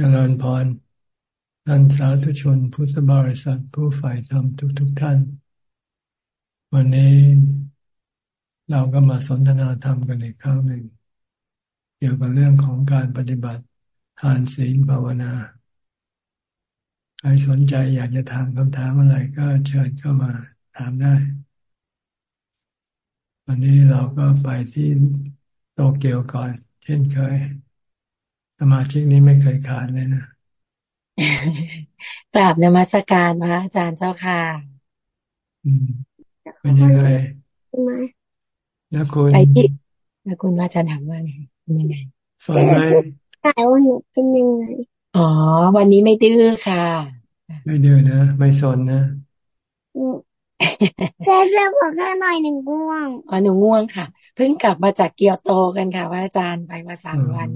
เจริญพรท่านสาธุชนพุทธบริษัทผู้ฝ่ายธรรมทุกๆทท่าน วันนี้เราก็มาสนทนาธรรมกันอีกครั้งหนึ่ง เกี่ยวกับเรื่องของการปฏิบัติทานศีลภาวนา ใครสนใจอยากจะถามคำถามอะไรก็เชิญเข้ามาถามได้ วันนี้เราก็ไปที่โตเกียวก่อน เช่นเคย สมาชิกนี้ไม่เคยขาดเลยนะกราบนมัสการพระอาจารย์เจ้าค่ะเป็นยังไงแล้วคุณไปที่แล้วคุณว่าจะถามว่าไงเป็นยังไงสอนไหมแต่ว่าหนูเป็นยังไงอ๋อ วันนี้ไม่ดื้อค่ะ ไม่ดื้อนะไม่สนนะแค่จะบอกแค่หน่อยหนึ่งง่วงอ๋อหนูง่วงค่ะ เพิ่งกลับมาจากเกียวโตกันค่ะพระอาจารย์ไปมาสามวัน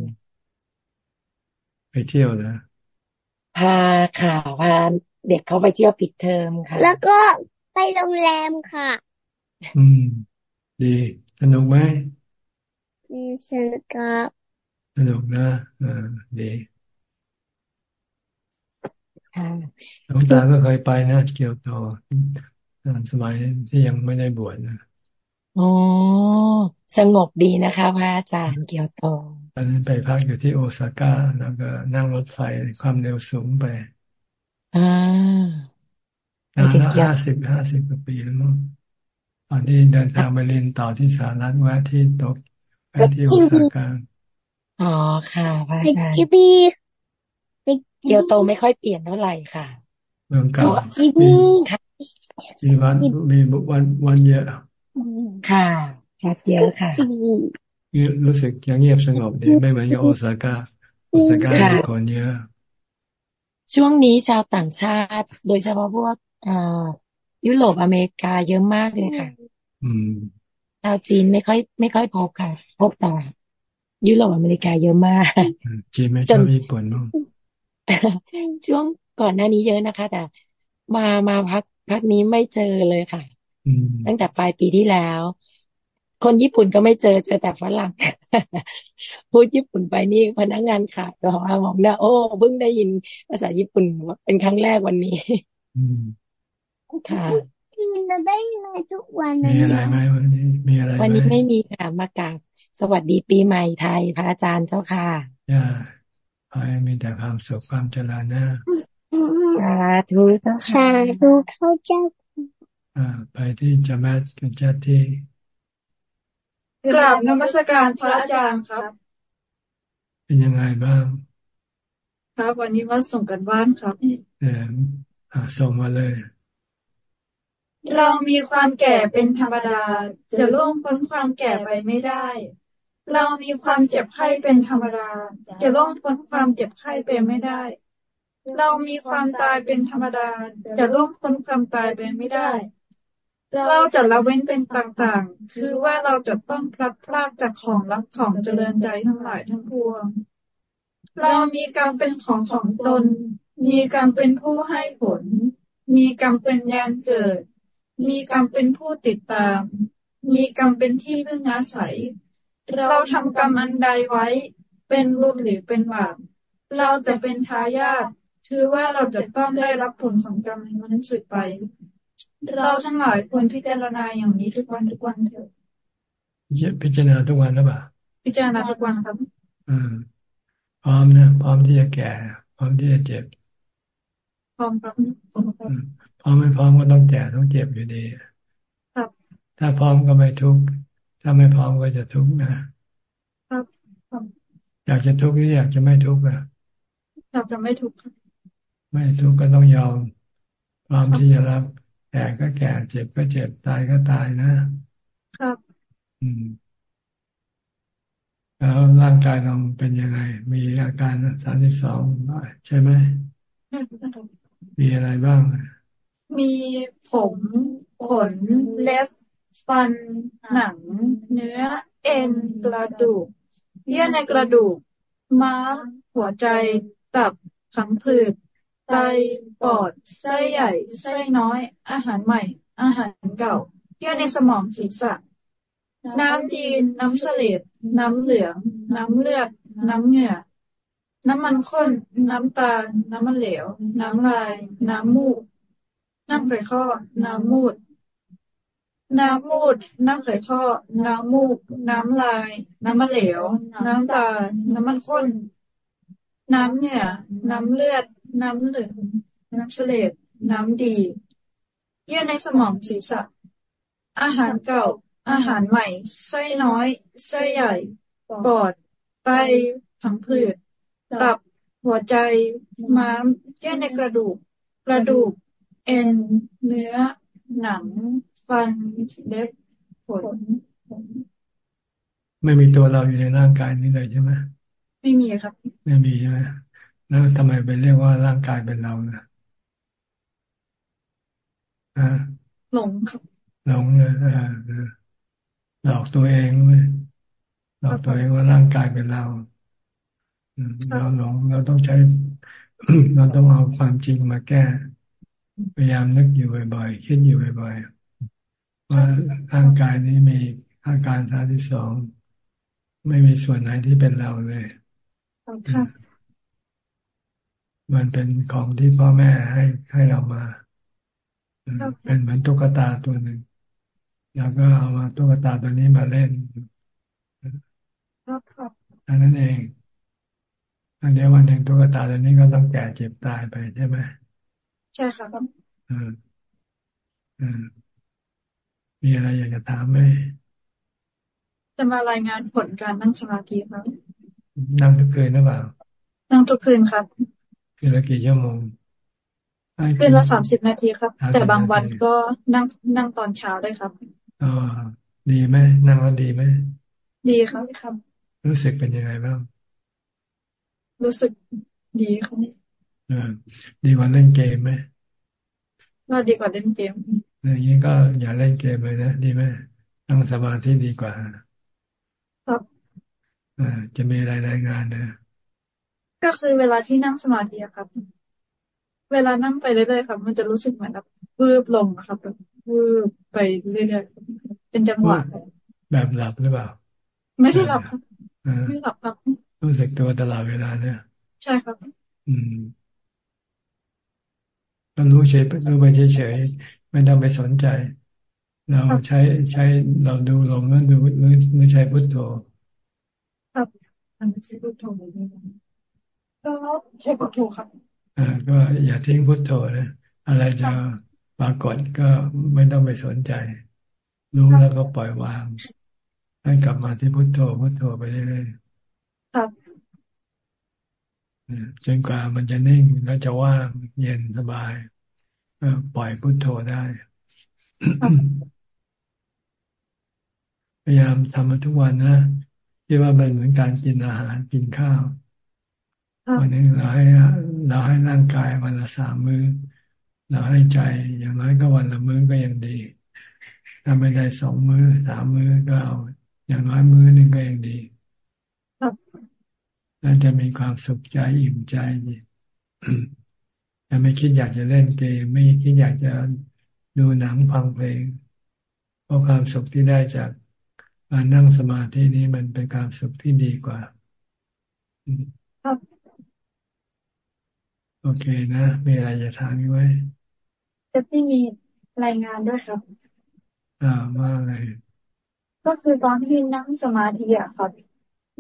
ไปเที่ยวนะพาค่ะพาเด็กเขาไปเที่ยวปิดเทอมค่ะ แล้วก็ไปโรงแรมค่ะ อืม ดีสนุกไหมอืมสนุกครับสนุกนะอ่าดีค่ะหลวงตาก็เคยไปนะ เกี่ยวโตสมัยที่ยังไม่ได้บวชนะ อ๋อ สงบดีนะคะพระอาจารย์เกียวโตตอนนั้นไปพักอยู่ที่โอซาก้าแล้วก็นั่งรถไฟความเร็วสูงไปอ่านานละห้าสิบห้าสิบกว่าปีแล้วมั้งตอนที่เดินทางไปเรียนต่อที่สหรัฐแวะที่โตกแวะที่โอซาก้าอ๋อค่ะพระอาจารย์เกียวโตไม่ค่อยเปลี่ยนเท่าไหร่ค่ะเมืองเก่าจีบีมีวันมีวันวันเยอะ ค่ะชัดเยอะค่ะรู้สึกยังเงียบสงบดีไม่เหมือนกับโอซาก้าโอซาก้าคนเยอะ ช่วงนี้ชาวต่างชาติ โดยเฉพาะพวกยุโรปอเมริกาเยอะมากเลยค่ะ อืมชาวจีนไม่ค่อย ไม่ค่อยพบค่ะ พบแต่ยุโรปอเมริกาเยอะมากจีนไม่ชอบญี่ปุ่นมั้งช่วงก่อนหน้านี้เยอะนะคะ แต่ มามาพักพักนี้ไม่เจอเลยค่ะ ตั้งแต่ปลายปีที่แล้ว คนญี่ปุ่นก็ไม่เจอเจอแต่ฝรั่งพูดญี่ปุ่นไปนี่พนักงานขายบอกว่าบอกนะโอ้เพิ่งได้ยินภาษาญี่ปุ่นเป็นครั้งแรกวันนี้ค่ะเราได้มาทุกวันมีอะไรไหมวันนี้มีอะไรวันนี้ไม่มีค่ะมากราบสวัสดีปีใหม่ไทย พระอาจารย์เจ้าค่ะย่าขอให้มีแต่ความสุขความเจริญนะสาธุเจ้าค่ะสาธุเข้าเจ้าอ่า ไปที่จามตเป็นจัดที่กราบนมัสการพระอาจารย์ครับ เป็นยังไงบ้าง ครับวันนี้มาส่งกันบ้านครับเออส่งมาเลย เรามีความแก่เป็นธรรมดา จะล่วงพ้นความแก่ไปไม่ได้ เรามีความเจ็บไข้เป็นธรรมดา จะล่วงพ้นความเจ็บไข้ไปไม่ได้ เรามีความตายเป็นธรรมดา จะล่วงพ้นความตายไปไม่ได้ เราจะละเว้นเป็นต่างๆ คือว่าเราจะต้องพลัดพรากจากของรักของเจริญใจทั้งหลายทั้งปวง เรามีกรรมเป็นของของตน มีกรรมเป็นผู้ให้ผล มีกรรมเป็นแดนเกิด มีกรรมเป็นผู้ติดตาม มีกรรมเป็นที่พึ่งอาศัย เราทำกรรมอันใดไว้ เป็นบุญหรือเป็นบาป เราจะเป็นทายาท คือว่าเราจะต้องได้รับผลของกรรมในมนุษย์ไป เราทั้งหลายควรพิจารณาอย่างนี้ทุกวันทุกวันเถอะพิจารณาทุกวันหรือเปล่าพิจารณาทุกวันครับ อืมพร้อมนะพร้อมที่จะแก่ พร้อมที่จะเจ็บ พร้อมครับพร้อมไม่พร้อมก็ต้องแก่ต้องเจ็บอยู่ดีครับ ถ้าพร้อมก็ไม่ทุกข์ถ้าไม่พร้อมก็จะทุกข์นะครับอยากจะทุกข์หรืออยากจะไม่ทุกข์อะอยากจะไม่ทุกข์ไม่ทุกข์ก็ต้องยอมพร้อมที่จะรับ แก่ก็แก่เจ็บก็เจ็บตายก็ตายนะ ครับ อืม แล้วร่างกายเราเป็นยังไง มีอาการสามสิบสองใช่ไหม มีอะไรบ้าง มีผมขนเล็บ ฟันหนัง เนื้อ เอ็นกระดูกเยื่อในกระดูกม้ามหัวใจตับผังผืด ไตปอดไส้ใหญ่ไส้น้อย อาหารใหม่ อาหารเก่าเยื่อในสมองศีรษะ น้ำดีน น้ำเสลดน้ำเหลือง น้ำเลือด น้ำเหงื่อ น้ำมันข้น น้ำตาล น้ำมันเหลว น้ำลาย น้ำมูก น้ำไข่ข้อ น้ำมูด น้ำมูด น้ำไข่ข้อ น้ำมูก น้ำลาย น้ำมันเหลว น้ำตาล น้ำมันข้นน้ำเหงื่อ น้ำเลือด น้ำเหลืองน้ำเสลดน้ำดี เยื่อในสมองศีรษะ อาหารเก่า อาหารใหม่ ไส้น้อย ไส้ใหญ่ ปอด ไต ผังผืด ตับ หัวใจ ม้าม เยื่อในกระดูก กระดูก เอ็น เนื้อ หนัง ฟัน เล็บ ขน ไม่มีตัวเราอยู่ในร่างกายนี้เลยใช่ไหม ไม่มีครับ ไม่มีใช่ไหม แล้วทำไมเป็นเรียกว่าร่างกายเป็นเรานะอ่าหลงครับหลงเลยอ่าหลอกตัวเองเลยหลอกตัวเองว่าร่างกายเป็นเราเราหลงเราต้องใช้ เราต้องเอาความจริงมาแก้ พยายามนึกอยู่บ่อยๆคิดอยู่บ่อยๆว่าร่างกายนี้มีอาการท่าที่สองไม่มีส่วนไหนที่เป็นเราเลย มันเป็นของที่พ่อแม่ให้ให้เรามา เป็นเหมือนตุ๊กตาตัวหนึ่งแล้วก็เอามาตุ๊กตาตัวนี้มาเล่นอันนั้นเองอันเดียววันหนึ่งตุ๊กตาตัวนี้ก็ต้องแก่เจ็บตายไปใช่ไหมใช่ค่ะอืมอืมมีอะไรอยากจะถามไหมจะมารายงานผลการนั่งสมาธิครับนั่งทุกคืนหรือเปล่านั่งทุกคืนครับ คืนละกี่ชั่วโมงคืนละสามสิบนาทีครับ แต่บางวันก็นั่งนั่งตอนเช้าได้ครับอ๋อดีไหมนั่งแล้วดีไหมดีครับครับ รู้สึกเป็นยังไงบ้างรู้สึกดีครับอดีกว่าเล่นเกมไหมก็ดีกว่าเล่นเกมอย่างนี้ก็อย่าเล่นเกมเลยนะดีไหมนั่งสมาธิดีกว่า ครับอ่าจะมีอะไรรายงานนะ ก็คือเวลาที่นั่งสมาธิครับ เวลานั่งไปเรื่อยๆครับ มันจะรู้สึกเหมือนแบบวืบลงครับแบบวืบไปเรื่อยๆเป็นจังหวะแบบหลับหรือเปล่า ไม่ได้หลับครับไม่หลับครับ รู้สึกตัวตลอดเวลาเนี่ย ใช่ครับ อืมเรารู้เฉยรู้ไปเฉยๆไม่ต้องไปสนใจ เราใช้ใช้เราดูลมแล้วดูหรือหรือใช้พุทโธครับไม่ใช้พุทโธ ก็ใช้พุทโธครับอ่าก็อย่าทิ้งพุทโธนะอะไรจะปรากฏก็ไม่ต้องไปสนใจ รู้แล้วก็ปล่อยวาง ให้กลับมาที่พุทโธพุทโธไปเรื่อยๆครับจนกว่ามันจะนิ่งแล้วจะว่างเย็นสบายปล่อยพุทโธได้พยายามทำมาทุกวันนะที่ว่าเป็นเหมือนการกินอาหารกินข้าว วันนี้เราให้เราให้ร่างกายวันละสามมื้อ เราให้ใจอย่างน้อยก็วันละมื้อก็ยังดีถ้าไม่ได้สองมื้อสามมื้อก็เอา อย่างน้อยมื้อหนึ่งก็ยังดีแล้วจะมีความสุขใจอิ่มใจนี่จะไม่คิดอยากจะเล่นเกม ไม่คิดอยากจะดูหนังฟังเพลง เพราะความสุขที่ได้จากการนั่งสมาธินี้มันเป็นความสุขที่ดีกว่าครับ โอเคนะ มีอะไรจะถามไหมจะที่มีรายงานด้วยครับ อ่าว่าอะไรก็คือตอนที่นั่งสมาธิอะครับ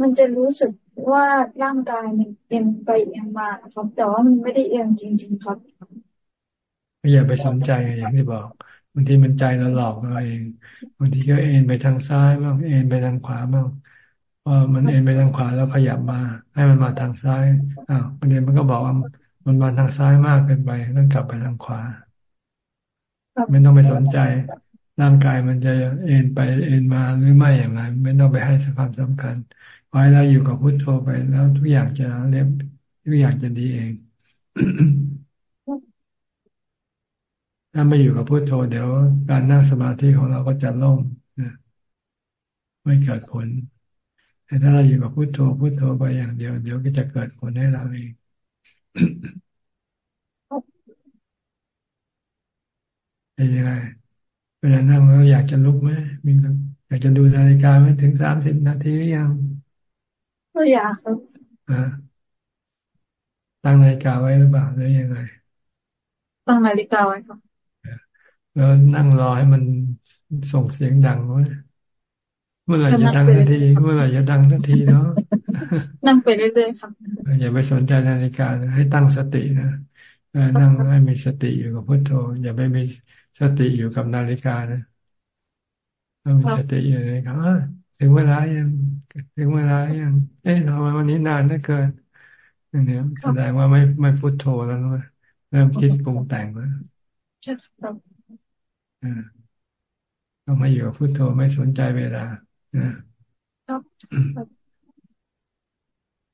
มันจะรู้สึกว่าร่างกายมันเอียงไปเอียงมาครับ แต่ว่ามันไม่ได้เอียงจริง ๆ ครับไม่อย่าไปสนใจอย่างที่บอกบางทีมันใจเราหลอกเราเองบางทีก็เอ็นไปทางซ้ายบ้างเอ็นไปทางขวาบ้างพอมันเอ็นไปทางขวาแล้วขยับมา ให้มันมาทางซ้ายอ้าวประเด็นมันก็บอกว่า มันมาทางซ้ายมากเกินไปต้องกลับไปทางขวา ไม่ต้องไปสนใจ ร่างกายมันจะเอ็นไปเอ็นมาหรือไม่อย่างไร ไม่ต้องไปให้ความสำคัญไว้แล้วอยู่กับพุทโธไปแล้วทุกอย่างจะเรียบทุกอย่างจะดีเอง ถ้าไม่อยู่กับพุทโธเดี๋ยว การนั่งสมาธิของเราก็จะล่มไม่เกิดผล แต่ถ้าเราอยู่กับพุทโธพุทโธไปอย่างเดียว เดี๋ยวก็จะเกิดผลให้เราเอง เป็นยังไงเวลานั่งเราอยากจะลุกไหมมีอยากจะดูนาฬิกาไหมถึงสามสิบนาทีหรือยังไม่อยากครับอ่าตั้งนาฬิกาไว้หรือเปล่าหรือยังไง ตั้งนาฬิกาไว้ค่ะแล้วนั่งรอให้มันส่งเสียงดังไว้เมื่อไหร่จะดังทันที เมื่อไหร่จะดังทันทีเนาะ นั่งไปเรื่อยๆค่ะอย่าไปสนใจนาฬิกาให้ตั้งสตินะนั่งให้มีสติอยู่กับพุทโธ อย่าไปมีสติอยู่กับนาฬิกานะต้องมีสติอยู่ในครับถึงเวลายังถึงเวลายังเอ๊ะทำไมวันนี้นานเหลือเกินอย่างนี้แสดงว่าไม่ไม่พุทโธแล้วนะเริ่มคิดปรุงแต่งแล้วใช่ครับต้องมาอยู่กับพุทโธไม่สนใจเวลานะ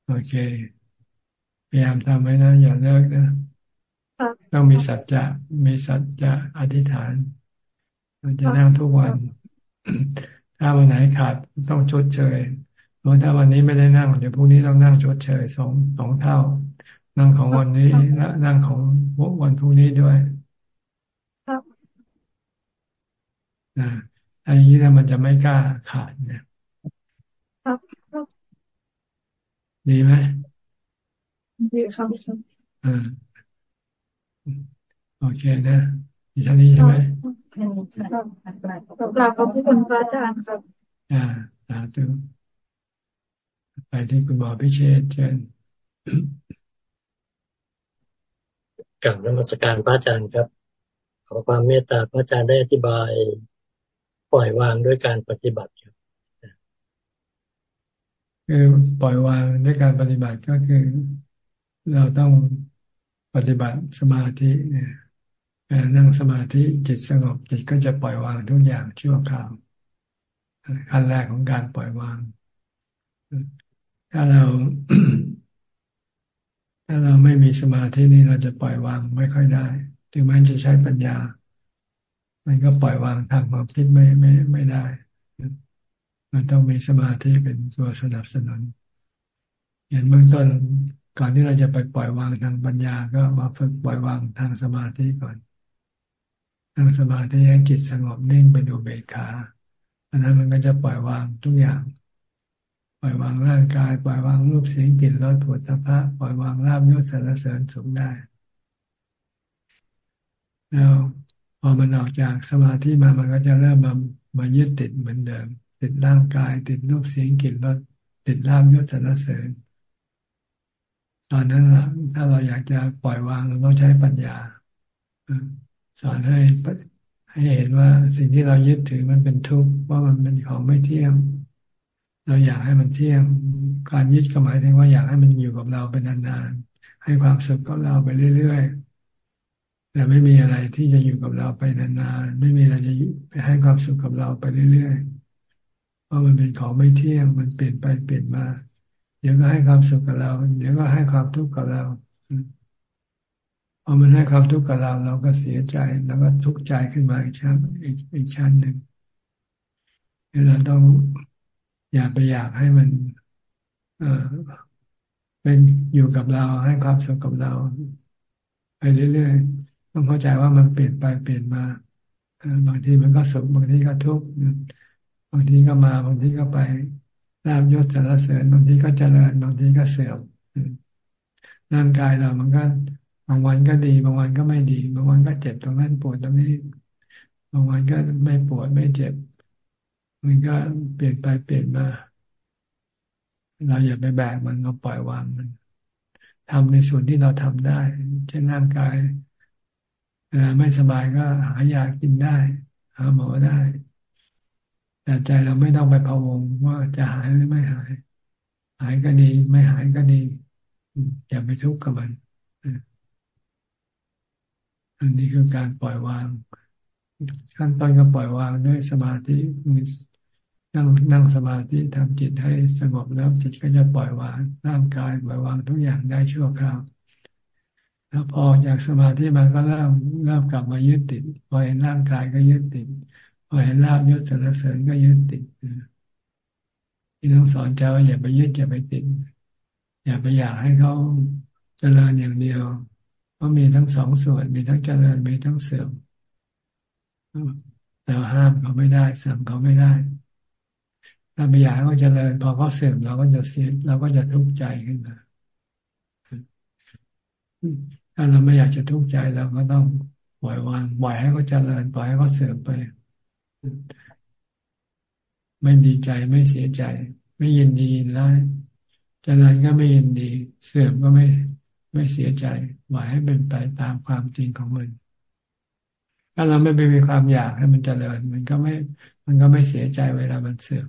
โอเค พยายามทำไว้นะ อย่าเลิกนะต้องมีสัจจะมีสัจจะอธิษฐานเราจะนั่งทุกวัน ถ้าวันไหนขาดต้องชดเชยเพราะถ้าวันนี้ไม่ได้นั่งเดี๋ยวพรุ่งนี้ต้องนั่งชดเชยสองสองเท่า นั่งของวันนี้และนั่งของวันพรุ่งนี้ด้วยครับนะอันนี้แล้วมันจะไม่กล้าขาดเนี่ยครับ ดีไหมดีครับอ่าโอเคนะอีกท่านี้ใช่ไหมกราบขอบคุณพระอาจารย์ครับ อ่าสาธุไปที่คุณหมอพิเชษเชิญกลับนมัสการพระอาจารย์ครับ ขอความเมตตาพระอาจารย์ได้อธิบาย ปล่อยวางด้วยการปฏิบัติครับ คือปล่อยวางด้วยการปฏิบัติก็คือเราต้องปฏิบัติสมาธิเนี่ยนั่งสมาธิจิตสงบจิตก็จะปล่อยวางทุกอย่างชั่วคราวขั้นแรกของการปล่อยวาง ถ้าเรา ถ้าเราไม่มีสมาธินี่เราจะปล่อยวางไม่ค่อยได้ ถึงแม้จะใช้ปัญญา มันก็ปล่อยวางทางความคิดไม่ไม่ไม่ได้ มันต้องมีสมาธิเป็นตัวสนับสนุนอย่างเบื้องต้นก่อนที่เราจะไปปล่อยวางทางปัญญาก็มาฝึกปล่อยวางทางสมาธิก่อนนั่งสมาธิให้จิตสงบนิ่งเป็นอุเบกขาอันนั้นมันก็จะปล่อยวางทุกอย่าง ปล่อยวางร่างกาย ปล่อยวางรูปเสียงกลิ่นรสผลสะพะปล่อยวางลาบยศสรรเสริญสุขได้ แล้วพอมันออกจากสมาธิมามันก็จะเริ่มมามายึดติดเหมือนเดิม ติดร่างกาย ติดรูปเสียงกลิ่นรสติดลาบยศสรรเสริญ ตอนนั้นถ้าเราอยากจะปล่อยวางเราต้องใช้ปัญญาสอนให้ให้เห็นว่าสิ่งที่เรายึดถือมันเป็นทุกข์ว่ามันเป็นของไม่เที่ยงเราอยากให้มันเที่ยงการยึดก็หมายถึงว่าอยากให้มันอยู่กับเราเป็นนานๆให้ความสุขกับเราไปเรื่อยๆแต่ไม่มีอะไรที่จะอยู่กับเราไปนานๆไม่มีอะไรจะไปให้ความสุขกับเราไปเรื่อยๆ เพราะมันเป็นของไม่เที่ยง มันเปลี่ยนไปเปลี่ยนมา เดี๋ยวก็ให้ความสุขกับเรา เดี๋ยวก็ให้ความทุกข์กับเราพอมันให้ความทุกข์กับเรา เราก็เสียใจ แล้วก็ทุกข์ใจขึ้นมาอีกชั้นอีกอีกชั้นหนึ่งเราต้องอย่าไปอยากให้มัน เออเป็นอยู่กับเราให้ความสุขกับเรา ไปเรื่อยๆต้องเข้าใจว่ามันเปลี่ยนไปเปลี่ยนมาบางทีมันก็สุขบางทีก็ทุกข์ บางทีก็มาบางทีก็ไปลาบยศสารเสริญบางทีก็เจริญบางทีก็เสื่อมร่างกายเรามันก็บางวันก็ดี บางวันก็ไม่ดี บางวันก็เจ็บตรงนั้นปวดตรงนี้ บางวันก็ไม่ปวดไม่เจ็บ มันก็เปลี่ยนไปเปลี่ยนมา เราอย่าไปแบกมันเราปล่อยวางมันทำในส่วนที่เราทำได้ เช่นร่างกายเวลาไม่สบายก็หายากินได้ หาหมอได้ แต่ใจเราไม่ต้องไปพะวงว่าจะหายหรือไม่หาย หายก็ดี ไม่หายก็ดี อย่าไปทุกข์กับมันอันนี้คือการปล่อยวางขั้นตอนก็ปล่อยวางด้วยสมาธินั่งนั่งสมาธิทำจิตให้สงบแล้วจิตก็จะปล่อยวางร่างกายปล่อยวางทุกอย่างได้ชั่วคราวแล้วพอจากสมาธิมันก็เริ่มเริ่มกลับมายึดติดพอเห็นร่างกายก็ยึดติด พอเห็นลาบยศสรรเสริญก็ยึดติดที่ต้องสอนใจว่าอย่าไปยึดอย่าไปติด อย่าไปอยากให้เขาเจริญอย่างเดียวเพราะมีทั้งสองส่วนมีทั้งเจริญมีทั้งเสื่อมเราห้ามเขาไม่ได้สั่งเขาไม่ได้ถ้าไม่อยากให้เขาเจริญพอเขาเสื่อมเราก็จะเสียเราก็จะทุกข์ใจขึ้นมาถ้าเราไม่อยากจะทุกข์ใจเราก็ต้องปล่อยวางปล่อยให้เขาเจริญปล่อยให้เขาเสื่อมไป ไม่ดีใจไม่เสียใจ ไม่ยินดียินร้ายเจริญก็ไม่ยินดี เสื่อมก็ไม่ไม่เสียใจปล่อยให้เป็นไปตามความจริงของมันถ้าเราไม่ไปมีความอยากให้มันเจริญ มันก็ไม่ มันก็ไม่เสียใจเวลามันเสื่อม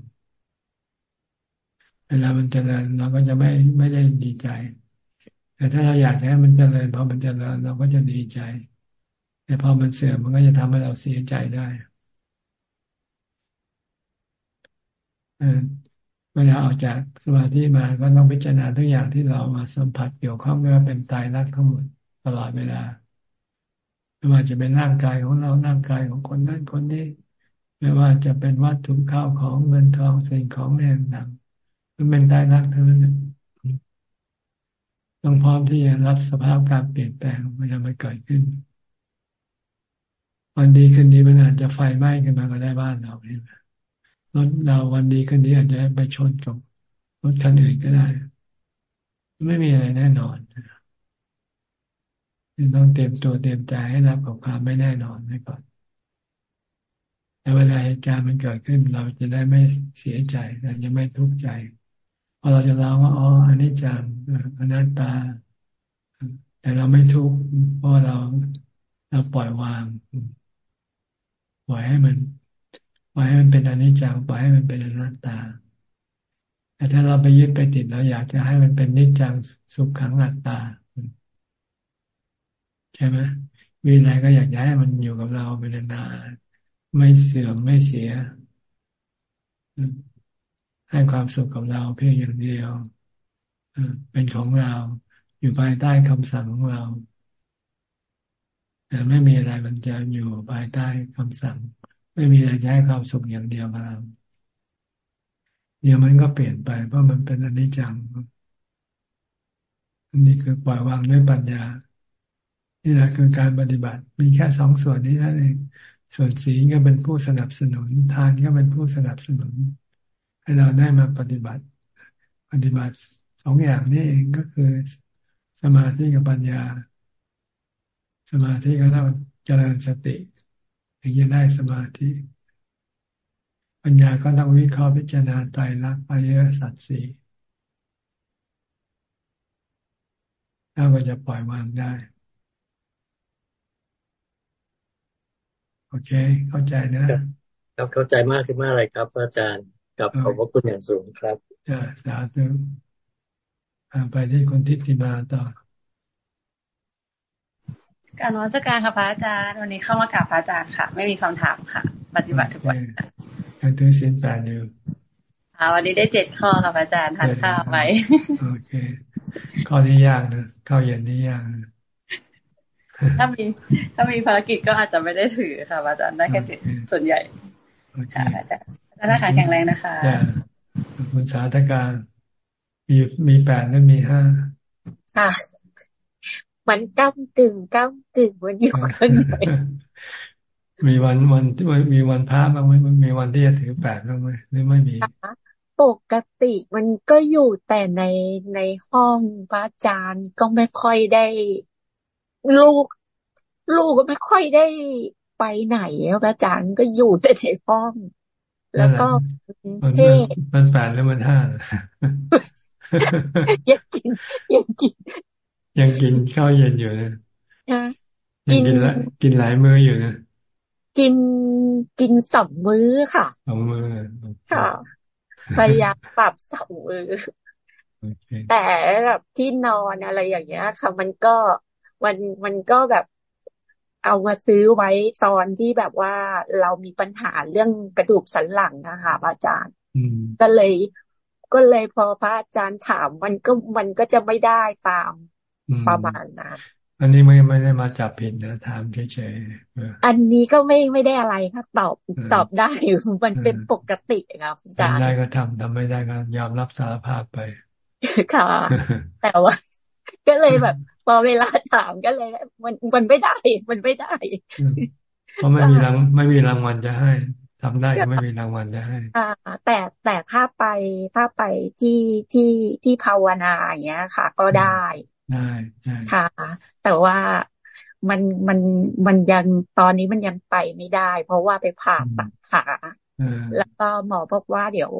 เวลามันเจริญเราก็จะไม่ไม่ได้ดีใจ แต่ถ้าเราอยากให้มันเจริญพอมันเจริญเราก็จะดีใจ แต่พอมันเสื่อมมันก็จะทำให้เราเสียใจได้ เวลาออกจากสมาธิมาก็ต้องพิจารณาทุกอย่างที่เรามาสัมผัสเกี่ยวข้องไม่ว่าเป็นตายรักทั้งหมดตลอดเวลาไม่ว่าจะเป็นร่างกายของเราร่างกายของคนนั้นคนนี้ไม่ว่าจะเป็นวัตถุข้าวของเงินทองสิ่งของอะไรต่างมันเป็นตายรักทั้งนั้นต้องพร้อมที่จะรับสภาพการเปลี่ยนแปลงเวลามันเกิดขึ้นวันดีคืนดีมันอาจจะไฟไหม้ขึ้นมาก็ได้บ้านเราเห็นไหม รถเราวันดีคืนดีอาจจะไปชนกับรถคันอื่นก็ได้ ไม่มีอะไรแน่นอนต้องเตรียมตัวเตรียมใจให้รับกับความไม่แน่นอนไว้ก่อนแต่เวลาเหตุการณ์มันเกิดขึ้น เราจะได้ไม่เสียใจเราจะไม่ทุกข์ใจพอเราจะเล่าว่าอ๋ออันนี้จังอนัตตา แต่เราไม่ทุกข์เพราะเราเราปล่อยวาง ปล่อยให้มัน ล่อยให้มันเป็นอนิจจังปล่อยให้มันเป็นอนัตตา แต่ถ้าเราไปยึดไปติดเราอยากจะให้มันเป็นนิจจังสุขขังอัตตา ใช่ไหมมีอะไรก็อยากจะให้มันอยู่กับเราเป็นนานไม่เสื่อมไม่เสีย ให้ความสุขกับเราเพียงอย่างเดียวเป็นของเราอยู่ภายใต้คำสั่งของเรา แต่ไม่มีอะไรมันจะอยู่ภายใต้คำสั่ง ไม่มีอะไรจะให้ความสุขอย่างเดียวกับเราเดี๋ยวมันก็เปลี่ยนไปเพราะมันเป็นอนิจจังอันนี้คือปล่อยวางด้วยปัญญา นี่แหละคือการปฏิบัติ มีแค่สองส่วนนี้นั่นเอง ส่วนศีลก็เป็นผู้สนับสนุน ทานก็เป็นผู้สนับสนุน ให้เราได้มาปฏิบัติ ปฏิบัติสองอย่างนี้เองก็คือ สมาธิกับปัญญา สมาธิก็ต้องเจริญสติ ถึงจะได้สมาธิ ปัญญาก็ต้องวิเคราะห์พิจารณาใจรักอริยสัจสี่แล้วก็จะปล่อยวางได้ โอเค เข้าใจนะครับเข้าใจมากขึ้นมากเลยครับ อาจารย์กับขอบพระคุณอย่างสูงครับจ้าสาธุไปที่คนทิพย์มาต่อ การนักการค่ะพระอาจารย์ วันนี้เข้ามากราบพระอาจารย์ค่ะ ไม่มีคำถามค่ะ ปฏิบัติทุกวันยังถือศีลแปดอยู่อ่าวันนี้ได้เจ็ดข้อค่ะพระอาจารย์ทานข้าวไปโอเคข้อนี้ยากนะข้าวเย็นนี้ยากนะถ้ามีถ้ามีภารกิจก็อาจจะไม่ได้ถือค่ะอาจารย์ได้แค่จิตส่วนใหญ่ค่ะอาจารย์อาจารย์แข็งแรงนะคะคุณสาธการมีมีแปดและมีห้าค่ะ มันก้ำตึงก้ำตึงมันอยู่ข้างในมีวันวันที่มีวันพระบ้างไหมมันมีวันที่จะถือแปดบ้างไหมหรือไม่มีปกติมันก็อยู่แต่ในในห้องพระอาจารย์ก็ไม่ค่อยได้ลูก ลูกก็ไม่ค่อยได้ไปไหนครับอาจารย์ก็อยู่แต่ในห้อง แล้วก็เท่มันแปดแล้วมันห้ายังกินยังกิน ยังกินข้าวเย็นอยู่นะกินละกินหลายมื้ออยู่นะกินกินสองมื้อค่ะสองมื้อค่ะพยายามปรับสองมื้อแต่แบบที่นอนอะไรอย่างเงี้ยค่ะมันก็มันมันก็แบบเอามาซื้อไว้ตอนที่แบบว่าเรามีปัญหาเรื่องกระดูกสันหลังนะคะอาจารย์ก็เลย ก็เลยพอพระอาจารย์ถามมันก็มันก็จะไม่ได้ตาม ประมาณนั้นอันนี้ไม่ไม่ได้มาจับผิดนะถามเฉยๆอันนี้ก็ไม่ไม่ได้อะไรค่ะตอบตอบได้มันเป็นปกติครับอาจารย์ทำได้ก็ทำทำไม่ได้ก็ยอมรับสารภาพไปค่ะ แต่ว่า ก็เลยแบบ พอเวลาถามก็เลย มันมันไม่ได้ มันไม่ได้ เพราะไม่มีรางไม่มีรางวัลจะให้ทำได้ก็ไม่มีรางวัลจะให้ อ่า แต่แต่ถ้าไปถ้าไปที่ที่ที่ภาวนาอย่างเงี้ยค่ะ ก็ได้ ได้ค่ะ แต่ว่ามันมันมันยังตอนนี้มันยังไปไม่ได้ เพราะว่าไปผ่าตัดขาแล้วก็หมอบอกว่าเดี๋ยว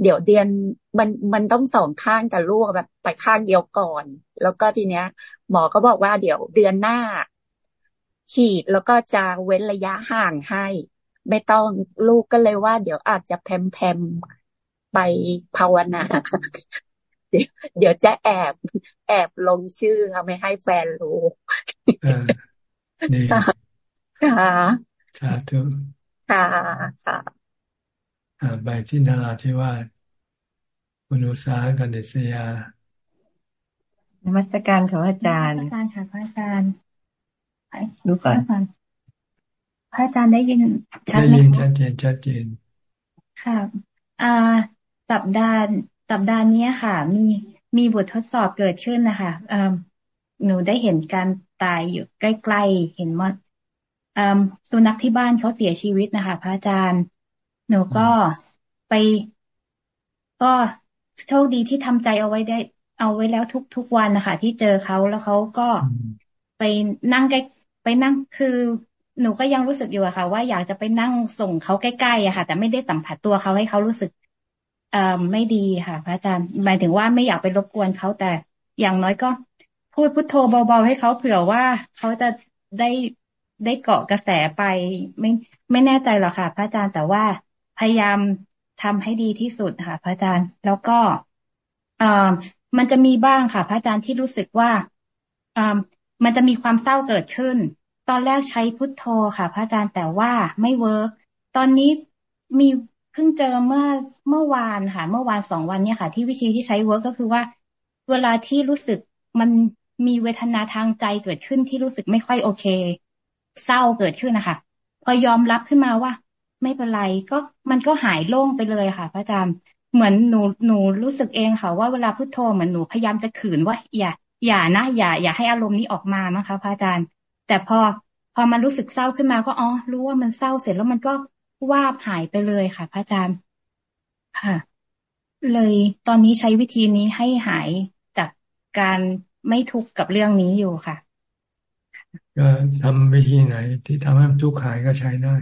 เดี๋ยวเดือนมันมันต้องสองข้างกับลูกแบบไปข้างเดียวก่อน แล้วก็ทีเนี้ย หมอก็บอกว่าเดี๋ยวเดือนหน้าขีดแล้วก็จะเว้นระยะห่างให้ ไม่ต้องลูกก็เลยว่า เดี๋ยวอาจจะแพมแพมไปภาวนา เดี๋ยวเดี๋ยวจะแอบแอบลงชื่อค่ะไม่ให้แฟนรู้ดีค่ะสาธุค่ะค่ะไปที่นาราธิวาสคุณอุษากันเดชยานมัสการค่ะอาจารย์นมัสการค่ะพระอาจารย์ดูก่อนพระอาจารย์ได้ยินชัดไหมได้ยินชัดเจนชัดเจนค่ะอ่าสัปดาห์ สัปดาห์นี้ค่ะ มีมีบททดสอบเกิดขึ้นนะคะอ่าหนูได้เห็นการตายอยู่ใกล้ๆเห็นว่าอ่าสุนัขที่บ้านเขาเสียชีวิตนะคะ พระอาจารย์ หนูก็ไป ก็โชคดีที่ทำใจเอาไว้ได้ เอาไว้แล้วทุกทุกวันนะคะที่เจอเขาแล้วเขาก็ไปนั่งใกล้ไปนั่งคือหนูก็ยังรู้สึกอยู่อะค่ะ ว่าอยากจะไปนั่งส่งเขาใกล้ๆอะค่ะ แต่ไม่ได้สัมผัสตัวเขาให้เขารู้สึก เอ่อไม่ดีค่ะ พระอาจารย์หมายถึงว่าไม่อยากไปรบกวนเขาแต่ อย่างน้อยก็ พูดพุทโธเบาๆให้เขาเผื่อว่าเขาจะได้ได้เกาะกระแสไป ไม่ไม่แน่ใจหรอกค่ะ พระอาจารย์แต่ว่าพยายามทำให้ดีที่สุดค่ะ พระอาจารย์แล้วก็เอ่อมันจะมีบ้างค่ะ พระอาจารย์ที่รู้สึกว่าอ่ามันจะมีความเศร้าเกิดขึ้น ตอนแรกใช้พุทโธค่ะ พระอาจารย์แต่ว่าไม่ work ตอนนี้มี เพิ่งเจอเมื่อเมื่อวานค่ะ เมื่อวานสองวันเนี่ยค่ะ ที่วิธีที่ใช้ work ก็คือว่า เวลาที่รู้สึกมันมีเวทนาทางใจเกิดขึ้นที่รู้สึกไม่ค่อยโอเค เศร้าเกิดขึ้นนะคะพอยอมรับขึ้นมาว่า ไม่เป็นไรก็มันก็หายโล่งไปเลยค่ะ พระอาจารย์เหมือนหนูหนูรู้สึกเองค่ะ ว่าเวลาพุโทโธเหมือนหนูพยายามจะขืนว่าอย่า อย่านะอย่า อย่าให้อารมณ์นี้ออกมานะคะพระอาจารย์ แต่พอพอมันรู้สึกเศร้าขึ้นมาก็อ๋อรู้ว่ามันเศร้าเสร็จแล้วมันก็ วาบหายไปเลยค่ะ พระอาจารย์ค่ะ เลยตอนนี้ใช้วิธีนี้ให้หายจากการไม่ทุกข์กับเรื่องนี้อยู่ค่ะ ก็ทำวิธีไหน ที่ทำให้ทุกข์หายก็ใช้ได้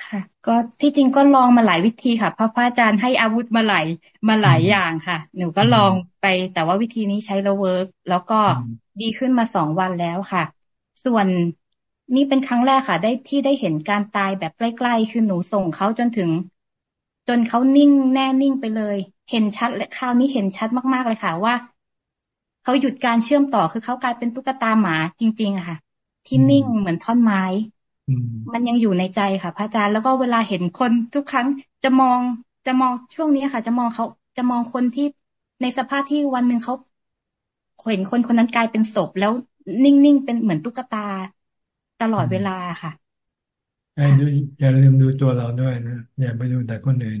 ค่ะ ก็ที่จริงก็ลองมาหลายวิธีค่ะพระพระอาจารย์ให้อาวุธมาหลายมาหลายอย่างค่ะ หนูก็ลองไป แต่ว่าวิธีนี้ใช้แล้วเวิร์กแล้วก็ดีขึ้นมาสองวันแล้วค่ะ ส่วน นี่เป็นครั้งแรกค่ะ ได้ที่ได้เห็นการตายแบบใกล้ๆ คือหนูส่งเขาจนถึง จนเขานิ่งแน่นิ่งไปเลย เห็นชัดและคราวนี้เห็นชัดมากๆเลยค่ะว่าเขาหยุดการเชื่อมต่อคือเขากลายเป็นตุ๊กตาหมาจริง ๆอะค่ะ ที่นิ่งเหมือนท่อนไม้มันยังอยู่ในใจค่ะ พระอาจารย์แล้วก็เวลาเห็นคนทุกครั้งจะมองจะมองช่วงนี้ค่ะ จะมองเขาจะมองคนที่ในสภาพที่วันหนึ่งเขาเห็นคนคนนั้นกลายเป็นศพแล้วนิ่งๆเป็นเหมือนตุ๊กตา ตลอดเวลาค่ะอย่าลืมดูตัวเราด้วยนะอย่าไปดูแต่คนอื่น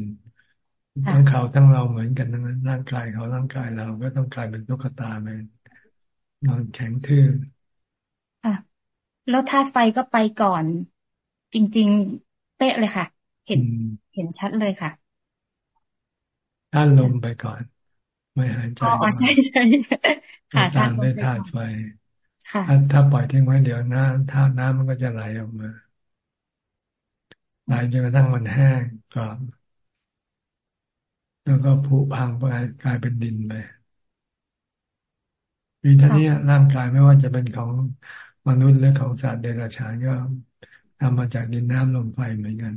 ทั้งเขาทั้งเราเหมือนกันทั้งนั้นร่างกายเขาร่างกายเราก็ต้องกลายเป็นตุ๊กตาไปนอนแข็งทื่อค่ะแล้วธาตุไฟก็ไปก่อน จริง ๆ เป๊ะเลยค่ะ เห็นเห็นชัดเลยค่ะธาตุลมไปก่อน ไม่หายใจอ๋อใช่ใช่ค่ะธาตุไม่ธาตุไฟ ถ้าถ้าปล่อยทิ้งไว้เดี๋ยวน้ำถ้าน้ำมันก็จะไหลออกมาไหลจนกระทั่งมันแห้งกรอบแล้วก็ผุพังไปกลายเป็นดินไปมีท่านี้ร่างกายไม่ว่าจะเป็นของมนุษย์หรือของสัตว์เดรัจฉานก็ทำมาจากดินน้ำลมไฟเหมือนกัน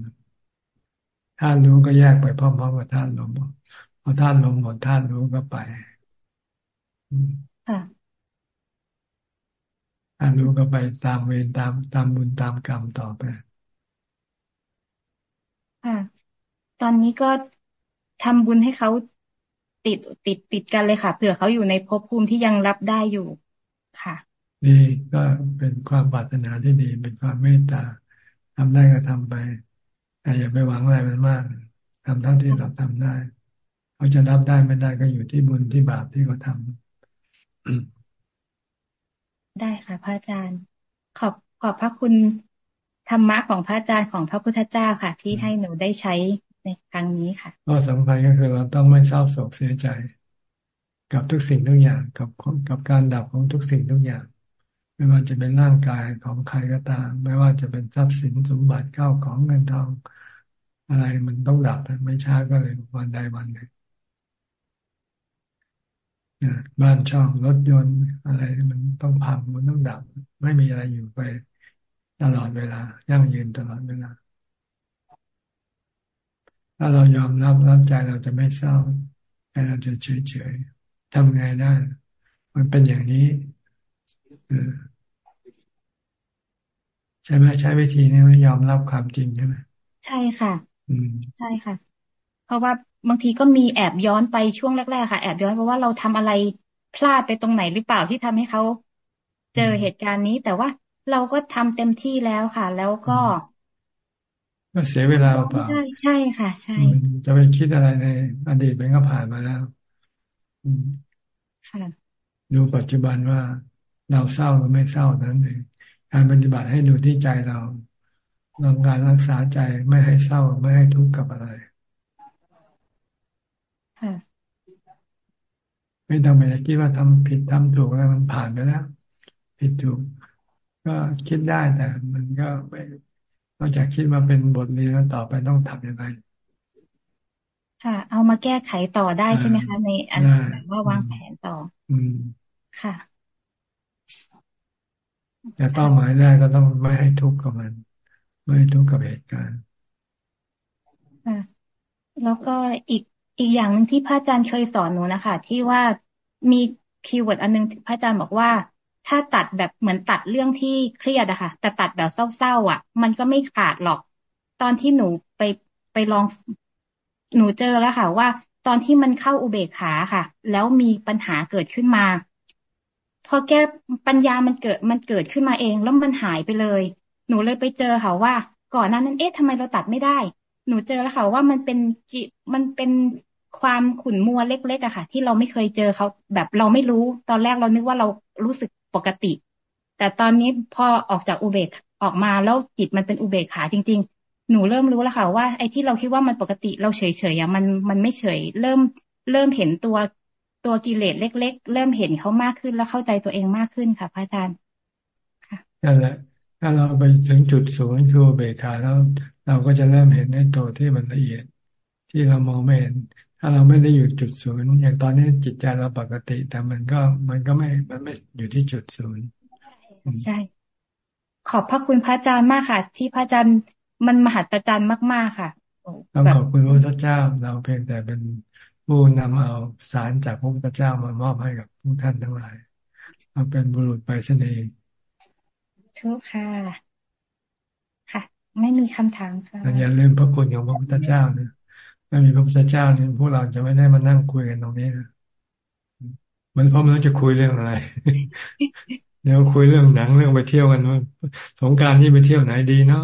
ธาตุรู้ก็แยกไปพร้อมๆกับธาตุลมพอธาตุลมหมดธาตุรู้ก็ไปค่ะ ธาตุรู้ก็ไปตามเวรตามตามบุญตามกรรมต่อไปค่ะตอนนี้ก็ทำบุญให้เขาติดติดติดกันเลยค่ะเผื่อเขาอยู่ในภพภูมิที่ยังรับได้อยู่ค่ะดีก็เป็นความปรารถนาที่ดี เป็นความเมตตาทำได้ก็ทำไปแต่อย่าไปหวังอะไรมันมากทำเท่าที่เราทำได้เขาจะรับได้ไม่ได้ก็อยู่ที่บุญที่บาปที่เขาทา ได้ค่ะ พระอาจารย์ ขอบขอบพระคุณธรรมะของพระอาจารย์ของพระพุทธเจ้าค่ะ ที่ให้หนูได้ใช้ในครั้งนี้ค่ะก็สำคัญก็คือเราต้องไม่เศร้าโศกเสียใจ กับทุกสิ่งทุกอย่างกับกับการดับของทุกสิ่งทุกอย่าง ไม่ว่าจะเป็นร่างกายของใครก็ตาม ไม่ว่าจะเป็นทรัพย์สินสมบัติเข้าของเงินทอง อะไรมันต้องดับไม่ช้าก็เลยวันใดวันหนึ่ง บ้านช่องรถยนต์อะไรมันต้องพังมันต้องดับ ไม่มีอะไรอยู่ไปตลอดเวลายั่งยืนตลอดเวลาถ้าเรายอมรับรับใจเราจะไม่เศร้าใจเราจะเฉยเฉยทำไงได้ มันเป็นอย่างนี้ใช่ไหมใช้วิธีนี้ไม่ยอมรับความจริงใช่ไหมใช่ค่ะ อืมใช่ค่ะ เพราะว่า บางทีก็มีแอบย้อนไปช่วงแรกๆค่ะ แอบย้อนเพราะว่าเราทำอะไรพลาดไปตรงไหนหรือเปล่าที่ทำให้เขาเจอเหตุการณ์นี้ แต่ว่าเราก็ทำเต็มที่แล้วค่ะ แล้วก็ ก็เสียเวลาเปล่าใช่ใช่ค่ะ ใช่ จะไปคิดอะไรในอดีตมันก็ผ่านมาแล้วค่ะดูปัจจุบันว่าเราเศร้าหรือไม่เศร้านั้นเองการปฏิบัติให้ดูที่ใจเราลองการรักษาใจไม่ให้เศร้าไม่ให้ทุกข์กับอะไร ไม่ต้องไปคิดว่าทำผิดทำถูกอะไรมันผ่านไปแล้ว ผิดถูก ก็คิดได้แต่มันก็ไม่นอกจากคิดมาเป็นบทเรียนแล้วต่อไปต้องทำยังไงค่ะ เอามาแก้ไขต่อได้ใช่ไหมคะ ในอันว่าวางแผนต่อ อืมค่ะแต่เป้าหมายแรกก็ต้องไม่ให้ทุกข์กับมัน ไม่ให้ทุกข์กับเหตุการณ์ค่ะแล้วก็อีก อีกอย่างหนึ่งที่พระอาจารย์เคยสอนหนูนะคะ ที่ว่ามี keyword อันนึงพระอาจารย์บอกว่า ถ้าตัดแบบเหมือนตัดเรื่องที่เครียดอะค่ะแต่ตัดแบบเศร้าๆอะมันก็ไม่ขาดหรอก ตอนที่หนูไปไปลองหนูเจอแล้วค่ะ ว่าตอนที่มันเข้าอุเบกขาค่ะ แล้วมีปัญหาเกิดขึ้นมา พอแก้ปัญญามันเกิดมันเกิดขึ้นมาเอง แล้วมันหายไปเลย หนูเลยไปเจอค่ะว่า ก่อนหน้านั้นเอ๊ะทำไมเราตัดไม่ได้ หนูเจอแล้วค่ะว่ามันเป็นจิมันเป็น ความขุ่นมัวเล็กๆอะค่ะ ที่เราไม่เคยเจอเขาแบบเราไม่รู้ ตอนแรกเรานึกว่าเรารู้สึกปกติ แต่ตอนนี้พอออกจากอุเบกออกมาแล้วจิตมันเป็นอุเบกขาจริง ๆ หนูเริ่มรู้แล้วค่ะว่าไอ้ที่เราคิดว่ามันปกติเราเฉยๆอะมันมันไม่เฉย เริ่มเริ่มเห็นตัวตัวกิเลสเล็ก ๆ เริ่มเห็นเขามากขึ้นแล้วเข้าใจตัวเองมากขึ้นค่ะพระอาจารย์ค่ะนั่นแหละ ถ้าเราไปถึงจุดสูงคือเบคาแล้ว เราก็จะเริ่มเห็นในตัวที่มันละเอียด ที่เรามองไม่เห็น ถ้าเราไม่ได้อยู่จุดศูนย์อย่างตอนนี้จิตใจเราปกติ แต่มันก็มันก็ไม่มันไม่อยู่ที่จุดศูนย์ใช่ ขอบพระคุณพระอาจารย์มากค่ะ ที่พระอาจารย์มันมหัศจรรย์มาก ๆ ค่ะต้องขอบคุณพระพุทธเจ้า เราเพียงแต่เป็นผู้นำเอาสารจากพระพุทธเจ้ามามอบให้กับผู้ท่านทั้งหลายเราเป็นบุรุษไปเสน่ห์ทุกค่ะ ค่ะ ไม่มีคำถามค่ะอย่าลืมพระคุณของพระพุทธเจ้านะ ไม่มีพระพุทธเจ้าเนี่ยพวกเราจะไม่ได้มานั่งคุยกันตรงนี้นะมันเพราะมันจะคุยเรื่องอะไร เดี๋ยวคุยเรื่องหนังเรื่องไปเที่ยวกันว่าสงการนี่ไปเที่ยวไหนดีเนาะ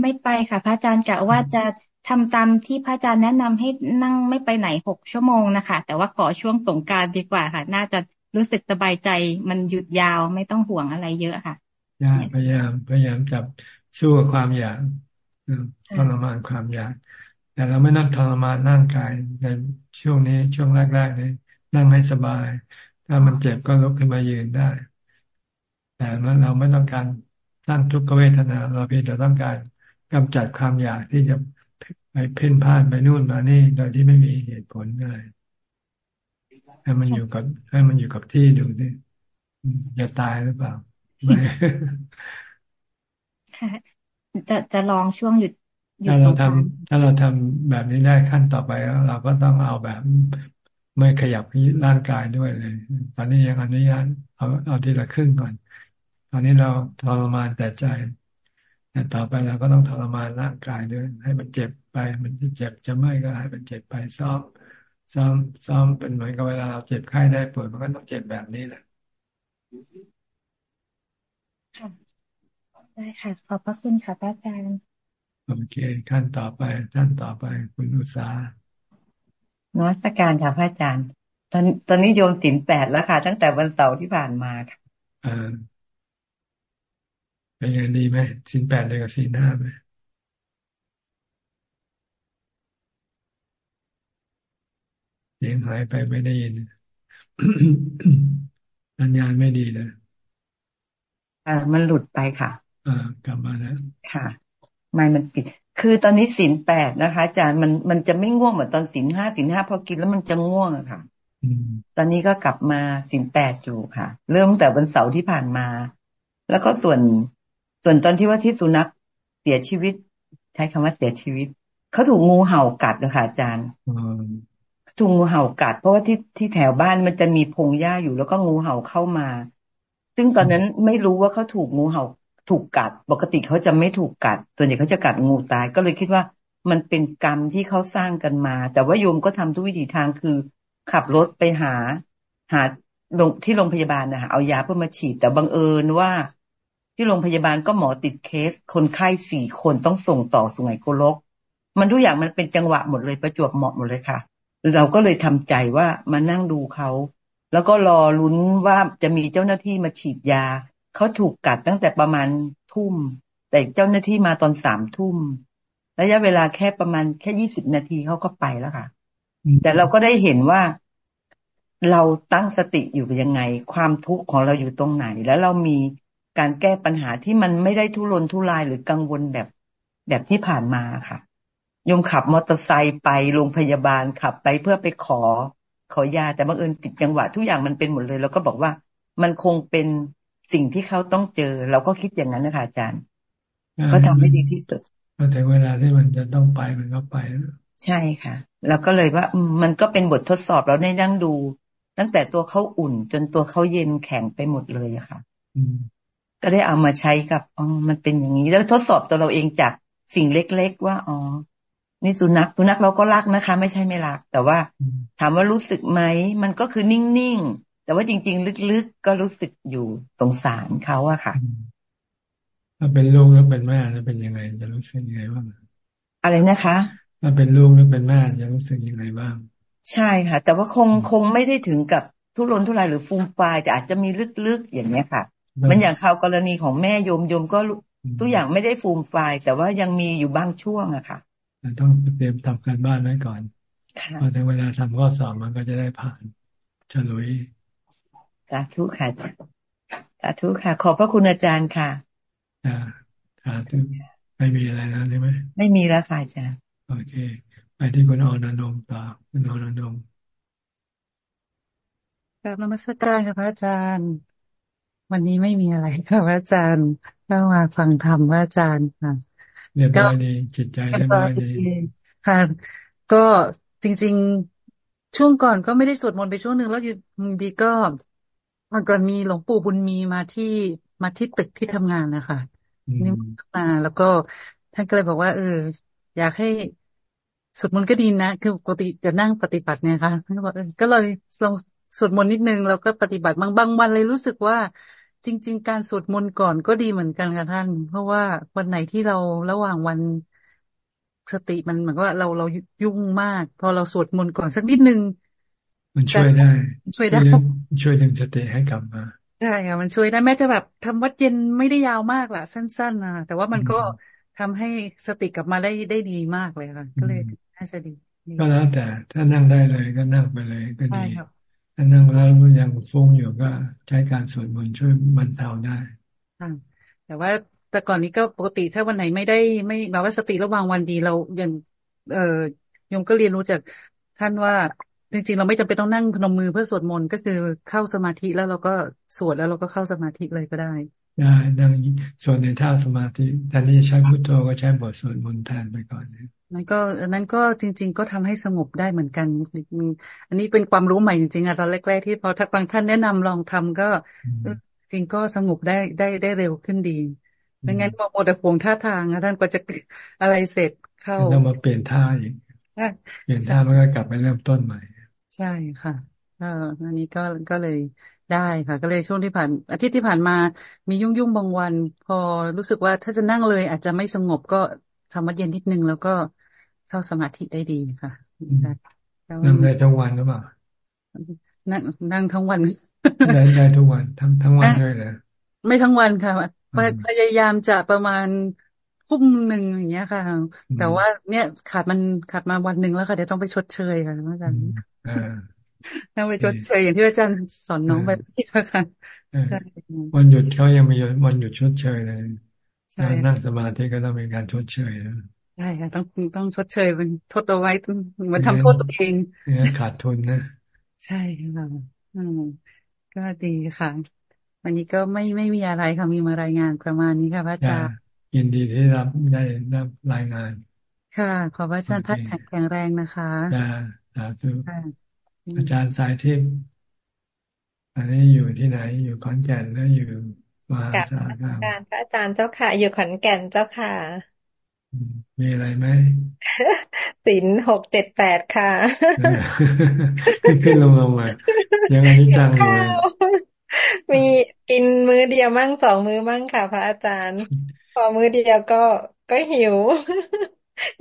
ไม่ไปค่ะ พระอาจารย์กะว่าจะทำตามที่พระอาจารย์แนะนำให้นั่งไม่ไปไหนหกชั่วโมงนะคะ แต่ว่าขอช่วงสงการดีกว่าค่ะ น่าจะรู้สึกสบายใจมันหยุดยาวไม่ต้องห่วงอะไรเยอะค่ะพยายามพยายามจับสู้กับความอยากทรมานความอยาก แต่เราไม่นั่งทรมานนั่งกายในช่วงนี้ช่วงแรกๆนี้นั่งให้สบาย ถ้ามันเจ็บก็ลุกขึ้นมายืนได้ แต่เราไม่ต้องการสร้างทุกขเวทนา เราเพียงแต่ต้องการกำจัดความอยากที่จะไปเพ่นพ่านไปนู่นมานี่โดยที่ไม่มีเหตุผลเลยให้มันอยู่กับให้มันอยู่กับที่ดูดิจะตายหรือเปล่าไม่ค่ะจะจะลองช่วงหยุด ถ้าเราทำถ้าเราทำแบบนี้ได้ขั้นต่อไปแล้วเราก็ต้องเอาแบบไม่ขยับร่างกายด้วยเลย ตอนนี้ยังอนุญาตเอาเอาทีละครึ่งก่อน ตอนนี้เราทรมานแต่ใจแต่ต่อไปเราก็ต้องทรมานร่างกายด้วย ให้มันเจ็บไป มันจะเจ็บจะไม่ก็ให้มันเจ็บไปซ้อมซ้อมซ้อมเป็นเหมือนกับเวลาเราเจ็บไข้ได้ป่วยมันก็ต้องเจ็บแบบนี้แหละค่ะได้ค่ะ ขอบพระคุณค่ะพระอาจารย์ โอเคขั้นต่อไปท่านต่อไปคุณอุษานวัตการค่ะพระอาจารย์ ตอนตอนนี้โยมสินแปดแล้วค่ะ ตั้งแต่วันเสาร์ที่ผ่านมาค่ะอ่าเป็นยังดีไหมสินแปดเลยกับสินห้าไหมเสียงหายไปไม่ได้ยินสัญญาณไม่ดีเลยอ่ามันหลุดไปค่ะ อ่ากลับมาแล้วค่ะ ไม่มันปิด คือตอนนี้สินแปดนะคะอาจารย์มันมันจะไม่ง่วงเหมือนตอนสินห้าสินห้าพอกินแล้วมันจะง่วงอะค่ะตอนนี้ก็กลับมาสินแปดอยู่ค่ะ เริ่มแต่วันเสาร์ที่ผ่านมา แล้วก็ส่วนส่วนตอนที่ว่าที่สุนัขเสียชีวิต ใช้คำว่าเสียชีวิตเขาถูกงูเห่ากัดนะคะอาจารย์ถูกงูเห่ากัด เพราะว่าที่ที่แถวบ้านมันจะมีพงหญ้าอยู่แล้วก็งูเห่าเข้ามา ซึ่งตอนนั้นไม่รู้ว่าเขาถูกงูเห่า ถูกกัด ปกติเขาจะไม่ถูกกัดตัวใหญ่เขาจะกัดงูตาย ก็เลยคิดว่ามันเป็นกรรมที่เขาสร้างกันมา แต่ว่าโยมก็ทำทุกวิถีทางคือ ขับรถไปหา หาลงที่โรงพยาบาลนะคะเอายาเพื่อมาฉีด แต่บังเอิญว่า ที่โรงพยาบาลก็หมอติดเคส คนไข้สี่คนต้องส่งต่อสุไหงโกลก มันทุกอย่างมันเป็นจังหวะหมดเลยประจวบเหมาะหมดเลยค่ะ เราก็เลยทำใจว่ามานั่งดูเขาแล้วก็รอลุ้นว่าจะมีเจ้าหน้าที่มาฉีดยา เขาถูกกัดตั้งแต่ประมาณทุ่ม แต่เจ้าหน้าที่มาตอนสามทุ่มระยะเวลาแค่ประมาณแค่ยี่สิบนาทีเขาก็ไปแล้วค่ะ แต่เราก็ได้เห็นว่าเราตั้งสติอยู่ยังไง ความทุกข์ของเราอยู่ตรงไหน แล้วเรามีการแก้ปัญหาที่มันไม่ได้ทุรนทุรายหรือกังวลแบบแบบที่ผ่านมาค่ะยมขับมอเตอร์ไซค์ไปโรงพยาบาลขับไปเพื่อไปขอ ขอยาแต่บังเอิญติดจังหวะทุกอย่างมันเป็นหมดเลย แล้วก็บอกว่ามันคงเป็น สิ่งที่เขาต้องเจอ เราก็คิดอย่างนั้นนะคะอาจารย์ ก็ทำให้ดีที่สุดพอถึงเวลาที่มันจะต้องไปมันก็ไป ใช่ค่ะ แล้วก็เลยว่ามันก็เป็นบททดสอบเราได้นั่งดู ตั้งแต่ตัวเขาอุ่น จนตัวเขาเย็นแข็งไปหมดเลยอะค่ะก็ได้เอามาใช้กับอ๋อมันเป็นอย่างนี้ แล้วทดสอบตัวเราเองจากสิ่งเล็ก ๆ ว่าอ๋อนี่สุนัขสุนัขเราก็รักนะคะ ไม่ใช่ไม่รัก แต่ว่า ถามว่ารู้สึกไหมมันก็คือนิ่งๆ แต่ว่าจริง ๆ ลึกๆก็รู้สึกอยู่สงสารเขาอะค่ะ ถ้าเป็นลูกแล้วเป็นแม่จะเป็นยังไง จะรู้สึกยังไงบ้างอะไรนะคะ ถ้าเป็นลูกแล้วเป็นแม่จะรู้สึกยังไงบ้าง ใช่ค่ะ แต่ว่าคงคงไม่ได้ถึงกับทุรนทุรายหรือฟูมฟายแต่อาจจะมีลึกๆอย่างเนี้ยค่ะ มันอย่างข่าวกรณีของแม่โยมโยมก็ทุกอย่างไม่ได้ฟูมฟายแต่ว่ายังมีอยู่บางช่วงอะค่ะต้องเตรียมทำการบ้านไว้ก่อนพอถึงเวลาทำข้อสอบมันก็จะได้ผ่านฉลุย สาธุค่ะสาธุค่ะ ขอบพระคุณอาจารย์ค่ะอ่าสาธุไม่มีอะไรแล้วใช่ไหมไม่มีแล้วค่ะอาจารย์โอเค ไปที่คุณออนนงต่อคุณออนนงกราบนมัสการค่ะพระอาจารย์ วันนี้ไม่มีอะไรค่ะพระอาจารย์เข้ามาฟังธรรมพระอาจารย์ค่ะเรียบร้อยดีจิตใจเรียบร้อยดีค่ะ ก็จริง ๆ ช่วงก่อนก็ไม่ได้สวดมนต์ไปช่วงหนึ่งแล้วอยู่ดีก็ มันก่อนมีหลวงปู่บุญมีมาที่มาที่ตึกที่ทำงานนะคะนี่มาแล้วก็ท่านก็เลยบอกว่า เออ อยากให้สวดมนต์ก็ดีนะ คือปกติจะนั่งปฏิบัติเนี่ยค่ะท่านก็บอกเออก็เลยลองสวดมนต์นิดนึงแล้วก็ปฏิบัติบางบางวันเลยรู้สึกว่า จริง ๆ การสวดมนต์ก่อนก็ดีเหมือนกันค่ะท่าน เพราะว่าวันไหนที่เราระหว่างวันสติมันเหมือนว่าเราเรายุ่งมาก พอเราสวดมนต์ก่อนสักนิดนึง มันช่วยได้ ช่วยได้ช่วยดึงสติให้กลับมาใช่ค่ะมันช่วยได้แม้จะแบบทำวัดเย็นไม่ได้ยาวมากล่ะ สั้นๆนะแต่ว่ามันก็ทำให้สติกลับมาได้ได้ดีมากเลยค่ะ ก็เลยน่าจะดีก็แล้วแต่ ถ้านั่งได้เลยก็นั่งไปเลยก็ดีถ้านั่งแล้วยังฟุ้งอยู่ก็ใช้การสวดมนต์ช่วยบรรเทาได้แต่ว่าแต่ก่อนนี้ก็ปกติถ้าวันไหนไม่ได้ไม่แบบว่าสติระหว่างวันดีเราอย่างเอ่อยมก็เรียนรู้จากท่านว่า จริงๆเราไม่จำเป็นต้องนั่งพนมมือเพื่อสวดมนต์ก็คือเข้าสมาธิแล้วเราก็สวดแล้วเราก็เข้าสมาธิเลยก็ได้ได้นั่งสวดในท่าสมาธิแทนที่จะใช้พุทโธก็ใช้บทสวดมนต์แทนไปก่อนเนี่ยนั่นก็นั้นก็จริง ๆ ก็ทำให้สงบได้เหมือนกัน อันนี้เป็นความรู้ใหม่จริงๆอะตอนแรกๆที่พอทักบางท่านแนะนำลองทำก็จริงก็สงบได้ได้ได้เร็วขึ้นดีไม่งั้นมองแต่ห่วงท่าทางท่านก็จะอะไรเสร็จเข้าต้องมาเปลี่ยนท่าอีกเปลี่ยนท่ามันก็กลับไปเริ่มต้นใหม่ ใช่ค่ะก็อันนี้ก็ก็เลยได้ค่ะ ก็เลยช่วงที่ผ่าน อาทิตย์ที่ผ่านมามียุ่งยุ่งบางวัน พอรู้สึกว่าถ้าจะนั่งเลย อาจจะไม่สงบก็ทำวัดเย็นนิดนึงแล้วก็เข้าสมาธิได้ดีค่ะนั่งได้ทั้งวันหรือเปล่านั่งนั่งทั้งวันได้ได้ทุกวันทั้งทั้งวันเลยเหรอไม่ทั้งวันค่ะพยายามจะประมาณ ทุ่มหนึ่งอย่างเงี้ยค่ะ แต่ว่าเนี่ยขาดมันขาดมาวันหนึ่งแล้วค่ะเดี๋ยวต้องไปชดเชยค่ะอาจารย์ต้องไปชดเชยอย่างที่อาจารย์สอนน้องไปที่ค่ะวันหยุดเขายังมีวันหยุดชดเชยเลยนั่งสมาธิก็ต้องมีการชดเชยนะใช่ค่ะต้องต้องชดเชยมันทดเอาไว้มันทำโทษตัวเองขาดทุนนะ ใช่ค่ะอืมก็ดีค่ะ วันนี้ก็ไม่ไม่มีอะไรค่ะมีมารายงานประมาณนี้ค่ะพระอาจารย์ ยินดีที่รับได้รับรายงาน ค่ะ ขอพระอาจารย์ท่านแข็งแรงนะคะจ้าสาธุอาจารย์สายทิพย์อันนี้อยู่ที่ไหน อยู่ขอนแก่นแล้วอยู่มหาสารคามการพระอาจารย์เจ้าค่ะ อยู่ขอนแก่นเจ้าค่ะ มีอะไรไหมสินหกเจ็ดแปดค่ะขึ้นขึ้นลงลงมายังไงนี่จังเลยมีกินมื้อเดียวมั่งสองมื้อมั่งค่ะ พระอาจารย์ พอมื้อเดียวก็ก็หิว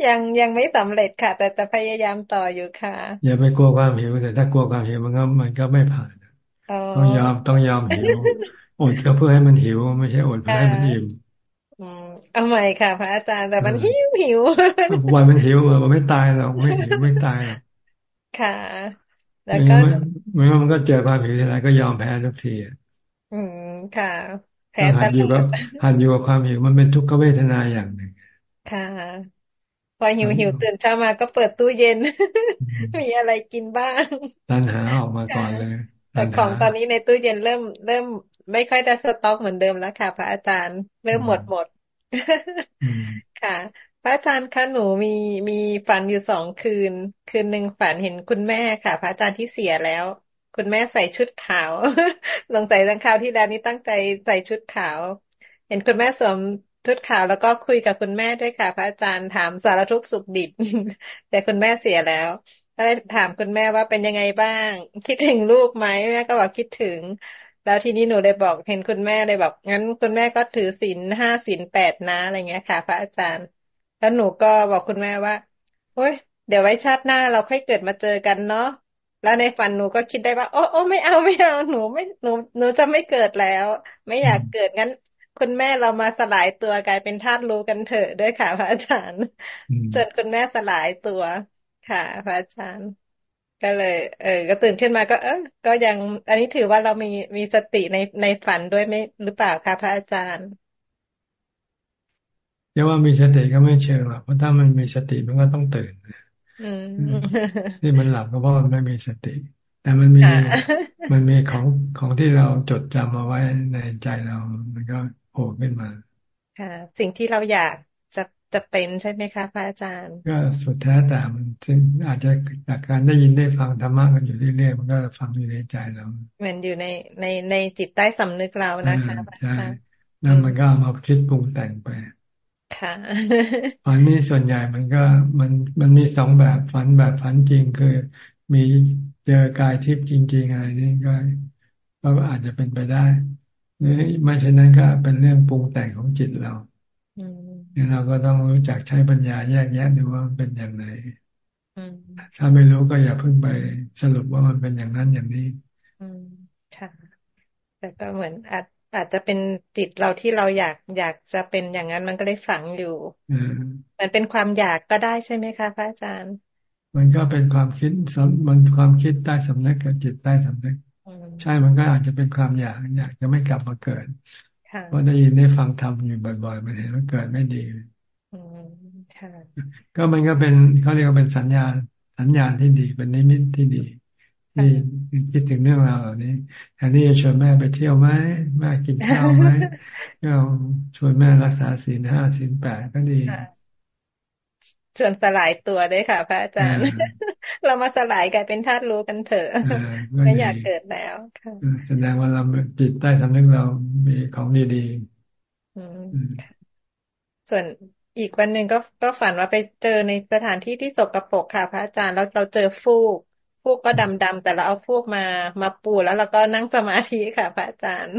ยังยังไม่สำเร็จค่ะ แต่จะพยายามต่ออยู่ค่ะ อย่าไปกลัวความหิวแต่ถ้ากลัวความหิวมันก็มันก็ไม่ผ่านต้องยอมต้องยอมหิวอดก็เพื่อให้มันหิว ไม่ใช่อดเพื่อให้มันอิ่มเอาใหม่ค่ะพระอาจารย์แต่มันหิวหิววันมันหิวมันไม่ตายหรอกไม่หิวไม่ตายหรอกค่ะ แล้วก็ไม่ว่ามันก็เจอความหิวทีไรก็ยอมแพ้ทุกทีอืมค่ะแพ้ หัดอยู่กับหัดอยู่กับความหิวมันเป็นทุกขเวทนาอย่างหนึ่ง ค่ะ พอหิวหิวตื่นเช้ามาก็เปิดตู้เย็น มีอะไรกินบ้างตันหาออกมาก่อนเลยแต่ของตอนนี้ในตู้เย็นเริ่มเริ่มไม่ค่อยได้สต็อกเหมือนเดิมแล้วค่ะ พระอาจารย์เริ่มหมดหมด ค่ะ พระอาจารย์คะหนูมีมีฝันอยู่สองคืน คืนหนึ่งฝันเห็นคุณแม่ค่ะ พระอาจารย์ที่เสียแล้ว คุณแม่ใส่ชุดขาวสงสัยตั้งคราวที่ดานี้ตั้งใจใส่ชุดขาว เห็นคุณแม่สวมชุดขาวแล้วก็คุยกับคุณแม่ด้วยค่ะ พระอาจารย์ถามสารทุกข์สุขดิบแต่คุณแม่เสียแล้วก็เลยถามคุณแม่ว่าเป็นยังไงบ้าง คิดถึงลูกไหมแม่ก็บอกคิดถึง แล้วทีนี้หนูเลยบอกเห็นคุณแม่เลยบอกงั้นคุณแม่ก็ถือศีลห้าศีลแปดนะอะไรเงี้ยค่ะ พระอาจารย์ แล้วหนูก็บอกคุณแม่ว่าโอ้ยเดี๋ยวไว้ชาติหน้าเราค่อยเกิดมาเจอกันเนาะ แล้วในฝันหนูก็คิดได้ว่า โอ้โอ้ไม่เอาไม่เอาหนูไม่หนูหนูจะไม่เกิดแล้ว ไม่อยากเกิดงั้น คุณแม่เรามาสลายตัวกลายเป็นธาตุรู้กันเถอะด้วยค่ะ พระอาจารย์จนคุณแม่สลายตัวค่ะ พระอาจารย์ ก็เลย เออ ก็ตื่นขึ้นมาก็ เออก็ยัง อันนี้ถือว่าเรามีมีสติในในฝันด้วยไม่หรือเปล่าคะพระอาจารย์เรียกว่ามีสติก็ไม่เชิงหรอกเพราะถ้ามันมีสติมันก็ต้องตื่นนี่ มันหลับก็เพราะมันไม่มีสติ แต่มันมีมันมีของของที่เราจดจำเอาไว้ในใจเรา มันก็โผล่ขึ้นมาค่ะสิ่งที่เราอยากจะจะเป็นใช่ไหมคะพระอาจารย์ ก็สุดแท้แต่มันซึ่งอาจจะจากการได้ยินได้ฟังธรรมะกันอยู่เรื่อยๆมันก็ฟังอยู่ในใจเรามันอยู่ในในในจิตใต้สำนึกเรานะคะใช่แล้วมันก็มาคิดปรุงแต่งไป ค่ะฝันนี้ส่วนใหญ่มันก็มันมันมีสองแบบฝันแบบฝันจริงคือ มีเจอกายทิพย์จริง ๆ อะไรนี่ก็ก็อาจจะเป็นไปได้หรือไม่เช่นนั้นก็เป็นเรื่องปรุงแต่งของจิตเราเราก็ต้องรู้จักใช้ปัญญาแยกแยะดูว่ามันเป็นอย่างไรถ้าไม่รู้ก็อย่าเพิ่งไปสรุปว่ามันเป็นอย่างนั้นอย่างนี้อืมค่ะแต่ก็เหมือนอาจ อาจจะเป็นจิตเราที่เราอยากอยากจะเป็นอย่างนั้นมันก็เลยฝังอยู่มันเป็นความอยากก็ได้ใช่ไหมคะพระอาจารย์ มันก็เป็นความคิดมันความคิดใต้สำนึกกับจิตใต้สำนึกใช่มันก็อาจจะเป็นความอยากอยากจะไม่กลับมาเกิดเพราะได้ยินได้ฟังธรรมอยู่บ่อยๆมันเห็นว่าเกิดไม่ดีก็มันก็เป็นเขาเรียกว่าเป็นสัญญาณสัญญาณที่ดีเป็นนิมิตที่ดี ที่คิดถึงเรื่องราวเหล่านี้แทนที่จะชวนแม่ไปเที่ยวไหมแม่กินข้าวไหมก็ชวนแม่รักษาศีลห้าศีลแปดก็ดีชวนสลายตัวได้ค่ะ พระอาจารย์ เรามาสลายกลายเป็นธาตุรู้กันเถอะไม่อยากเกิดแล้วค่ะแสดงว่าเราจิตใต้ทำให้เรามีของดีๆส่วนอีกวันหนึ่งก็ก็ฝันว่าไปเจอในสถานที่ที่สกปรกค่ะ พระอาจารย์แล้วเราเจอฟูก ฟูกก็ดำๆแต่เราเอาฟูกมามาปูแล้วเราก็นั่งสมาธิค่ะ พระอาจารย์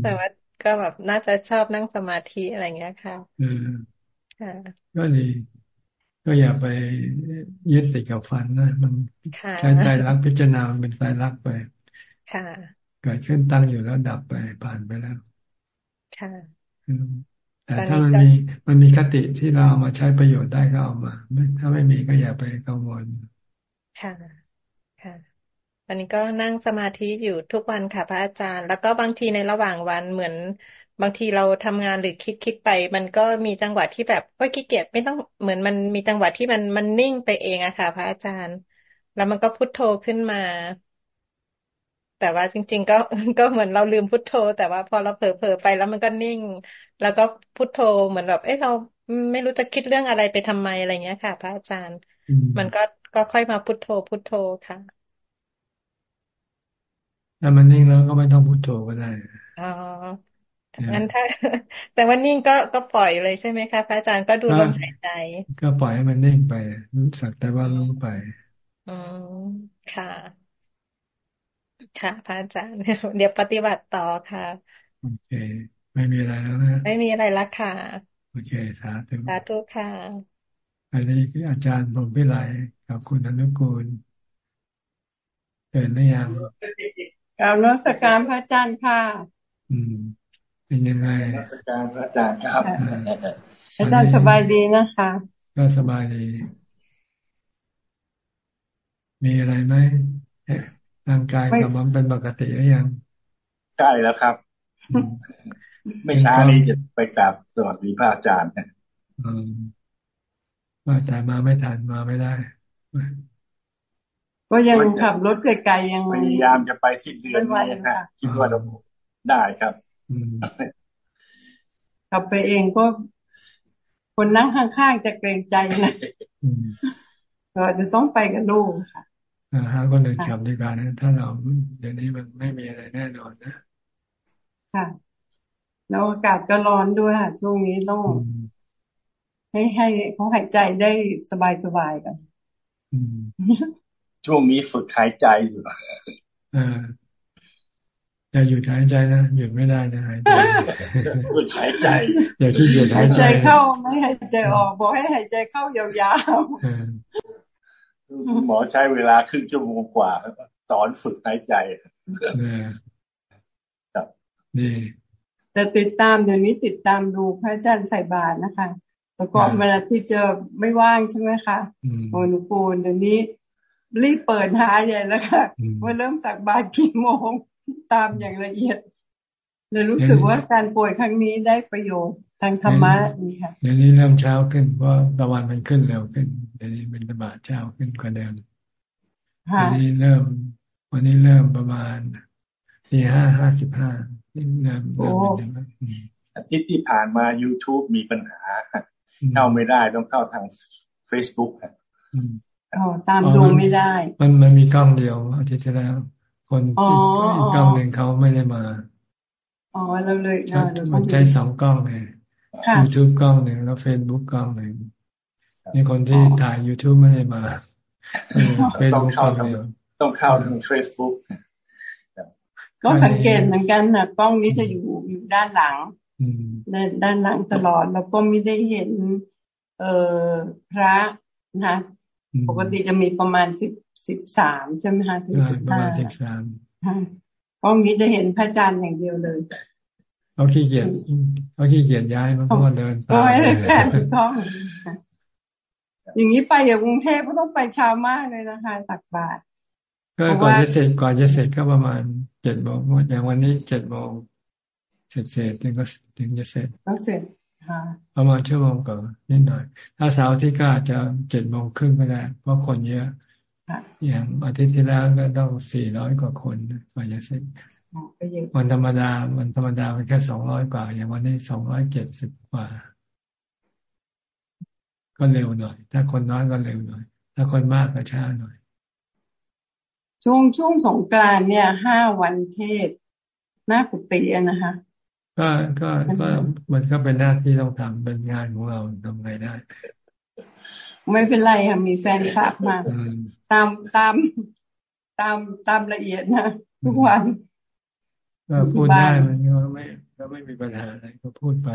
แต่ว่าก็แบบน่าจะชอบนั่งสมาธิอะไรเงี้ยค่ะก็ดีก็อย่าไปยึดติดกับฟันนะ มันใช้ใจรักพิจารณาเป็นใจรักไป ค่ะเกิดขึ้นตั้งอยู่แล้วดับไปผ่านไปแล้ว ค่ะแต่ถ้ามันมีมันมีคติที่เราเอามาใช้ประโยชน์ได้ก็เอามาถ้าไม่มีก็อย่าไปกังวล ค่ะค่ะแอนนี้ก็นั่งสมาธิอยู่ทุกวันค่ะพระอาจารย์ แล้วก็บางทีในระหว่างวันเหมือนบางทีเราทำงานหรือคิดคิดไป มันก็มีจังหวะที่แบบว่าขี้เกียจไม่ต้องเหมือนมันมีจังหวะที่มันมันนิ่งไปเองอะค่ะ พระอาจารย์ แล้วมันก็พุทโธขึ้นมา แต่ว่าจริง ๆ ก็ก็เหมือนเราลืมพุทโธ แต่ว่าพอเราเผลอๆไปแล้วมันก็นิ่ง แล้วก็พุทโธเหมือนแบบเอ้เราไม่รู้จะคิดเรื่องอะไรไปทำไมอะไรเงี้ยค่ะ พระอาจารย์ มันก็ก็ค่อยมาพุทโธพุทโธค่ะ ถ้ามันนิ่งแล้วก็ไม่ต้องพุทโธก็ได้อ๋องั้นถ้า แต่ว่านิ่งก็ก็ปล่อยเลยใช่ไหมคะพระอาจารย์ก็ดูลมหายใจ ก็ปล่อยให้มันนิ่งไปรู้สักแต่ว่ารู้ไปอืมค่ะ ค่ะพระอาจารย์เดี๋ยวปฏิบัติต่อค่ะโอเค ไม่มีอะไรแล้วนะไม่มีอะไรละค่ะโอเคสาธุสาธุค่ะอันนี้คืออาจารย์ผมพิไลกับคุณอนุกูลเกิดหรือยัง กล่าวนักการพระอาจารย์ค่ะ อืม เป็นยังไงนักการพระอาจารย์ครับอาจารย์สบายดีนะคะ ก็สบายดี มีอะไรไหมร่างกายกำลังเป็นปกติหรือยังใช่แล้วครับ ไม่ช้านี้จะไปกราบสวัสดีพระอาจารย์อืมว่าแต่มาไม่ทันมาไม่ได้ ก็ยังขับรถไกลๆยังพยายามจะไปสิ้นเดือนนี้นะคิดว่าเราได้ครับขับไปเองก็คนนั่งข้างๆจะเกรงใจนะเราจะต้องไปกับลูกค่ะหาคนอื่นขับดีกว่านะถ้าเราเดี๋ยวนี้มันไม่มีอะไรแน่นอนนะค่ะแล้วอากาศก็ร้อนด้วยค่ะช่วงนี้ต้องให้ให้เขาหายใจได้สบายๆกัน ช่วงนี้ฝึกหายใจอยู่อ่าอย่าหยุดหายใจนะหยุดไม่ได้นะหายใจฝึกหายใจอย่าที่หยุดหายใจเข้าไม่หายใจออกบอกให้หายใจเข้ายาวๆหมอใช้เวลาครึ่งชั่วโมงกว่าสอนฝึกหายใจครับดีจะติดตามเดี๋ยวนี้ติดตามดูพระอาจารย์ใส่บาตรนะคะ แล้วก็เวลาที่เจอไม่ว่างใช่ไหมคะโอนุปูนเดี๋ยวนี้ รีบเปิดหาใหญ่แล้วค่ะว่าเริ่มตักบาตรกี่โมงตามอย่างละเอียดเลยรู้สึกว่าการป่วยครั้งนี้ได้ประโยชน์ทางธรรมะนี่ค่ะเดี๋ยวนี้เริ่มเช้าขึ้นเพราะตะวันมันขึ้นเร็วขึ้นเดี๋ยวนี้เป็นบาตเช้าขึ้นกว่าเดิมวันนี้เริ่ม วันนี้เริ่มประมาณตีห้าห้าสิบห้าเริ่มเริ่มเป็นอาทิตย์ที่ผ่านมา YouTube มีปัญหา เข้าไม่ได้ต้องเข้าทาง Facebook ครับอ๋อ ตามดูไม่ได้ มันมันมีกล้องเดียวอาทิตย์ที่แล้ว คนอีกกล้องหนึ่งเขาไม่ได้มาอ๋อเราเลยมันใช้สองกล้องเลยยูทูบกล้องหนึ่งแล้วเฟซบุ๊กกล้องหนึ่งมีคนที่ถ่าย YouTube ไม่ได้มาเฟซบุ๊กกล้องเดียวต้องเข้าทางเฟซบุ๊กก็สังเกตเหมือนกันนะกล้องนี้จะอยู่อยู่ด้านหลังด้านด้านหลังตลอด แล้วก็ไม่ได้เห็น เอ่อพระนะ ปกติจะมีประมาณสิบสิบสามใช่ไหมคะถึงสิบห้าสิบสามห้องนี้จะเห็นพระอาจารย์อย่างเดียวเลยเขาขี้เกียจเขาขี้เกียจย้ายมันก็เดินตามเลยต้องอย่างนี้ไปอย่างกรุงเทพก็ต้องไปเช้ามากเลยนะคะตักบาตรก็ก่อนจะเสร็จก่อนจะเสร็จก็ประมาณเจ็ดโมงอย่างวันนี้เจ็ดโมงเสร็จเสร็จถึงก็ถึงจะเสร็จต้องเสร็จ ประมาณชั่วโมงก่อนนิดหน่อย ถ้าเสาร์ที่ก็อาจจะเจ็ดโมงครึ่งก็ได้เพราะคนเยอะอย่างอาทิตย์ที่แล้วก็ต้องสี่ร้อยกว่าคนกว่าจะเสร็จวันธรรมดาวันธรรมดามันแค่สองร้อยกว่า อย่างวันนี้สองร้อยเจ็ดสิบกว่า ก็เร็วหน่อย ถ้าคนน้อยก็เร็วหน่อย ถ้าคนมากก็ช้าหน่อย ช่วงช่วงสงกรานเนี่ยห้าวันเทศหน้ากุฏินะคะ ก็ก็ก็มันก็เป็นหน้าที่ต้องทำเป็นงานของเราทำไงได้ ไม่เป็นไรค่ะมีแฟนคลับมาตามตามตามตามละเอียดนะทุกวันก็พูดได้มันก็ไม่ก็ไม่มีปัญหาอะไรก็พูดไป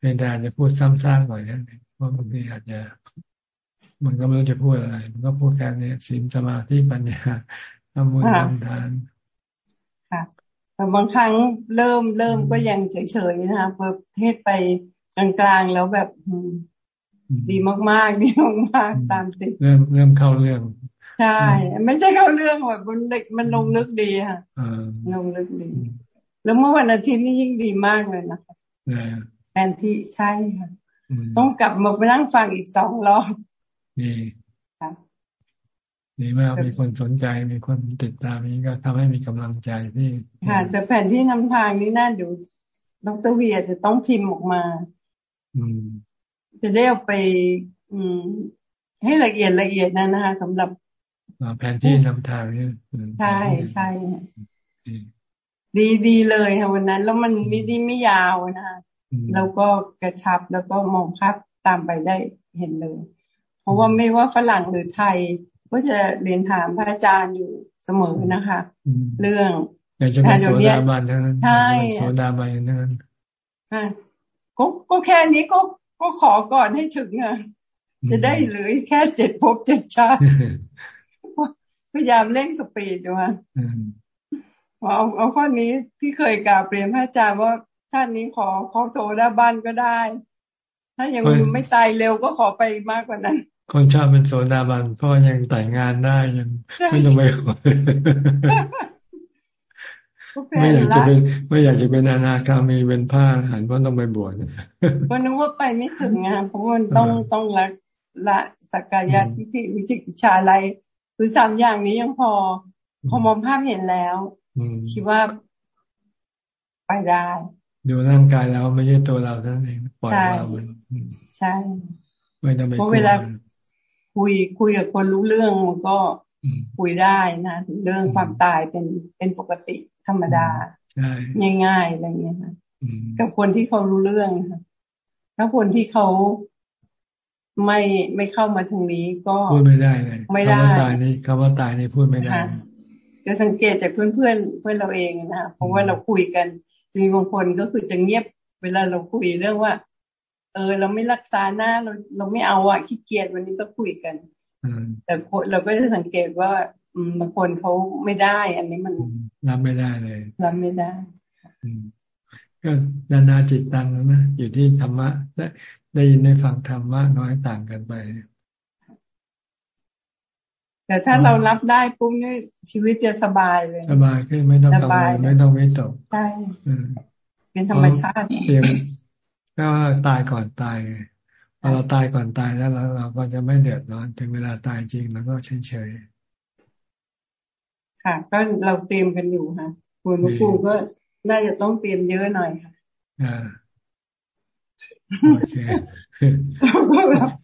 เป็นแต่จะพูดซ้ำซากหน่อยนั่นเองเพราะบางทีอาจจะ มันก็ไม่รู้จะพูดอะไร มันก็พูดแค่นี้ศีลสมาธิปัญญาทำบุญทำทานค่ะ แต่บางครั้งเริ่มเริ่มก็ยังเฉยๆนะคะพอเทศไปกลางๆแล้วแบบดีมากๆดีมากๆตามติดเริ่มเริ่มเข้าเรื่องใช่ไม่ใช่เข้าเรื่องแบบมันเด็กมันลงลึกดีค่ะลงลึกดี แล้วเมื่อวันอาทิตย์นี่ยิ่งดีมากเลยนะคะแทนที่ใช่ค่ะต้องกลับมาไปนั่งฟังอีกสองรอบ ดีดีมากมีคนสนใจมีคนติดตามนี้ก็ทำให้มีกำลังใจที่ค่ะแต่แผนที่นำทางนี้น่าดูดรเวียจะต้องพิมพ์ออกมา อืม จะได้เอาไป อืม ให้ละเอียดละเอียดนะนะคะสำหรับแผนที่นำทางนี่ใช่ใช่ดีดีเลยค่ะวันนั้น แล้วมันไม่ดีไม่ยาวนะคะแล้วก็กระชับแล้วก็มองภาพตามไปได้เห็นเลย เพราะว่าไม่ว่าฝรั่งหรือไทย ก็จะเรียนถามพระอาจารย์อยู่เสมอนะคะ เรื่องอยากจะเป็นโสดาบันทั้งนั้นใช่โสดาบันทั้งนั้นก็ก็แค่นี้ก็ก็ขอก่อนให้ถึงอะจะได้เหลือแค่เจ็ดภพเจ็ดชาติพยายามเร่งสปีดดูว่าเอาเอาข้อนี้ที่เคยกล่าวเปลี่ยนพระอาจารย์ว่าชาตินี้ขอขอโสดาบันก็ได้ ถ้ายังไม่ตายเร็วก็ขอไปมากกว่านั้น คนชอบเป็นโสดาบันเพราะยังแต่งงานได้ยังไม่ต้องไปไม่อยากจะเป็นไม่อยากจะเป็นอนาคามีเป็นผ้าหันเพราะต้องไปบวชก็นึกว่าไปไม่ถึงงานเพราะมันต้องต้องละละสักกายทิฏฐิวิจิกิจชาอะไรคือสามอย่างนี้ยังพอ พอมองภาพเห็นแล้วคิดว่าไปได้ดูร่างกายแล้วไม่ใช่ตัวเราเท่านั้นเองปล่อยเราใช่ไม่ต้องไปเพราะเวลา คุยคุยกับคนรู้เรื่องมันก็คุยได้นะถึงเรื่องความตายเป็นเป็นปกติธรรมดาง่ายๆอะไรเงี้ยค่ะกับคนที่เขารู้เรื่องค่ะถ้าคนที่เขาไม่ไม่เข้ามาทางนี้ก็พูดไม่ได้เลยไม่ได้คำว่าตายนี่คำว่าตายนี่พูดไม่ได้จะสังเกตจากเพื่อนเพื่อนเพื่อนเราเองนะเพราะว่าเราคุยกันมีบางคนก็คือจะเงียบเวลาเราคุยเรื่องว่า เออ เราไม่รักษาหน้าเราเราไม่เอาอะขี้เกียจวันนี้ก็คุยกันแต่เราก็จะสังเกตว่าบางคนเขาไม่ได้ อันนี้มันรับไม่ได้เลยรับไม่ได้ก็นานาจิตตังนะอยู่ที่ธรรมะได้ได้ยินได้ฟังธรรมะน้อยต่างกันไป แต่ถ้าเรารับได้ปุ๊บนี่ชีวิตจะสบายเลย สบายขึ้นไม่ต้องกังวลไม่ต้องไม่ตกใช่เป็นธรรมชาติเตรียม ก็ตายก่อนตายพอเราตายก่อนตายแล้วเราเราก็จะไม่เดือดร้อน ถึงเวลาตายจริงแล้วก็เฉยเฉยค่ะ ก็เราเตรียมกันอยู่ค่ะคุณครูก็น่าจะต้องเตรียมเยอะหน่อยค่ะอ่าโอเค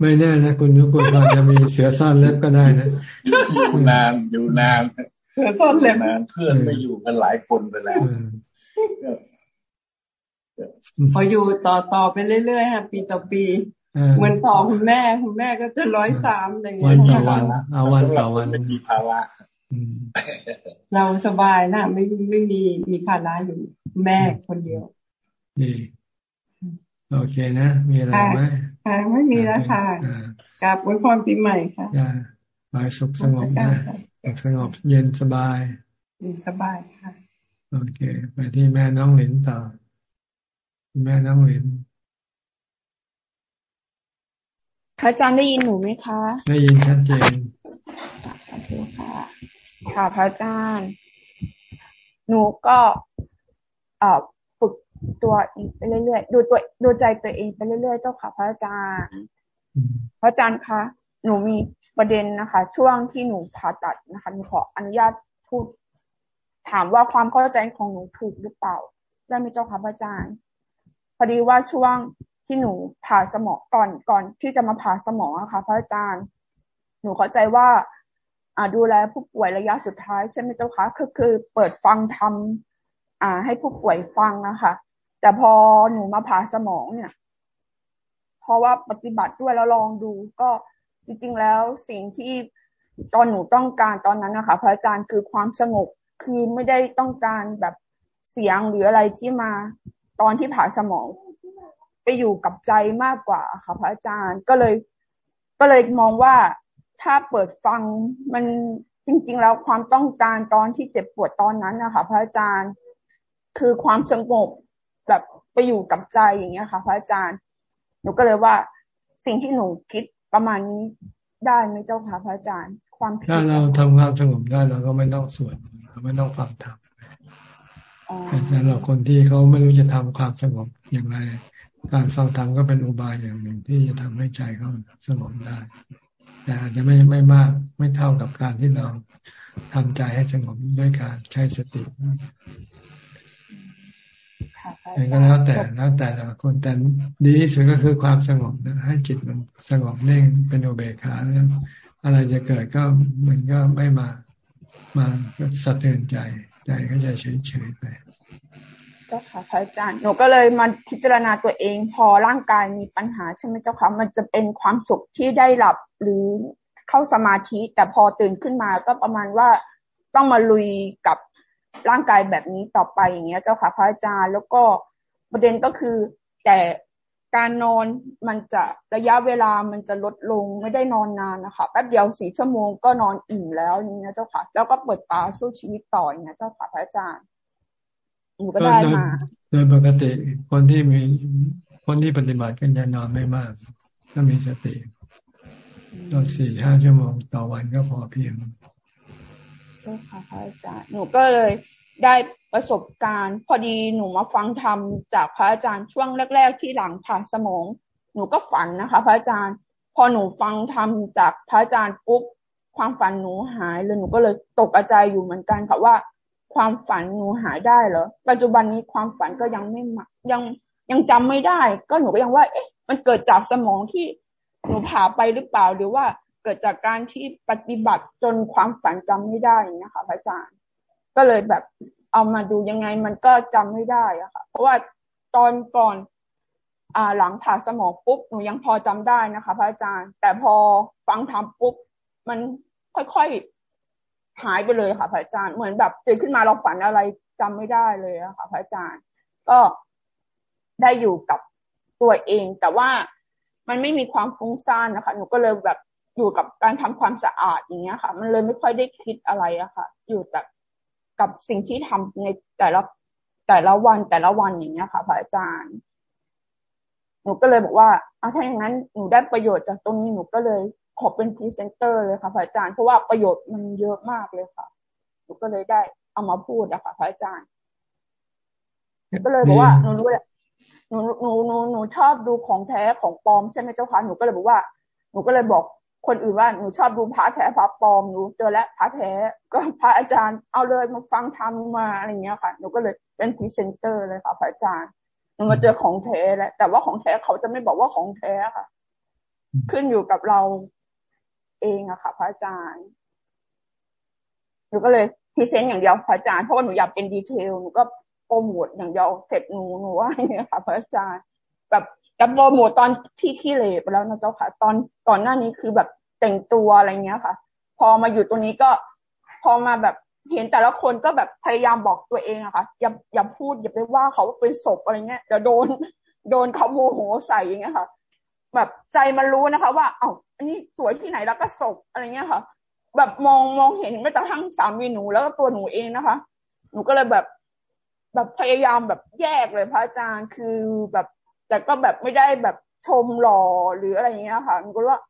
ไม่แน่นะคุณนุกุลอาจจะมีเสือซ่อนเล็บก็ได้นะนานอยู่นานเสือซ่อนเล็บนานเพื่อนไม่อยู่กันหลายคนไปแล้ว พออยู่ต่อต่อไปเรื่อยๆค่ะปีต่อปีเหมือนต่อคุณแม่คุณแม่ก็จะร้อยสามอะไรเงี้ยวันต่อวันเอาวันต่อวันมีภาวะเราสบายนะไม่ไม่มีมีภาระอยู่แม่คนเดียวดีโอเคนะ มีอะไรไหมค่ะไม่มีแล้วค่ะกลับไว้พรปีใหม่ค่ะไปสุขสงบนะสุขสงบเย็นสบายเย็นสบายค่ะ โอเค ไปที่แม่น้องหลินต่อ แม่น้องหลินพระอาจารย์ได้ยินหนูไหมคะ ได้ยินชัดเจนโอเคค่ะ ค่ะพระอาจารย์ หนูก็เอ่อตัวเองไปเรื่อยๆ ดูตัวดูใจตัวเองไปเรื่อยๆ เจ้าค่ะพระอาจารย์ พระอาจารย์คะ หนูมีประเด็นนะคะ ช่วงที่หนูผ่าตัดนะคะหนูขออนุญาตพูด ถามว่าความเข้าใจของหนูถูกหรือเปล่า ได้ไหมเจ้าค่ะพระอาจารย์ พอดีว่าช่วงที่หนูผ่าสมองก่อนก่อนที่จะมาผ่าสมองอะค่ะ พระอาจารย์ หนูเข้าใจว่าอ่าดูแลผู้ป่วยระยะสุดท้ายใช่ไหมเจ้าคะคือคือเปิดฟังทำอ่า ให้ผู้ป่วยฟังนะคะแต่พอหนูมาผ่าสมองเนี่ย เพราะว่าปฏิบัติด้วยแล้วลองดูก็จริงๆแล้วสิ่งที่ตอนหนูต้องการตอนนั้นนะคะพระอาจารย์คือความสงบคือไม่ได้ต้องการแบบเสียงหรืออะไรที่มา ตอนที่ผ่าสมองไปอยู่กับใจมากกว่าค่ะพระอาจารย์ก็เลย ก็เลยมองว่าถ้าเปิดฟังมันจริง ๆ แล้วความต้องการตอนที่เจ็บปวดตอนนั้นนะคะพระอาจารย์คือความสงบแบบไปอยู่กับใจอย่างเงี้ยค่ะ พระอาจารย์หนูก็เลยว่าสิ่งที่หนูคิดประมาณนี้ได้ไหมเจ้าค่ะพระอาจารย์ ความถ้าเราทำความสงบได้เราก็ไม่ต้องสวดเราไม่ต้องฟังธรรม สำหรับคนที่เขาไม่รู้จะทำความสงบอย่างไร การฟังธรรมก็เป็นอุบายอย่างหนึ่งที่จะทำให้ใจเขาสงบได้ แต่อาจจะไม่ไม่มากไม่เท่ากับการที่เราทำใจให้สงบด้วยการใช้สติแต่ก็แล้วแต่แล้วแต่ละคนแต่ดีที่สุดก็คือความสงบนะให้จิตมันสงบนิ่งเป็นอุเบกขาแล้วอะไรจะเกิดก็มันก็ไม่มามาสะเทือนใจ ใจก็จะเฉยเฉยไปเจ้าค่ะพระอาจารย์หนูก็เลยมาพิจารณาตัวเองพอร่างกายมีปัญหาใช่ไหมเจ้าค่ะมันจะเป็นความสุขที่ได้หลับหรือเข้าสมาธิ แต่พอตื่นขึ้นมาก็ประมาณว่าต้องมาลุยกับร่างกายแบบนี้ต่อไปอย่างเงี้ย เจ้าค่ะพระอาจารย์แล้วก็ประเด็นก็คือแต่ การนอนมันจะระยะเวลามันจะลดลงไม่ได้นอนนานนะคะแป๊บเดียวสี่ชั่วโมงก็นอนอิ่มแล้วอย่างเงี้ยเจ้าค่ะ แล้วก็เปิดตาสู้ชีวิตต่ออย่างเงี้ยเจ้าค่ะพระอาจารย์หนูก็ได้มาโดยปกติคนที่มีคนที่ปฏิบัติกันจะนอนไม่มาก ถ้ามีสตินอนสี่ห้าชั่วโมงต่อวันก็พอเพียงเจ้าค่ะพระอาจารย์หนูก็เลย ได้ประสบการณ์ พอดีหนูมาฟังธรรมจากพระอาจารย์ช่วงแรก ๆ ที่หลังผ่าสมอง หนูก็ฝันนะคะ พระอาจารย์ พอหนูฟังธรรมจากพระอาจารย์ปุ๊บความฝันหนูหายเลยหนูก็เลยตกใจอยู่เหมือนกันค่ะว่า ความฝันหนูหายได้เหรอปัจจุบันนี้ความฝันก็ยังไม่ยังยังจำไม่ได้ ก็หนูก็ยังว่า เอ๊ะ มันเกิดจากสมองที่หนูผ่าไปหรือเปล่าหรือว่าเกิดจากการที่ปฏิบัติจนความฝันจำไม่ได้นะคะพระอาจารย์ ก็เลยแบบเอามาดูยังไงมันก็จำไม่ได้อะค่ะ เพราะว่าตอนก่อนอ่าหลังผ่าสมองปุ๊บหนูยังพอจำได้นะคะ พระอาจารย์ แต่พอฟังทำปุ๊บมันค่อยๆหายไปเลยค่ะพระอาจารย์เหมือนแบบตื่นขึ้นมาเราฝันอะไรจำไม่ได้เลยอะค่ะพระอาจารย์ ก็ได้อยู่กับตัวเอง แต่ว่ามันไม่มีความฟุ้งซ่านนะคะ หนูก็เลยแบบอยู่กับการทำความสะอาดอย่างเงี้ยค่ะ มันเลยไม่ค่อยได้คิดอะไรอะค่ะ อยู่แต่ กับสิ่งที่ทำในแต่ละแต่ละวันแต่ละวันอย่างเงี้ยค่ะพระอาจารย์ หนูก็เลยบอกว่าเอาถ้าอย่างนั้นหนูได้ประโยชน์จากตรงนี้หนูก็เลยขอเป็นพรีเซนเตอร์เลยค่ะพระอาจารย์เพราะว่าประโยชน์มันเยอะมากเลยค่ะ หนูก็เลยได้เอามาพูดอะค่ะพระอาจารย์หนูก็เลยบอกว่าหนูรู้แหละหนูหนูหนูหนูชอบดูของแท้ของปลอมใช่ไหมเจ้าค่ะหนูก็เลยบอกว่าหนูก็เลยบอก คนอื่นว่าหนูชอบดูพระแท้พระปลอมหนูเจอแล้วพระแท้ก็พระอาจารย์เอาเลยมาฟังทำมาอะไรเงี้ยค่ะหนูก็เลยเป็นพรีเซนเตอร์เลยค่ะพระอาจารย์หนูมาเจอของแท้แล้วแต่ว่าของแท้เขาจะไม่บอกว่าของแท้ค่ะ ขึ้นอยู่กับเราเองอะค่ะ พระอาจารย์หนูก็เลย present อย่างเดียวพระอาจารย์เพราะว่าหนูอยากเป็น detail หนูก็โปรโมทอย่างเดียวเสร็จหนูหนูว่าอย่างเงี้ยค่ะ พระอาจารย์ แบบกับโปรโมทตอนที่ขี้เหร่ไปแล้วนะเจ้าค่ะ ตอนก่อนหน้านี้คือแบบ แต่งตัวอะไรเงี้ยค่ะ พอมาอยู่ตรงนี้ก็พอมาแบบเห็นแต่ละคนก็แบบพยายามบอกตัวเองอะค่ะอย่าอย่าพูดอย่าไปว่าเขาเป็นศพอะไรเงี้ยเดี๋ยวโดนโดนเขาโมโหใส่อย่างเงี้ยค่ะ แบบใจมันรู้นะคะ ว่า เอ้าอันนี้สวยที่ไหนแล้วก็ศพอะไรเงี้ยค่ะ แบบมองมองเห็นไม่แต่ทั้งสามีหนูแล้วก็ตัวหนูเองนะคะ หนูก็เลยแบบแบบพยายามแบบแยกเลยพระอาจารย์คือแบบ แต่ก็แบบไม่ได้แบบชมหล่อหรืออะไรอย่างเงี้ยค่ะหนูก็ว่า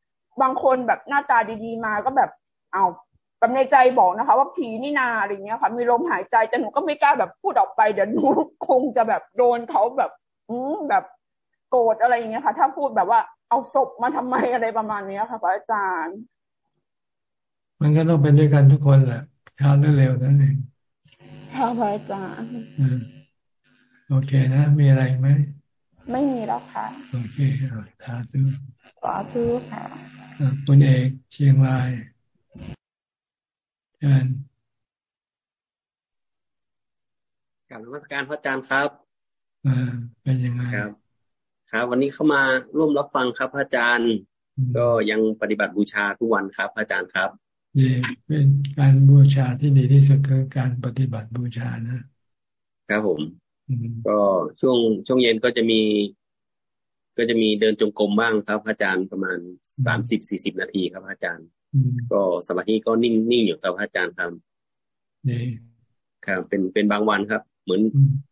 บางคนแบบหน้าตาดีๆมาก็แบบเอาแบบในใจบอกนะคะ ว่าผีนี่นาอะไรเงี้ยค่ะ มีลมหายใจแต่หนูก็ไม่กล้าแบบพูดออกไปเดี๋ยวหนูคงจะแบบโดนเขาแบบ อืแบบโกรธอะไรอย่างเงี้ยค่ะ ถ้าพูดแบบว่าเอาศพมาทำไมอะไรประมาณนี้ค่ะพระอาจารย์ มันก็ต้องเป็นด้วยกันทุกคนแหละช้าหรือเร็วนั่นเองค่ะพระอาจารย์โอเคนะ มีอะไรไหม ไม่มีแล้วค่ะ โอเคสาธุสาธุค่ะคุณเอกเชียงรายเชิญกลับนมัสการพระอาจารย์ครับอ่าเป็นยังไงครับ ครับ วันนี้เข้ามาร่วมรับฟังครับพระอาจารย์ ก็ยังปฏิบัติบูชาทุกวันครับพระอาจารย์ครับดีเป็นการบูชาที่ดีที่สุดคือการปฏิบัติบูชานะครับผมก็ช่วงช่วงเย็นก็จะมี ก็จะมีเดินจงกรมบ้างครับ อาจารย์ประมาณสามสิบสี่สิบนาทีครับ อาจารย์ ก็สมาธิก็นิ่งนิ่งอยู่ครับอาจารย์ครับครับ เป็นเป็นบางวันครับ เหมือน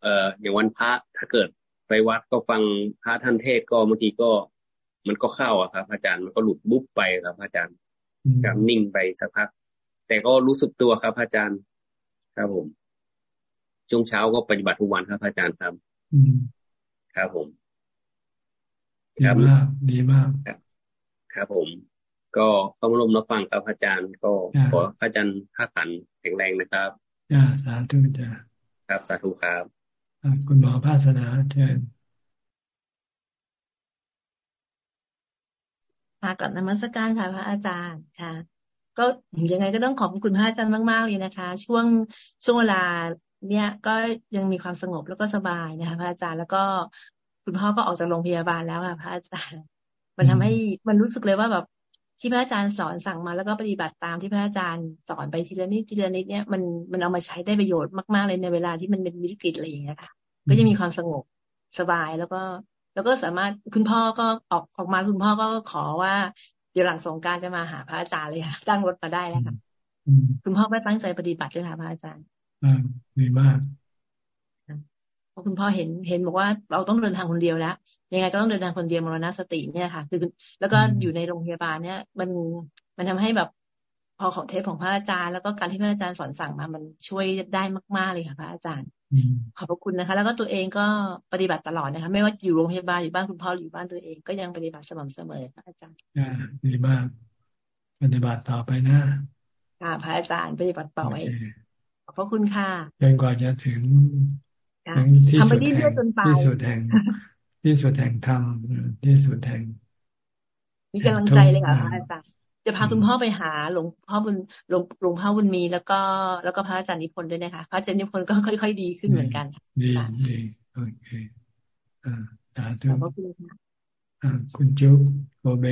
เอ่ออย่างวันพระถ้าเกิดไปวัดก็ฟังพระท่านเทศก็บางทีก็ มันก็เข้าอะครับ อาจารย์มันก็หลุดบุ๊บไปครับ อาจารย์กับนิ่งไปสักพัก แต่ก็รู้สึกตัวครับ อาจารย์ ครับผมช่วงเช้าก็ปฏิบัติทุกวันครับ อาจารย์ครับครับผม ดีมากดีมากครับผม ก็ต้องร่วมรับฟังครับอาจารย์ก็ขออาจารย์ท่าขันแข็งแรงนะครับจ้าสาธุจ้าครับสาธุครับคุณหมอภาสนาเชิญค่ะกับนมัสการค่ะพระอาจารย์ค่ะ ก็ยังไงก็ต้องขอบคุณพระอาจารย์มาก ๆ เลยนะคะ ช่วงช่วงเวลาเนี่ยก็ยังมีความสงบแล้วก็สบายนะคะ พระอาจารย์แล้วก็ คุณพ่อก็ออกจากโรงพยาบาลแล้วค่ะพระอาจารย์ มันทำให้มันรู้สึกเลยว่าแบบที่พระอาจารย์สอนสั่งมาแล้วก็ปฏิบัติตามที่พระอาจารย์สอนไปทีละนิดทีละนิดเนี่ยมันมันเอามาใช้ได้ประโยชน์มากๆเลยในเวลาที่มันเป็นวิกฤตอะไรอย่างเงี้ยค่ะ ก็จะมีความสงบสบายแล้วก็ แล้วก็สามารถคุณพ่อก็ออกออกมาคุณพ่อก็ขอว่าเดี๋ยวหลังสงการจะมาหาพระอาจารย์เลยค่ะตั้งรถมาได้แล้วค่ะคุณพ่อก็ตั้งใจปฏิบัติเลยค่ะพระอาจารย์อ่าดีมากเพราะคุณพ่อเห็นเห็นบอกว่าเราต้องเดินทางคนเดียวแล้วยังไงก็ต้องเดินทางคนเดียวมรณสติเนี่ยค่ะ คือแล้วก็อยู่ในโรงพยาบาลเนี่ย มันมันทำให้แบบพอของเทปของพระอาจารย์ แล้วก็การที่พระอาจารย์สอนสั่งมา มันช่วยได้มาก ๆเลยค่ะ พระอาจารย์ขอบพระคุณนะคะ แล้วก็ตัวเองก็ปฏิบัติตลอดนะคะ ไม่ว่าอยู่โรงพยาบาลอยู่บ้านคุณพ่ออยู่บ้านตัวเองก็ยังปฏิบัติสม่ำเสมอพระอาจารย์อ่าดีมากปฏิบัติต่อไปนะค่ะพระอาจารย์ปฏิบัติต่อไปขอบพระคุณค่ะจนกว่าจะถึง ที่สุดแห่งที่สุดแห่งที่สุดแห่งธรรมที่สุดแห่งมีกำลังใจเลยค่ะพระอาจารย์จะพาคุณพ่อไปหาหลวงพ่อบุญหลวงหลวงพ่อบุญมีแล้วก็แล้วก็พระอาจารย์นิพนธ์ด้วยนะคะ พระอาจารย์นิพนธ์ก็ค่อย ๆ ดีขึ้นเหมือนกันดีดีโอเคอ่าสาธุขอบคุณค่ะอ่าคุณจุ๊บโกเบ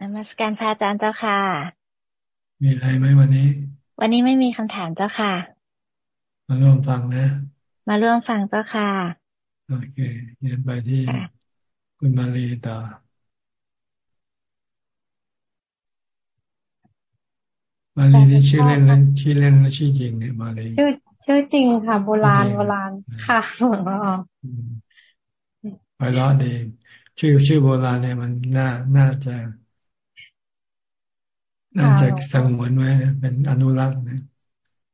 นมัสการพระอาจารย์เจ้าค่ะ มีอะไรไหมวันนี้ วันนี้ไม่มีคำถามเจ้าค่ะ มาร่วมฟังนะ มาร่วมฟังเจ้าค่ะ โอเคเรียนไปที่คุณมาลีต่อมาลีนี่ชื่อเล่นแล้วชื่อเล่นและชื่อจริงเนี่ยมาลีชื่อชื่อจริงค่ะ โบราณโบราณค่ะหลวงพ่อไปรอดดีชื่อชื่อโบราณเนี่ยมันน่าน่าจะ น่าจะสงวนไว้เป็นอนุรักษ์นะ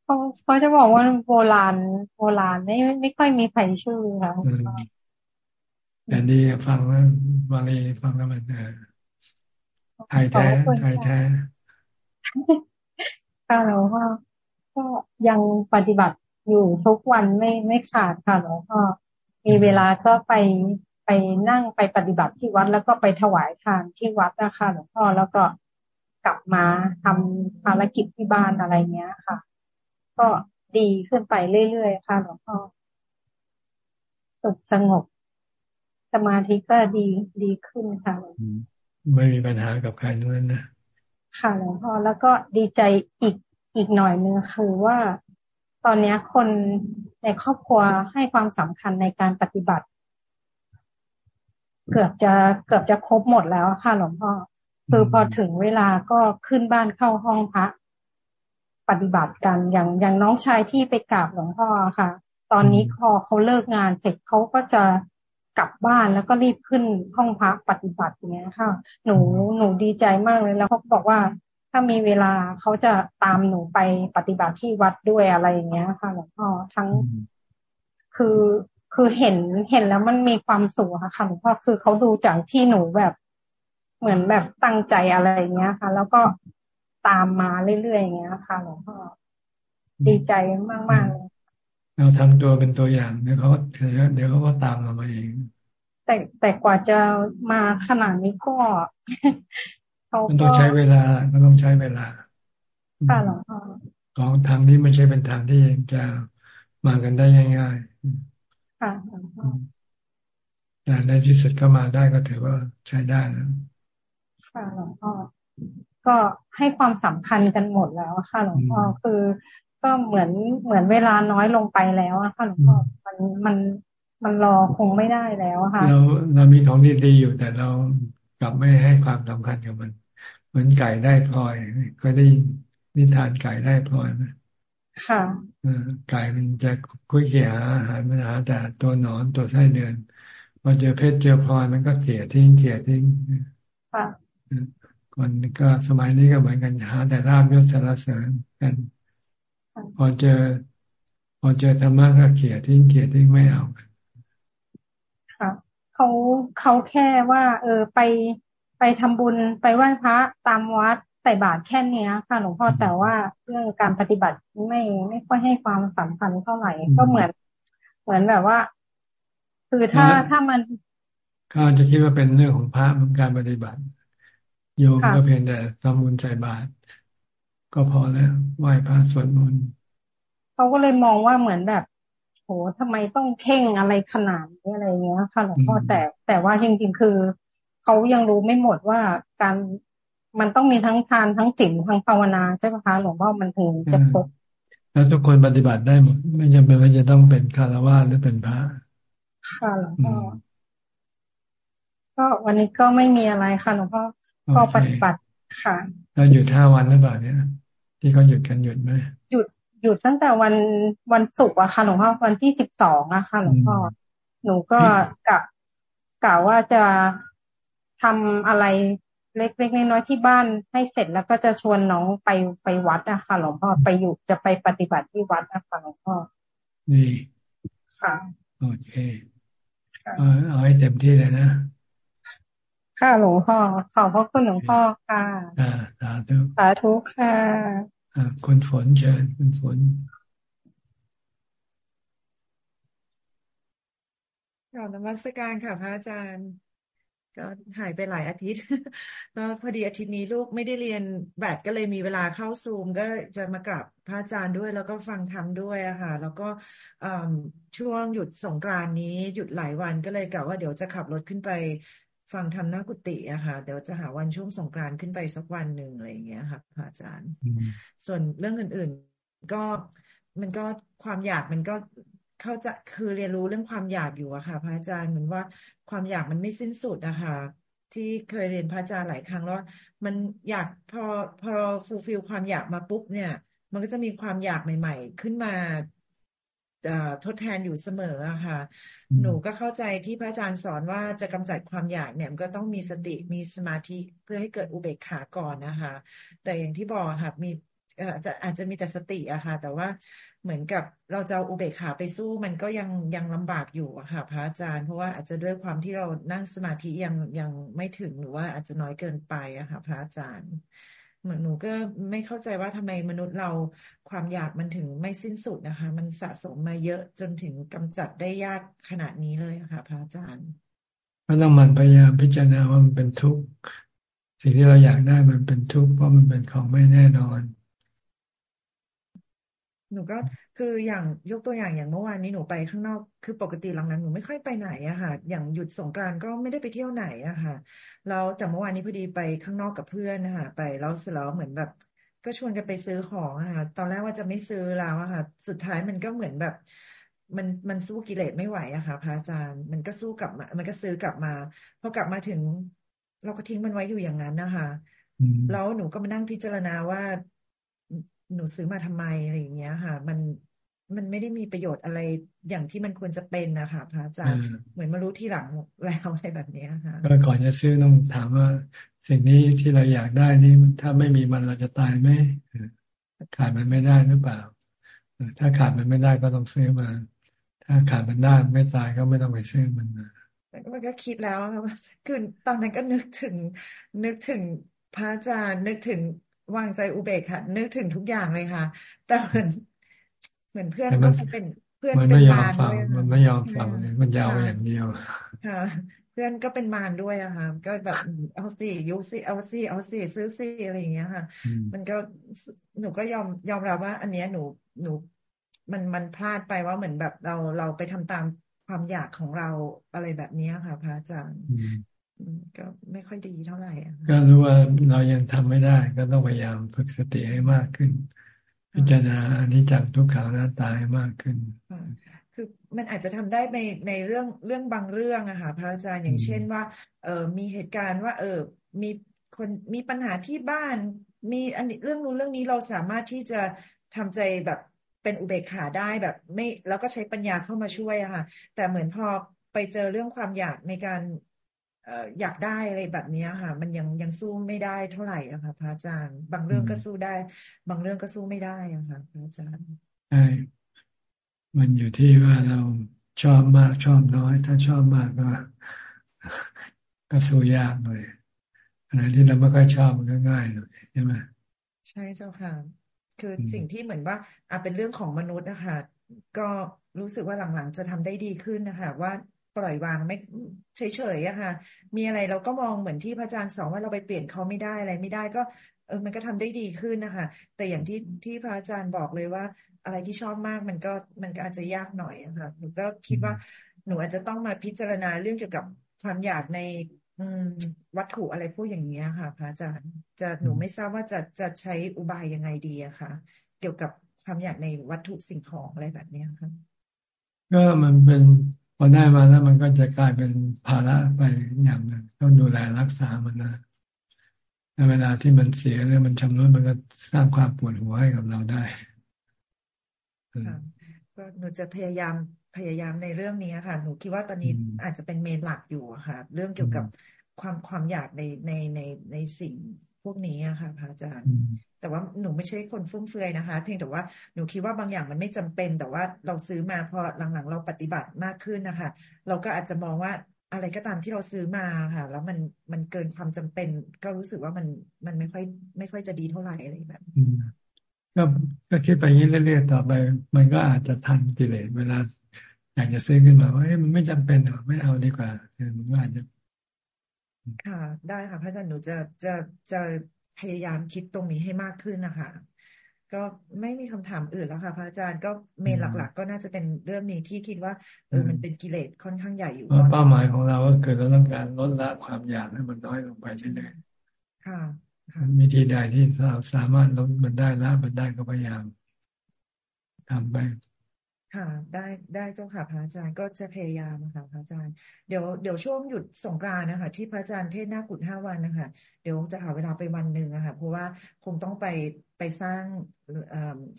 เขาเขาจะบอกว่าโบราณโบราณไม่ไม่ค่อยมีใครชื่อค่ะแต่ดีฟังแล้วบาลีฟังแล้วมันไทยแท้ไทยแท้ค่ะหลวงพ่อก็ยังปฏิบัติอยู่ทุกวันไม่ไม่ขาดค่ะหลวงพ่อมีเวลาก็ไปไปนั่งไปปฏิบัติที่วัด แล้วก็ไปถวายทานที่วัดนะคะหลวงพ่อแล้วก็ กลับมาทำภารกิจที่บ้านอะไรเงี้ยค่ะ ก็ดีขึ้นไปเรื่อยๆค่ะหลวงพ่อสุขสงบ สมาธิก็ดีดีขึ้นค่ะไม่มีปัญหากับใครนั่นนะค่ะหลวงพ่อแล้วก็ดีใจอีกอีกหน่อยนึงคือว่าตอนนี้คนในครอบครัวให้ความสำคัญในการปฏิบัติ เกือบจะเกือบจะครบหมดแล้วค่ะหลวงพ่อ คือพอถึงเวลาก็ขึ้นบ้านเข้าห้องพระปฏิบัติกันอย่างอย่างน้องชายที่ไปกราบหลวงพ่อค่ะ ตอนนี้พอเขาเลิกงานเสร็จเขาก็จะกลับบ้านแล้วก็รีบขึ้นห้องพระปฏิบัติอย่างเงี้ยค่ะ หนูหนูดีใจมากเลยแล้วเขาบอกว่า ถ้ามีเวลาเขาจะตามหนูไปปฏิบัติที่วัดด้วยอะไรอย่างเงี้ยค่ะหลวงพ่อทั้ง คือคือเห็นเห็นแล้วมันมีความสุขค่ะหลวงพ่อคือเขาดูจากที่หนูแบบ เหมือนแบบตั้งใจอะไรอย่างเงี้ยค่ะ แล้วก็ตามมาเรื่อยๆอย่างเงี้ยค่ะหลวงพ่อดีใจมากๆเลยเราทำตัวเป็นตัวอย่างเดี๋ยวเขาเดี๋ยวเขาก็ตามเรามาเอง แต่แต่กว่าจะมาขนาดนี้ก็มันต้องใช้เวลามันต้องใช้เวลาค่ะหลวงพ่อของทางที่ไม่ใช่เป็นทางที่จะมากันได้ง่ายๆค่ะหลวงพ่อแต่ในที่สุดก็มาได้ก็ถือว่าใช้ได้แล้ว ค่ะหลวงพ่อก็ให้ความสำคัญกันหมดแล้วค่ะหลวงพ่อคือ ก็เหมือนเหมือนเวลาน้อยลงไปแล้วอะค่ะหลวงพ่อมันมันมันรอคงไม่ได้แล้วค่ะเราเรามีของดีๆอยู่แต่เรากลับไม่ให้ความสำคัญกับมัน เหมือนไก่ได้พลอยก็ได้นิทานไก่ได้พลอยไหมค่ะไก่มันจะคุยเขี่ยหาอาหารมันหาแต่ตัวหนอนตัวไส้เดือนมพอเจอเพชรเจอพลอยมันก็เสียทิ้งเสียทิ้งค นก็สมัยนี้ก็เหมือนกันหาแต่ราบยศสารเสริญกัน พอเจอ พอเจอธรรมะก็เขียทิ้งเขียทิ้งไม่เอาค่ะเขาเขาแค่ว่า เออไปไปทำบุญไปไหว้พระตามวัดใส่บาตรแค่เนี้ยค่ะหลวงพ่อแต่ว่าเรื่องการปฏิบัติไม่ไม่ค่อยให้ความสำคัญเท่าไหร่ก็เหมือน เหมือนแบบว่า คือถ้าถ้ามันเขาจะคิดว่าเป็นเรื่องของพระมันการปฏิบัติ โยมก็เพียงแต่ทำบุญใส่บาตรก็พอแล้วไหว้พระสวดมนต์เขาก็เลยมองว่าเหมือนแบบโหทำไมต้องเข่งอะไรขนาดนี้อะไรเงี้ยค่ะหลวงพ่อแต่แต่ว่าจริงๆคือเขายังรู้ไม่หมดว่าการมันต้องมีทั้งทานทั้งศีลทั้งภาวนาใช่ไหมคะหลวงพ่อมันถึงจะครบแล้วทุกคนปฏิบัติได้หมดไม่จำเป็นว่าจะต้องเป็นคารวะหรือเป็นพระค่ะหลวงพ่อก็วันนี้ก็ไม่มีอะไรค่ะหลวงพ่อ ก็ปฏิบัติค่ะเราหยุดห้าวันหรือเปล่าเนี่ย ที่เขาหยุดกันหยุดไหมหยุดหยุดตั้งแต่วันวันศุกร์อะค่ะหลวงพ่อวันที่สิบสองอะค่ะหลวงพ่อหนูก็กะกะว่าจะทำอะไรเล็กๆน้อยๆที่บ้านให้เสร็จแล้วก็จะชวนน้องไปไปวัดนะคะหลวงพ่อไปอยู่จะไปปฏิบัติที่วัดนะคะหลวงพ่อนี่ค่ะโอเคเอาให้เต็มที่เลยนะ ค่ะหลวงพ่อ ขอบพระคุณหลวงพ่อค่ะอ่าสาธุสาธุค่ะอ่าคุณฝนเชิญคุณฝนกล่าวนมัสการค่ะพระอาจารย์ ก็หายไปหลายอาทิตย์แล้วพอดีอาทิตย์นี้ลูกไม่ได้เรียนแบดก็เลยมีเวลาเข้าซูม ก็จะมากราบพระอาจารย์ด้วย แล้วก็ฟังธรรมด้วยอะค่ะ แล้วก็ช่วงหยุดสงกรานนี้หยุดหลายวันก็เลยกะว่าเดี๋ยวจะขับรถขึ้นไป ฟังธรรมนักกุฏิอะค่ะ เดี๋ยวจะหาวันช่วงสงกรานขึ้นไปสักวันหนึ่งอะไรอย่างเงี้ยค่ะพระอาจารย์ ส่วนเรื่องอื่น ๆ ก็มันก็ความอยากมันก็เขาจะคือเรียนรู้เรื่องความอยากอยู่อะค่ะพระอาจารย์เหมือนว่าความอยากมันไม่สิ้นสุดอะค่ะที่เคยเรียนพระอาจารย์หลายครั้งแล้วมันอยากพอพอฟูลฟิลความอยากมาปุ๊บเนี่ย มันก็จะมีความอยากใหม่ ๆ ขึ้นมา ทดแทนอยู่เสมออะค่ะ หนูก็เข้าใจที่พระอาจารย์สอนว่าจะกำจัดความอยากเนี่ยมันก็ต้องมีสติมีสมาธิเพื่อให้เกิดอุเบกขาก่อนนะคะ แต่อย่างที่บอกค่ะมีอาจจะอาจจะมีแต่สติอะค่ะ แต่ว่าเหมือนกับเราจะเอาอุเบกขาไปสู้มันก็ยังยังลำบากอยู่อะค่ะ พระอาจารย์เพราะว่าอาจจะด้วยความที่เรานั่งสมาธิยังยังไม่ถึงหรือว่าอาจจะน้อยเกินไปอะค่ะ พระอาจารย์ เหมือนหนูก็ไม่เข้าใจว่าทำไมมนุษย์เราความอยากมันถึงไม่สิ้นสุดนะคะ มันสะสมมาเยอะจนถึงกำจัดได้ยากขนาดนี้เลยค่ะ พระอาจารย์ก็ต้องมันพยายามพิจารณาว่ามันเป็นทุกข์สิ่งที่เราอยากได้มันเป็นทุกข์เพราะมันเป็นของไม่แน่นอน หนูก็คืออย่างยกตัวอย่างอย่างเมื่อวานนี้หนูไปข้างนอกคือปกติหลังนั้นหนูไม่ค่อยไปไหนอะค่ะ อย่างหยุดสงกรานต์ก็ไม่ได้ไปเที่ยวไหนอะค่ะแล้วแต่เมื่อวานนี้พอดีไปข้างนอกกับเพื่อนนะคะไปแล้วเสร็จแล้วเหมือนแบบ ก็ชวนกันไปซื้อของอะค่ะ ตอนแรกว่าจะไม่ซื้อแล้วอะค่ะ สุดท้ายมันก็เหมือนแบบ มันมันสู้กิเลสไม่ไหวอะค่ะพระอาจารย์มันก็สู้กลับมา มันก็ซื้อกลับมาพอกลับมาถึง เราก็ทิ้งมันไว้อยู่อย่างนั้นนะคะแล้วหนูก็มานั่งพิจารณาว่า หนูซื้อมาทำไมอะไรอย่างเงี้ยค่ะ มันมันไม่ได้มีประโยชน์อะไรอย่างที่มันควรจะเป็นนะคะพระอาจารย์เหมือนมารู้ที่หลังแล้วอะไรแบบนี้ค่ะก็ก่อนจะซื้อต้องถามว่าสิ่งนี้ที่เราอยากได้นี่ถ้าไม่มีมันเราจะตายไหมขาดมันไม่ได้หรือเปล่า ถ้าขาดมันไม่ได้ก็ต้องซื้อมา ถ้าขาดมันได้ไม่ตายก็ไม่ต้องไปซื้อมันมามันก็คิดแล้วว่าคือตอนนั้นก็นึกถึงนึกถึงพระอาจารย์นึกถึง วางใจอุเบกค่ะ นึกถึงทุกอย่างเลยค่ะ แต่เหมือนเหมือนเพื่อนก็เป็นเพื่อนเป็นมารด้วยมันไม่ยอมฟังมันยาวอย่างเดียวค่ะเพื่อนก็เป็นมารด้วยอะค่ะก็แบบเอาสิยุสิเอาสิเอาสิซื้อสิอะไรอย่างเงี้ยค่ะ มันก็หนูก็ยอมยอมรับว่า อันเนี้ยหนูหนูมันมันพลาดไปว่าเหมือนแบบเราเราไปทำตามความอยากของเราอะไรแบบนี้ค่ะ พระอาจารย์ ก็ไม่ค่อยดีเท่าไหร่ก็รู้ว่าเรายังทำไม่ได้ ก็ต้องพยายามฝึกสติให้มากขึ้น พิจารณาอนิจจังทุกขังหน้าตายมากขึ้นคือมันอาจจะทำได้ในในเรื่องเรื่องบางเรื่องอะค่ะพระอาจารย์อย่างเช่นว่า เออมีเหตุการณ์ว่า เออมีคนมีปัญหาที่บ้าน มีอันเรื่องนู้นเรื่องนี้เราสามารถที่จะทำใจแบบเป็นอุเบกขาได้แบบไม่แล้วก็ใช้ปัญญาเข้ามาช่วยอะค่ะ แต่เหมือนพอไปไปเจอเรื่องความอยากในการเอ่ออยากได้อะไรแบบนี้ค่ะ มันยังยังสู้ไม่ได้เท่าไหร่อะค่ะพระอาจารย์ บางเรื่องก็สู้ได้ บางเรื่องก็สู้ไม่ได้อะค่ะพระอาจารย์ใช่มันอยู่ที่ว่าเราชอบมากชอบน้อย ถ้าชอบมากก็ก็สู้ยากหน่อยอะไรที่เราไม่ค่อยชอบมันก็ง่ายหน่อยใช่ไหมใช่เจ้าค่ะ คือสิ่งที่เหมือนว่าอาเป็นเรื่องของมนุษย์นะคะก็รู้สึกว่าหลังๆจะทำได้ดีขึ้นนะคะว่า ปล่อยวางไม่เฉยๆอะค่ะ มีอะไรเราก็มองเหมือนที่พระอาจารย์สอนว่าเราไปเปลี่ยนเขาไม่ได้อะไรไม่ได้ก็ เออมันก็ทำได้ดีขึ้นนะคะแต่อย่างที่ที่พระอาจารย์บอกเลยว่า อะไรที่ชอบมากมันก็มันก็อาจจะยากหน่อยอะค่ะหนูก็คิดว่าหนูอาจจะต้องมาพิจารณาเรื่องเกี่ยวกับความอยากในวัตถุอะไรพวกอย่างนี้ค่ะ พระอาจารย์จะหนูไม่ทราบว่าจะจะใช้อุบายยังไงดีอะค่ะ เกี่ยวกับความอยากในวัตถุสิ่งของอะไรแบบนี้ค่ะก็มันเป็น พอได้มาแล้วมันก็จะกลายเป็นภาระไปอย่างนึงต้องดูแลรักษามันนะในเวลาที่มันเสียแล้วมันชำรุดมันก็สร้างความปวดหัวให้กับเราได้ก็หนูจะพยายามพยายามในเรื่องนี้ค่ะ หนูคิดว่าตอนนี้อาจจะเป็นเมนหลักอยู่ค่ะ เรื่องเกี่ยวกับความความอยากในในในในสิ่งพวกนี้ค่ะพระอาจารย์ แต่ว่าหนูไม่ใช่คนฟุ่มเฟือยนะคะ เพียงแต่ว่าหนูคิดว่าบางอย่างมันไม่จำเป็น แต่ว่าเราซื้อมาพอหลังๆ เราปฏิบัติมากขึ้นนะคะ เราก็อาจจะมองว่าอะไรก็ตามที่เราซื้อมาค่ะ แล้วมันมันเกินความจำเป็น ก็รู้สึกว่ามันมันไม่ค่อย ไม่ค่อยจะดีเท่าไหร่อะไรแบบก็ก็คิดไปอย่างนี้เรื่อยๆต่อไป มันก็อาจจะทันกิเลสเวลาอยากจะซื้อขึ้นมาว่ามันไม่จำเป็นหรอไม่เอาดีกว่ามันก็อาจจะค่ะ ได้ค่ะพระอาจารย์หนูจะจะจะ พยายามคิดตรงนี้ให้มากขึ้นนะคะก็ไม่มีคำถามอื่นแล้วค่ะ พระอาจารย์ก็เมนหลัก ๆ ก็น่าจะเป็นเรื่องนี้ที่คิดว่าเออมันเป็นกิเลสค่อนข้างใหญ่อยู่เป้าหมายของเราก็คือเราต้องการลดละความอยากให้มันน้อยลงไปใช่ไหมค่ะวิธีใดที่เราสามารถลดมันได้ละมันได้ก็พยายามทำไป ค่ะได้ได้เจ้าค่ะพระอาจารย์ก็จะพยายามค่ะพระอาจารย์เดี๋ยวเดี๋ยวช่วงหยุดสงกรานนะคะ ที่พระอาจารย์เทศหน้ากุฏห้าวันนะคะเดี๋ยวจะหาเวลาไปวันหนึ่งอะค่ะเพราะว่าคงต้องไปไปสร้าง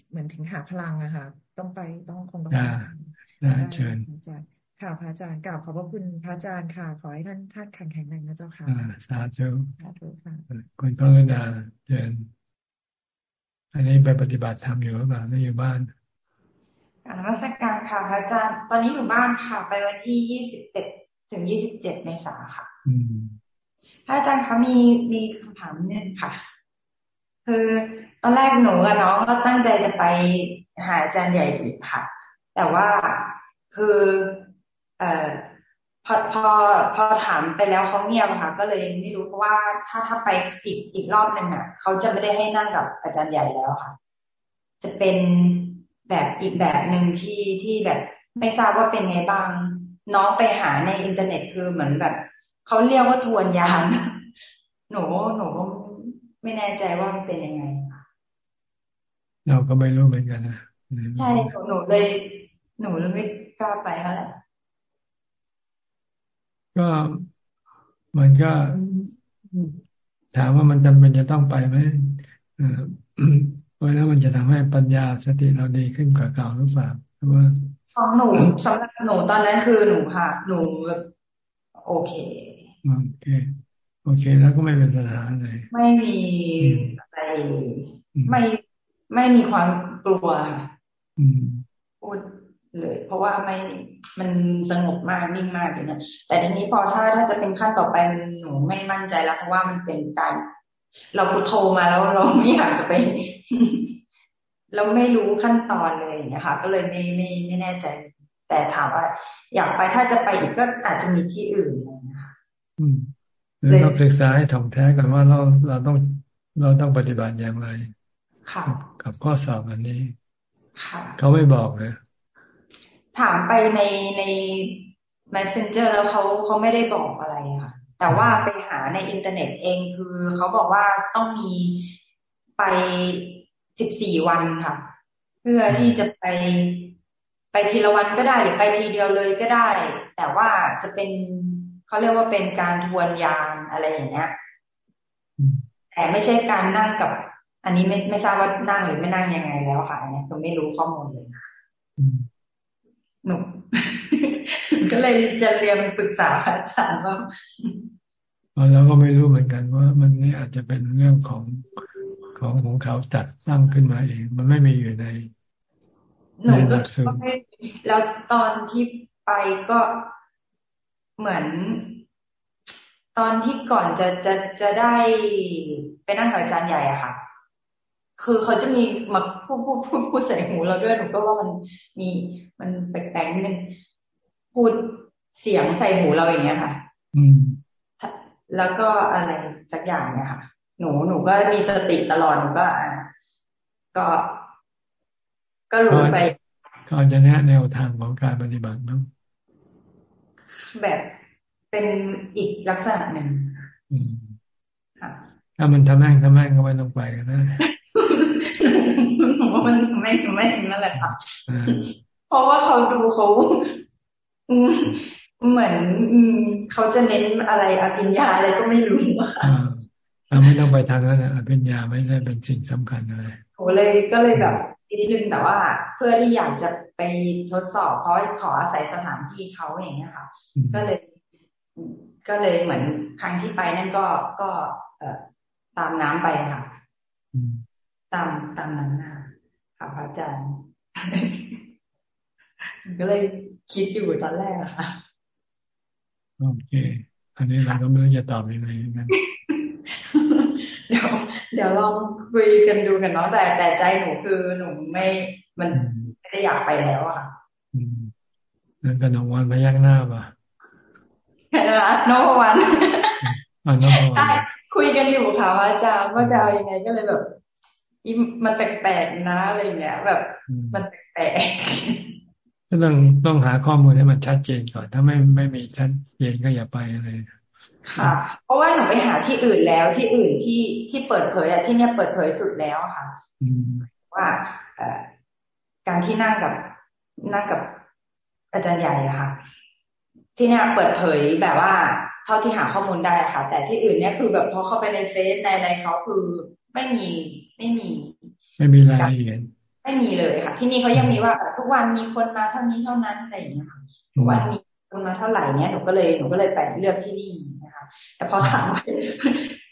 เหมือนถึงหาพลังอะค่ะต้องไปต้องคงต้องได้เชิญอาจารย์ค่ะพระอาจารย์กล่าวขอบพระคุณพระอาจารย์ค่ะ ขอให้ท่านท่านแข็งแข็งแรงนะเจ้าค่ะสาธุสาธุค่ะคุณพระดาเชิญอันนี้ไปปฏิบัติธรรมอยู่หรือเปล่าหรืออยู่บ้าน การรัชการค่ะพระอาจารย์ ตอนนี้อยู่บ้านค่ะ ไปวันที่ยี่สิบเจ็ดถึงยี่สิบเจ็ดเมษาค่ะพระอาจารย์คะมีมีคำถามนึงค่ะ คือตอนแรกหนูกับน้องก็ตั้งใจจะไปหาอาจารย์ใหญ่อีกค่ะ แต่ว่าคือ เอ่อพอพอพอถามไปแล้วเขาเงียบค่ะ ก็เลยไม่รู้เพราะว่าถ้าถ้าไปอีกอีกรอบหนึ่งอะเขาจะไม่ได้ให้นั่งกับอาจารย์ใหญ่แล้วค่ะ จะเป็น แบบอีกแบบหนึ่งที่ที่แบบไม่ทราบว่าเป็นไงบ้าง น้องไปหาในอินเทอร์เน็ตคือเหมือนแบบเขาเรียกว่าทวนยานหนูหนูไม่แน่ใจว่ามันเป็นยังไงเราก็ไม่รู้เหมือนกันนะใช่หนูเลย หนูเลยไม่กล้าไปแล้วแหละก็มันก็ถามว่ามันจำเป็นจะต้องไปไหม เพราะแล้วมันจะทำให้ปัญญาสติเราดีขึ้นกว่าเก่าหรือเปล่าเพราะว่าของหนูสำหรับหนูตอนนั้นคือหนูค่ะ หนูโอเคโอเค โอเค แล้วก็ไม่เป็นปัญหาอะไรไม่มีอะไรไม่ไม่มีความกลัวพูดเลยเพราะว่าไม่มันสงบมากนิ่งมากเลยนะแต่ทีนี้พอถ้าถ้าจะเป็นขั้นต่อไปหนูไม่มั่นใจแล้วเพราะว่ามันเป็นการ เราพุทโทมาแล้วเราไม่อยากจะไปเราไม่รู้ขั้นตอนเลยนะคะก็เลยไม่ไม่ไม่แน่ใจ แต่ถามว่า อยากไปถ้าจะไปอีกก็อาจจะมีที่อื่นนะคะเราต้องศึกษาให้ถ่องแท้กันว่าเราเราต้องเราต้องปฏิบัติอย่างไรค่ะกับข้อสอบอันนี้ค่ะเขาไม่บอกเลยถามไปในใน messenger แล้วเขาเขาไม่ได้บอกอะไรค่ะ แต่ว่าไปหาในอินเทอร์เน็ตเองคือเขาบอกว่าต้องมีไปสิบสี่วันค่ะ เพื่อที่จะไปไปทีละวันก็ได้หรือไปทีเดียวเลยก็ได้ แต่ว่าจะเป็นเขาเรียกว่าเป็นการทวนยานอะไรอย่างเงี้ยแต่ไม่ใช่การนั่งกับ อันนี้ไม่ไม่ทราบว่านั่งหรือไม่นั่งยังไงแล้วค่ะอันนี้คือไม่รู้ข้อมูลเลยค่ะหนู ก็เลยจะเรียนปรึกษาอาจารย์ว่าเราก็ไม่รู้เหมือนกันว่า มันนี่อาจจะเป็นเรื่องของของของเขาจัดสร้างขึ้นมาเอง มันไม่มีอยู่ในในหลักสูตรแล้วตอนที่ไปก็เหมือน ตอนที่ก่อนจะจะจะได้ไปนั่งกับอาจารย์ใหญ่อะค่ะ คือเขาจะมีมาพูดพูดพูดพูดใส่หูเราด้วยหนูก็ว่ามันมีมันแปลกๆนิดนึง พูดเสียงใส่หูเราอย่างเงี้ยค่ะ อืมแล้วก็อะไรสักอย่างเนี่ยค่ะ หนูหนูก็มีสติตลอดหนูก็อ่าก็ ก็รู้ไปก็จะแนะแนวทางของการปฏิบัติมั้งแบบเป็นอีกลักษณะหนึ่งถ้ามันทำแม่งทำแม่งก็ไม่ต้องไปกันนะมันไม่ไม่นั่นแหละค่ะเพราะว่าเขาดูเขา เหมือนเขาจะเน้นอะไรอภิญญาอะไรก็ไม่รู้อะค่ะเราไม่ต้องไปทางนั้นนะอภิญญาไม่ได้เป็นสิ่งสำคัญอะไรโหเลยก็เลยแบบนิดนึงแต่ว่า เพื่อที่อยากจะไปทดสอบ เพราะขออาศัยสถานที่เขาอย่างเงี้ยค่ะ ก็เลย ก็เลยเหมือนครั้งที่ไปนั่นก็ก็เอ่อตามน้ำไปค่ะตามตามนั้นนะค่ะพระอาจารย์ก็เลย คิดอยู่ตอนแรกอะค่ะโอเค อันนี้เราก็ไม่รู้จะตอบยังไงกันเดี๋ยวเดี๋ยวลองคุยกันดูกันเนาะแต่แต่ใจหนูคือหนูไม่มันไม่ได้อยากไปแล้วอะค่ะนั่นก็นวันพยักหน้าป่ะโนวันอันโนวันคุยกันอยู่ค่ะว่าจะว่าจะเอายังไงก็เลยแบบมันแปลกๆนะอะไรเงี้ยแบบ มันแปลก ก็ต้องต้องหาข้อมูลให้มันชัดเจนก่อน ถ้าไม่ไม่มีชัดเจนก็อย่าไปเลย ค่ะ เพราะว่าหนูไปหาที่อื่นแล้วที่อื่นที่ที่เปิดเผยอะที่เนี้ยเปิดเผยสุดแล้วค่ะว่าเอการที่นั่งกับนั่งกับอาจารย์ใหญ่อะค่ะ ที่เนี้ยเปิดเผยแบบว่าเท่าที่หาข้อมูลได้ค่ะ แต่ที่อื่นเนี้ยคือแบบพอเข้าไปในเฟซในอะไรเขาคือไม่มีไม่มี ไม่มีรายละเอียด ไม่มีเลยค่ะ ที่นี่เขายังมีว่าทุกวันมีคนมาเท่านี้เท่านั้นอะไรอย่างเงี้ยค่ะทุกวันมีคนมาเท่าไหร่เนี้ยหนูก็เลยหนูก็เลยไปเลือกที่นี่นะคะ แต่พอถามไป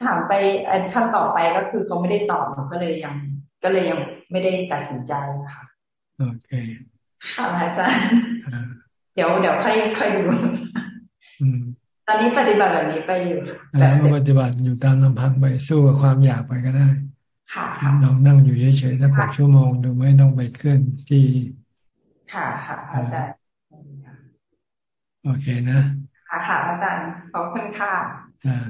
ถามไปอันขั้นต่อไปก็คือเขาไม่ได้ตอบหนูก็เลยยัง ก็เลยยังไม่ได้ตัดสินใจค่ะโอเคค่ะอาจารย์เดี๋ยวเดี๋ยวค่อยค่อยดูตอนนี้ปฏิบัติแบบนี้ไปอยู่แล้วก็ปฏิบัติอยู่ตามลำพังไปสู้กับความอยากไปก็ได้ ค่ะลองนั่งอยู่เฉยๆสักหกชั่วโมงดูไม่ต้องไปเคลื่อนที่ ค่ะค่ะอาจารย์โอเคนะค่ะค่ะอาจารย์ขอบคุณค่ะอ่า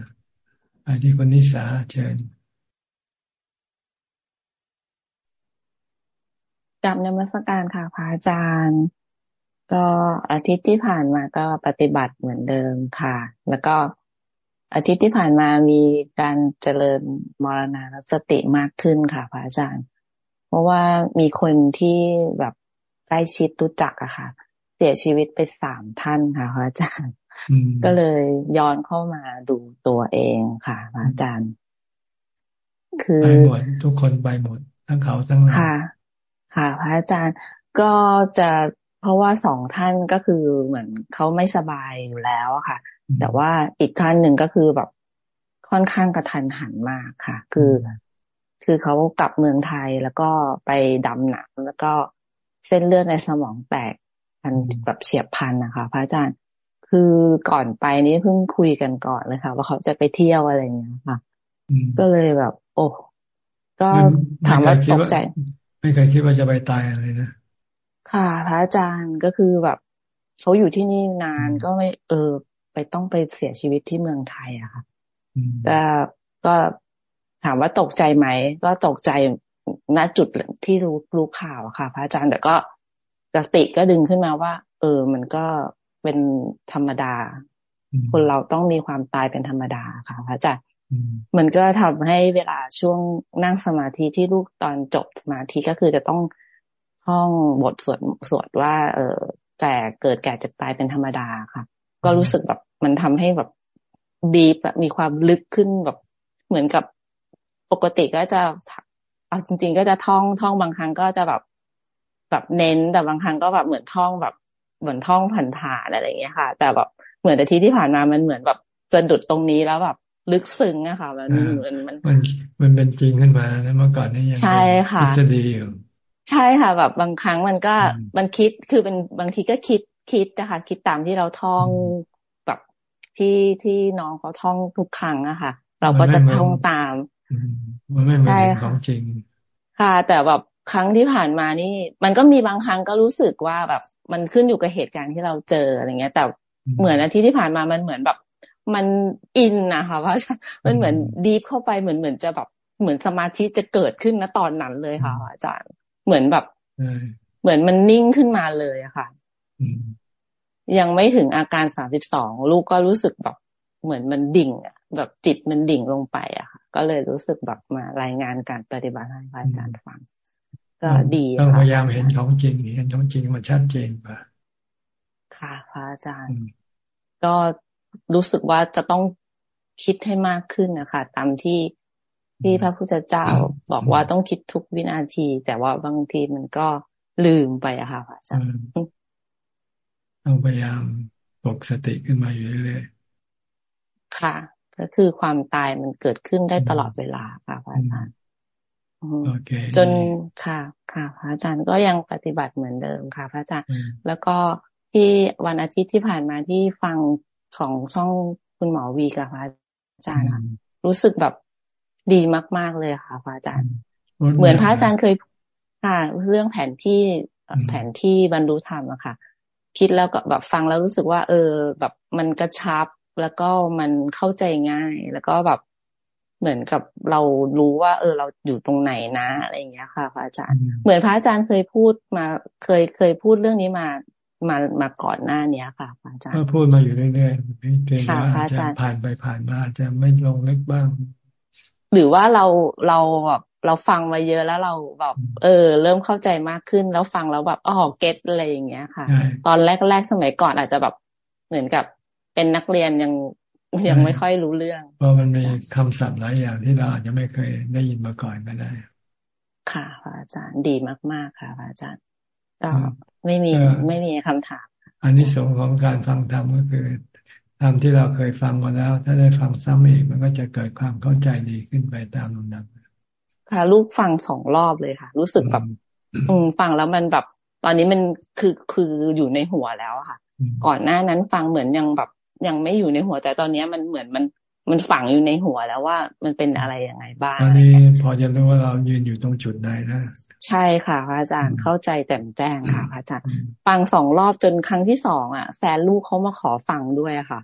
ไปที่คนนิสาเชิญกับนมัสการค่ะพระอาจารย์ ก็อาทิตย์ที่ผ่านมาก็ปฏิบัติเหมือนเดิมค่ะ แล้วก็ อาทิตย์ที่ผ่านมามีการเจริญมรณาสติมากขึ้นค่ะพระอาจารย์ เพราะว่ามีคนที่แบบใกล้ชิดรู้จักอะค่ะ เสียชีวิตไปสามท่านค่ะพระอาจารย์ ก็เลยย้อนเข้ามาดูตัวเองค่ะพระอาจารย์ คือไปหมดทุกคนไปหมดทั้งเขาทั้งเราค่ะ ค่ะ พระอาจารย์ก็จะเพราะว่าสองท่านก็คือเหมือนเขาไม่สบายอยู่แล้วค่ะ แต่ว่าอีกท่านหนึ่งก็คือแบบค่อนข้างกระทันหันมากค่ะ คือ คือเขากลับเมืองไทยแล้วก็ไปดำหนักแล้วก็เส้นเลือดในสมองแตกพันแบบเฉียบพันนะคะ พระอาจารย์คือก่อนไปนี้เพิ่งคุยกันก่อนเลยค่ะ ว่าเขาจะไปเที่ยวอะไรอย่างเงี้ยค่ะก็เลยแบบ โอ้ก็ถามว่าตกใจ ไม่เคยคิดว่าจะไปตายอะไรนะค่ะ พระอาจารย์ก็คือแบบเขาอยู่ที่นี่นานก็ไม่เออ ไปต้องไปเสียชีวิตที่เมืองไทยอะค่ะแต่ก็ถามว่าตกใจไหม ก็ตกใจณจุดที่รู้รู้ข่าวค่ะ พระอาจารย์แต่ก็กติก็ดึงขึ้นมาว่า เออ มันก็เป็นธรรมดา คนเราต้องมีความตายเป็นธรรมดาค่ะพระอาจารย์มันก็ทำให้เวลาช่วงนั่งสมาธิที่ลูกตอนจบสมาธิก็คือจะต้องท่องบทสวดสวดว่า เออแก่เกิดแก่จะตายเป็นธรรมดาค่ะ ก็รู้สึกแบบมันทำให้แบบดีมีความลึกขึ้นแบบเหมือนกับปกติก็จะเอาจริง ๆ ก็จะท่องท่องบางครั้งก็จะแบบแบบเน้นแต่บางครั้งก็แบบเหมือนท่องแบบเหมือนท่องผ่านผ่านอะไรอย่างเงี้ยค่ะ แต่แบบเหมือนอาทิตย์ที่ผ่านมามันเหมือนแบบจะดุดตรงนี้แล้วแบบลึกซึ้งอะค่ะมันเหมือนมันมันมันเป็นจริงขึ้นมาแล้วเมื่อก่อนนี่ยังใช่ค่ะทฤษฎีอยู่ใช่ค่ะ แบบบางครั้งมันก็มันคิดคือเป็นบางทีก็คิด คิดนะคะคิดตามที่เราท่องแบบที่ที่น้องเขาท่องทุกครั้งอะค่ะ เราก็จะท่องตามมันไม่เหมือนของจริง ค่ะ แต่แบบครั้งที่ผ่านมานี่ มันก็มีบางครั้งก็รู้สึกว่าแบบมันขึ้นอยู่กับเหตุการณ์ที่เราเจออะไรเงี้ย แต่เหมือนอาทิตย์ที่ผ่านมามันเหมือนแบบ มันอินนะคะว่ามันเหมือนดีฟเข้าไปเหมือนเหมือนจะแบบเหมือนสมาธิจะเกิดขึ้นนะตอนนั้นเลยค่ะ อาจารย์เหมือนแบบเหมือนมันนิ่งขึ้นมาเลยอะค่ะ ยังไม่ถึงอาการสามสิบสองลูกก็รู้สึกแบบเหมือนมันดิ่งอะแบบจิตมันดิ่งลงไปอะค่ะ ก็เลยรู้สึกแบบมารายงานการปฏิบัติให้อาจารย์ฟัง ก็ดีต้องพยายามเห็นของจริงเห็นของจริงมันชัดเจนป่ะค่ะพระอาจารย์ ก็รู้สึกว่าจะต้องคิดให้มากขึ้นนะคะตามที่ที่พระพุทธเจ้าบอกว่าต้องคิดทุกวินาที แต่ว่าบางทีมันก็ลืมไปอะค่ะพระอาจารย์ ต้องพยายามปกสติขึ้นมาอยู่เรื่อยๆ ค่ะ ก็คือความตายมันเกิดขึ้นได้ตลอดเวลาค่ะพระอาจารย์จนค่ะ ค่ะพระอาจารย์ก็ยังปฏิบัติเหมือนเดิมค่ะ พระอาจารย์ แล้วก็ที่วันอาทิตย์ที่ผ่านมาที่ฟังของช่องคุณหมอวีกับพระอาจารย์รู้สึกแบบดีมาก ๆเลยค่ะพระอาจารย์ เหมือนพระอาจารย์เคยค่ะเรื่องแผนที่แผนที่บรรลุธรรมอะค่ะ คิดแล้วก็แบบฟังแล้วรู้สึกว่า เออ แบบมันกระชับแล้วก็มันเข้าใจง่าย แล้วก็แบบเหมือนกับเรารู้ว่า เออ เราอยู่ตรงไหนนะอะไรอย่างเงี้ยค่ะพระอาจารย์ เหมือนพระอาจารย์เคยพูดมา เคยเคยพูดเรื่องนี้มามามาก่อนหน้าเนี้ยค่ะอาจารย์ก็พูดมาอยู่เรื่อยๆเพียงว่าอาจจะผ่านไปผ่านมาจะไม่ลงลึกบ้าง หรือว่าเราเราแบบ เราฟังมาเยอะแล้วเราแบบ เออ เริ่มเข้าใจมากขึ้นแล้วฟังแล้วแบบอ๋อเก็ตอะไรอย่างเงี้ยค่ะ ตอนแรกๆสมัยก่อนอาจจะแบบเหมือนกับเป็นนักเรียนยังยังไม่ค่อยรู้เรื่อง เพราะมันมีคำศัพท์หลายอย่างที่เราอาจจะไม่เคยได้ยินมาก่อนก็ได้ ค่ะอาจารย์ดีมากๆค่ะอาจารย์ก็ไม่มีไม่มีคำถามอันนี้สงของการฟังธรรมก็คือธรรมที่เราเคยฟังมาแล้ว ถ้าได้ฟังซ้ำอีกมันก็จะเกิดความเข้าใจดีขึ้นไปตามลำดับ ค่ะ ลูกฟังสองรอบเลยค่ะ รู้สึกแบบ อืมฟังแล้วมันแบบ ตอนนี้มันคือคืออยู่ในหัวแล้วค่ะ ก่อนหน้านั้นฟังเหมือนยังแบบ ยังไม่อยู่ในหัว แต่ตอนนี้มันเหมือนมันมันฝังอยู่ในหัวแล้วว่ามันเป็นอะไรยังไงบ้างตอนนี้พอจะรู้ว่าเรายืนอยู่ตรงจุดไหนนะใช่ค่ะพระอาจารย์เข้าใจแจ่มแจ้งค่ะพระอาจารย์ฟังสองรอบจนครั้งที่สองอะแฟนลูกเขามาขอฟังด้วยค่ะ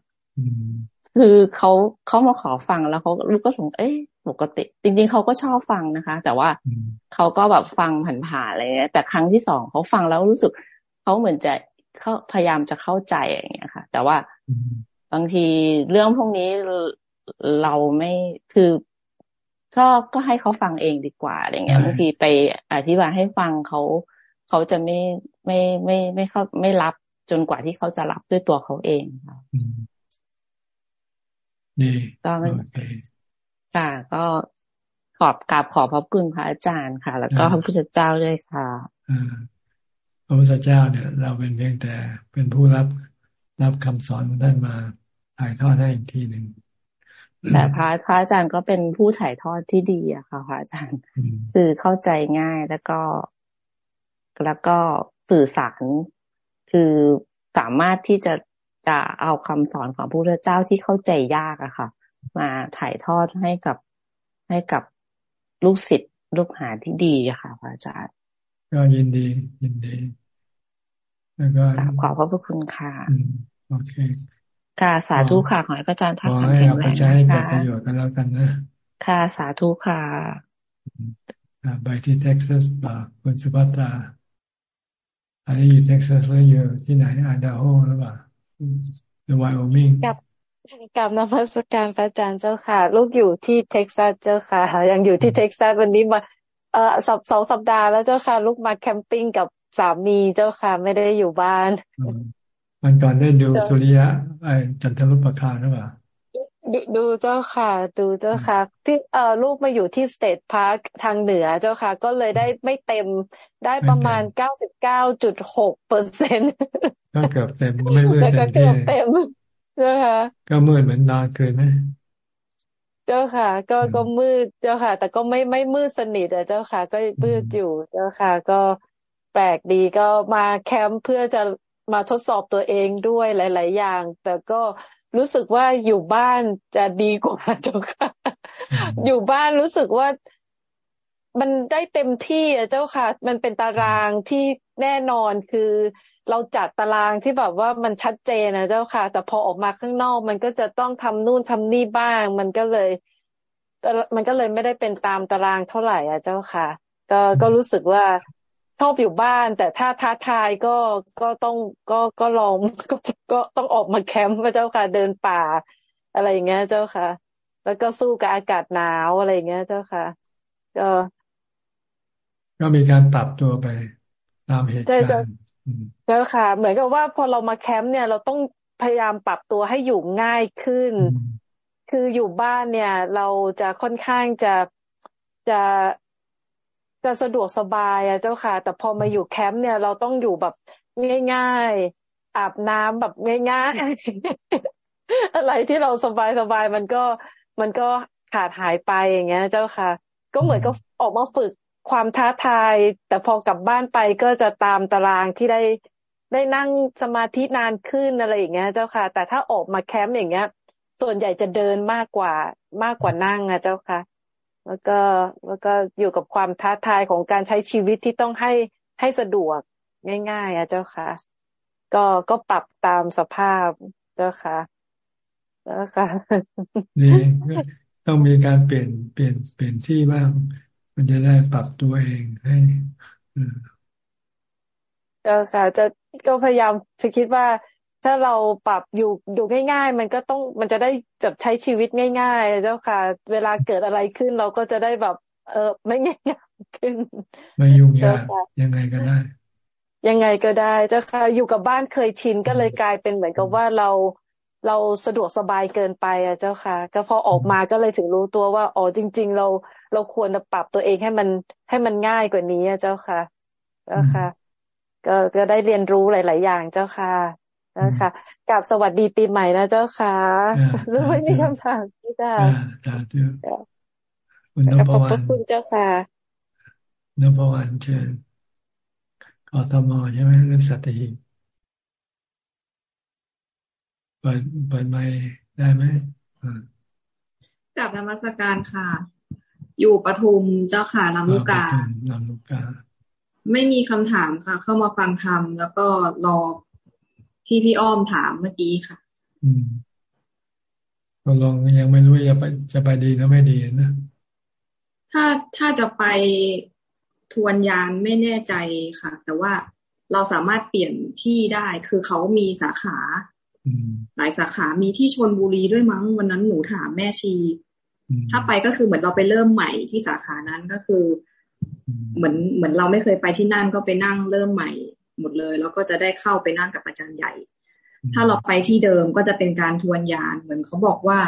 คือเขาเขามาขอฟังแล้วเขาลูกก็สงเอ๊ะปกติ จริง ๆเขาก็ชอบฟังนะคะ แต่ว่าเขาก็แบบฟังผ่านๆอะไรเงี้ยแต่ครั้งที่สองเขาฟังแล้วรู้สึกเขาเหมือนจะเขาพยายามจะเข้าใจอย่างเงี้ยค่ะ แต่ว่าบางทีเรื่องพวกนี้เราไม่คือก็ก็ให้เขาฟังเองดีกว่าอะไรเงี้ยบางทีไปอธิบายให้ฟังเขาเขาจะไม่ไม่ไม่ไม่เขาไม่รับจนกว่าที่เขาจะรับด้วยตัวเขาเองค่ะ ก็ค่ะ ก็ขอบกราบขอบพระคุณพระอาจารย์ค่ะ แล้วก็พระพุทธเจ้าด้วยค่ะพระพุทธเจ้าเนี่ย เราเป็นเพียงแต่เป็นผู้รับรับคำสอนของท่านมาถ่ายทอดให้อีกทีหนึ่งแต่พระพระอาจารย์ก็เป็นผู้ถ่ายทอดที่ดีอะค่ะพระอาจารย์ คือเข้าใจง่ายแล้วก็ แล้วก็สื่อสารคือสามารถที่จะ จะเอาคำสอนของพระพุทธเจ้าที่เข้าใจยากอะค่ะ มาถ่ายทอดให้กับให้กับลูกศิษย์ลูกหาที่ดีอะค่ะพระอาจารย์ก็ยินดี ยินดีแล้วก็ขอบพระคุณค่ะโอเคค่ะสาธุค่ะขอให้พระอาจารย์ทักทายแข็งแรงค่ะให้ประโยชน์กันแล้วกันนะค่ะสาธุค่ะไปที่เท็กซัสคุณสุภัตราอันนี้อยู่เท็กซัสแล้วอยู่ที่ไหนอาดาโฮหรือเปล่า หรือไวโอมิงกับกับนมัสการพระอาจารย์เจ้าค่ะ ลูกอยู่ที่เท็กซัสเจ้าค่ะยังอยู่ที่เท็กซัสวันนี้มาเอ่อสัปสองสัปดาห์แล้วเจ้าค่ะ ลูกมาแคมปิ้งกับสามีเจ้าค่ะ ไม่ได้อยู่บ้าน มันก่อนได้ดูสุริยะไอ้จันทรุปราคาหรือเปล่า ดูดูเจ้าค่ะ ดูเจ้าค่ะ ที่เอ่อลูกมาอยู่ที่ state park ทางเหนือเจ้าค่ะ ก็เลยได้ไม่เต็มได้ประมาณเก้าสิบเก้าจุดหกเปอร์เซ็นต์ก็เกือบเต็มไม่มืดเต็มที่เต็มเจ้าค่ะ ก็มืดเหมือนนอนคืนไหมเจ้าค่ะ ก็ก็มืดเจ้าค่ะ แต่ก็ไม่ไม่มืดสนิทอะเจ้าค่ะ ก็มืดอยู่เจ้าค่ะ ก็แปลกดีก็มาแคมป์เพื่อจะมาทดสอบตัวเองด้วยหลาย ๆ อย่าง แต่ก็ รู้สึกว่าอยู่บ้านจะดีกว่าเจ้าค่ะ อยู่บ้านรู้สึกว่ามันได้เต็มที่อะเจ้าค่ะ มันเป็นตารางที่แน่นอนคือ เราจัดตารางที่แบบว่ามันชัดเจนนะเจ้าค่ะ แต่พอออกมาข้างนอก มันก็จะต้องทำนู่นทำนี่บ้าง มันก็เลย มันก็เลยไม่ได้เป็นตามตารางเท่าไหร่อะเจ้าค่ะ ก็ก็รู้สึกว่า ชอบอยู่บ้าน แต่ถ้าท้าทายก็ก็ต้องก็ก็ลองก็ก็ต้องออกมาแคมป์เจ้าค่ะ เดินป่า อะไรอย่างเงี้ยเจ้าค่ะ แล้วก็สู้กับอากาศหนาวอะไรอย่างเงี้ยเจ้าค่ะ ก็ก็มีการปรับตัวไปตามเหตุการณ์เจ้าค่ะ เหมือนกับว่าพอเรามาแคมป์เนี่ย เราต้องพยายามปรับตัวให้อยู่ง่ายขึ้น คืออยู่บ้านเนี่ย เราจะค่อนข้างจะจะ จะสะดวกสบายอะเจ้าค่ะ แต่พอมาอยู่แคมป์เนี่ย เราต้องอยู่แบบง่ายๆ อาบน้ำแบบง่ายๆ อะไรที่เราสบายสบายมันก็มันก็ขาดหายไปอย่างเงี้ย เจ้าค่ะ ก็เหมือนกับออกมาฝึกความท้าทาย แต่พอกลับบ้านไปก็จะตามตารางที่ได้ได้นั่งสมาธินานขึ้นอะไรอย่างเงี้ย เจ้าค่ะ แต่ถ้าออกมาแคมป์อย่างเงี้ย ส่วนใหญ่จะเดินมากกว่ามากกว่านั่งอะเจ้าค่ะ แล้วก็แล้วก็อยู่กับความท้าทายของการใช้ชีวิตที่ต้องให้ให้สะดวกง่าย ๆอะเจ้าค่ะ ก็ก็ปรับตามสภาพเจ้าค่ะเจ้าค่ะนี่ต้องมีการเปลี่ยนเปลี่ยนเปลี่ยนที่บ้าง มันจะได้ปรับตัวเองให้ก็ค่ะ จะก็พยายามจะคิดว่า ถ้าเราปรับอยู่อยู่ง่าย ๆ มันก็ต้องมันจะได้แบบใช้ชีวิตง่าย ๆ เจ้าค่ะ เวลาเกิดอะไรขึ้นเราก็จะได้แบบ เออไม่ง่ายขึ้น ไม่ยุ่งยากยังไงก็ได้ ยังไงก็ได้เจ้าค่ะอยู่กับบ้านเคยชินก็เลยกลายเป็นเหมือนกับว่าเราเราสะดวกสบายเกินไปอะเจ้าค่ะ ก็พอออกมาก็เลยถึงรู้ตัวว่าอ๋อจริง ๆ เราเราควรจะปรับตัวเองให้มันให้มันง่ายกว่านี้เจ้าค่ะเจ้าค่ะ ก็ก็ได้เรียนรู้หลาย ๆ อย่างเจ้าค่ะ เจ้าค่ะกับสวัสดีปีใหม่นะเจ้าค่ะรู้ไม่มีคำถามที่จะคุณนพวันคุณเจ้าค่ะนพวันเชิญกทมใช่ไหมหรือสัตหีบเปิดเปิดไม่ได้ไหมกับนมัสการค่ะ อยู่ปทุมเจ้าค่ะลำลูกกาลำลูกกา ไม่มีคำถามค่ะ เข้ามาฟังธรรมแล้วก็รอ ที่พี่อ้อมถามเมื่อกี้ค่ะ อืมลองยังไม่รู้จะไปจะไปดีหรือไม่ดีนะถ้าถ้าจะไปทวนยานไม่แน่ใจค่ะ แต่ว่าเราสามารถเปลี่ยนที่ได้ คือเขามีสาขาหลายสาขามีที่ชนบุรีด้วยมั้งวันนั้นหนูถามแม่ชี ถ้าไปก็คือเหมือนเราไปเริ่มใหม่ที่สาขานั้นก็คือ เหมือนเหมือนเราไม่เคยไปที่นั่นก็ไปนั่งเริ่มใหม่ หมดเลย แล้วก็จะได้เข้าไปนั่งกับอาจารย์ใหญ่ ถ้าเราไปที่เดิมก็จะเป็นการทวนยาน เหมือนเขาบอกว่า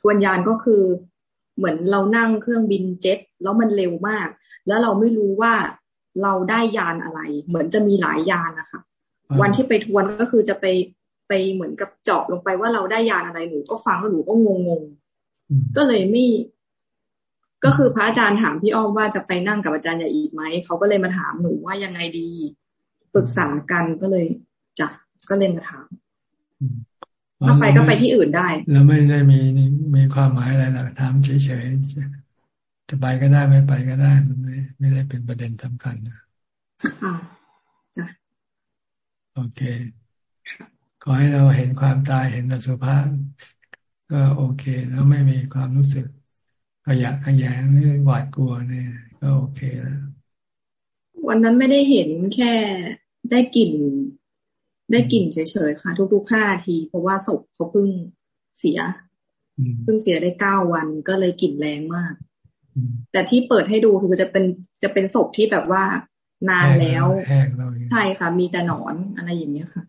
ทวนยานก็คือ เหมือนเรานั่งเครื่องบินเจ็ตแล้วมันเร็วมาก แล้วเราไม่รู้ว่าเราได้ยานอะไร เหมือนจะมีหลายยานนะคะวันที่ไปทวนก็คือจะไปไปเหมือนกับเจาะลงไปว่าเราได้ยานอะไรหนูก็ฟังแล้วหนูก็งงงก็เลยไม่ ก็คือพระอาจารย์ถามพี่อ้อมว่าจะไปนั่งกับอาจารย์ใหญ่อีกไหมเขาก็เลยมาถามหนูว่ายังไงดี ปรึกษากันก็เลยจ้ะก็เลยมาถามถ้าไปก็ไปที่อื่นได้ แล้วไม่ได้มีมีความหมายอะไรหรอกถามเฉยๆจะไปก็ได้ไม่ไปก็ได้มันไม่ไม่ได้เป็นประเด็นสำคัญนะค่ะจ้ะโอเค ขอให้เราเห็นความตายเห็นอสุภะก็โอเค แล้วไม่มีความรู้สึกขยะขยงหรือหวาดกลัวเนี่ย ก็โอเคแล้ววันนั้นไม่ได้เห็นแค่ ได้กลิ่น ได้กลิ่นเฉยๆค่ะ ทุกๆห้าที เพราะว่าศพเขาเพิ่งเสียเพิ่งเสียได้เก้าวันก็เลยกลิ่นแรงมาก แต่ที่เปิดให้ดูคือจะเป็นจะเป็นศพที่แบบว่านานแล้วใช่ค่ะ มีแต่หนอนอะไรอย่างเงี้ยค่ะ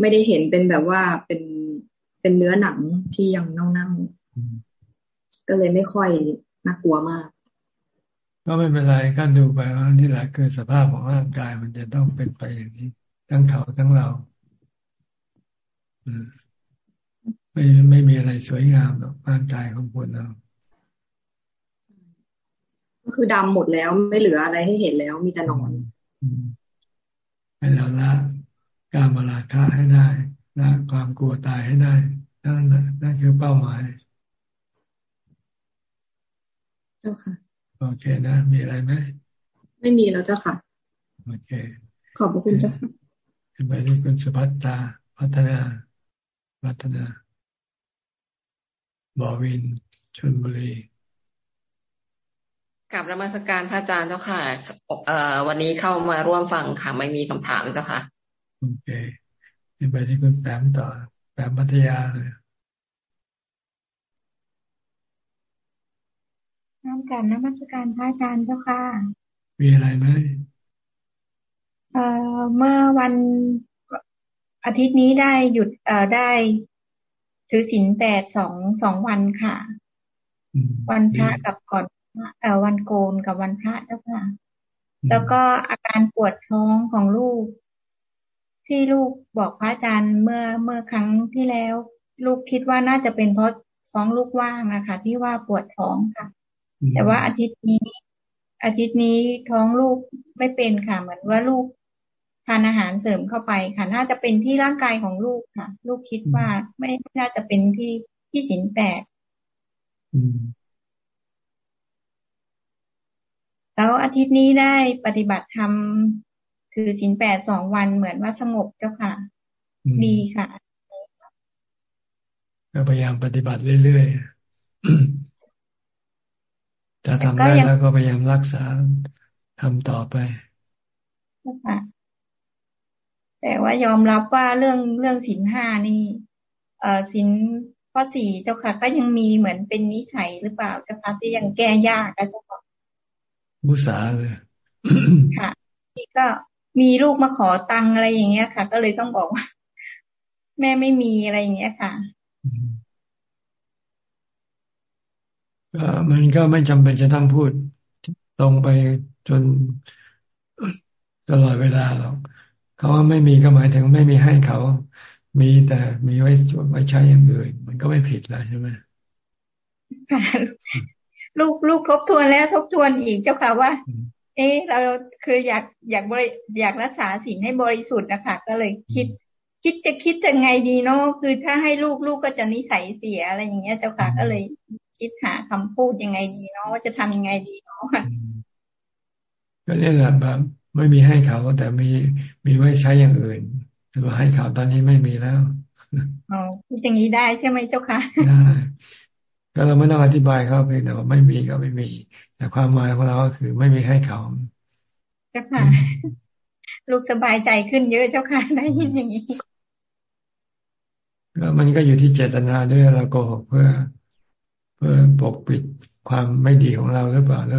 ไม่ได้เห็นเป็นแบบว่าเป็นเป็นเนื้อหนังที่ยังเน่าๆก็เลยไม่ค่อยน่ากลัวมาก ก็ไม่เป็นไรก็ดูไปว่านี่แหละคือสภาพของร่างกายมันจะต้องเป็นไปอย่างนี้ ทั้งเขาทั้งเราไม่ไม่มีอะไรสวยงามหรอกร่างกายของคนเราก็คือดำหมดแล้วไม่เหลืออะไรให้เห็นแล้วมีแต่นอนให้เราละการมาราคะให้ได้ละความกลัวตายให้ได้นั่นนั่นคือเป้าหมาย เจ้าค่ะ โอเคนะ มีอะไรไหมไม่มีแล้วเจ้าค่ะ โอเค ขอบพระคุณเจ้าค่ะไปที่คุณสุภัตตา พัฒนา พัฒนาบอวินชนบุรีกับรมาสการพระอาจารย์เจ้าค่ะเอ่อวันนี้เข้ามาร่วมฟังค่ะ ไม่มีคำถามเจ้าค่ะ โอเคไปที่คุณแปมต่อแปมพัทยาเลย น้ำกับนมัสการพระอาจารย์เจ้าค่ะ มีอะไรไหมเอ่อเมื่อวันอาทิตย์นี้ได้หยุดเอ่อได้ ถือศีลแปดสองสองวันค่ะ วันพระกับก่อนเอ่อวันโกนกับวันพระเจ้าค่ะ แล้วก็อาการปวดท้องของลูก ที่ลูกบอกพระอาจารย์เมื่อเมื่อครั้งที่แล้ว ลูกคิดว่าน่าจะเป็นเพราะท้องลูกว่างนะคะที่ว่าปวดท้องค่ะ แต่ว่าอาทิตย์นี้ อาทิตย์นี้ท้องลูกไม่เป็นค่ะ เหมือนว่าลูกทานอาหารเสริมเข้าไปค่ะ น่าจะเป็นที่ร่างกายของลูกค่ะ ลูกคิดว่าไม่น่าจะเป็นที่ที่สินแปดแล้วอาทิตย์นี้ได้ปฏิบัติธรรมถือสินแปดสองวันเหมือนว่าสงบเจ้าค่ะ ดีค่ะก็พยายามปฏิบัติเรื่อยๆ จะทำได้แล้วก็พยายามรักษาทำต่อไปค่ะแต่ว่ายอมรับว่าเรื่องเรื่องสินห้านี่ เอ่อสินข้อสี่เจ้าค่ะ ก็ยังมีเหมือนเป็นนิสัยหรือเปล่าเจ้าค่ะที่ยังแก้ยากเจ้าค่ะมุสาเลยค่ะที่ก็มีลูกมาขอตังอะไรอย่างเงี้ยค่ะ ก็เลยต้องบอกว่า แม่ไม่มีอะไรอย่างเงี้ยค่ะ มันก็ไม่จำเป็นจะต้องพูดตรงไปจนตลอดเวลาหรอกเขาว่าไม่มีก็หมายถึงไม่มีให้เขา มีแต่มีไว้ไว้ใช้อย่างอื่น มันก็ไม่ผิดแล้วใช่ไหมค่ะลูกลูกทบทวนแล้วทบทวนอีกเจ้าค่ะว่า เอ๊ะเราคืออยากอยากบริอยากรักษาสิ่งให้บริสุทธิ์นะคะก็เลยคิด คิดจะคิดจะไงดีเนาะคือถ้าให้ลูกลูกก็จะนิสัยเสียอะไรอย่างเงี้ยเจ้าค่ะก็เลย คิดหาคำพูดยังไงดีเนาะว่าจะทำยังไงดีเนาะก็นี่แหละแบบไม่มีให้เขาแต่มีมีไว้ใช้อย่างอื่นแต่ว่าให้เขาตอนนี้ไม่มีแล้วอ๋อพูดอย่างนี้ได้ใช่ไหมเจ้าค่ะได้ก็เราไม่ต้องอธิบายเขาเพียงแต่ว่าไม่มีก็ไม่มี แต่ความหมายของเราก็คือไม่มีให้เขาเจ้าค่ะ ลูกสบายใจขึ้นเยอะเจ้าค่ะได้ยินอย่างนี้ก็มันก็อยู่ที่เจตนาด้วยเราโกหกเพื่อ เพื่อปกปิดความไม่ดีของเราหรือเปล่าแล้ว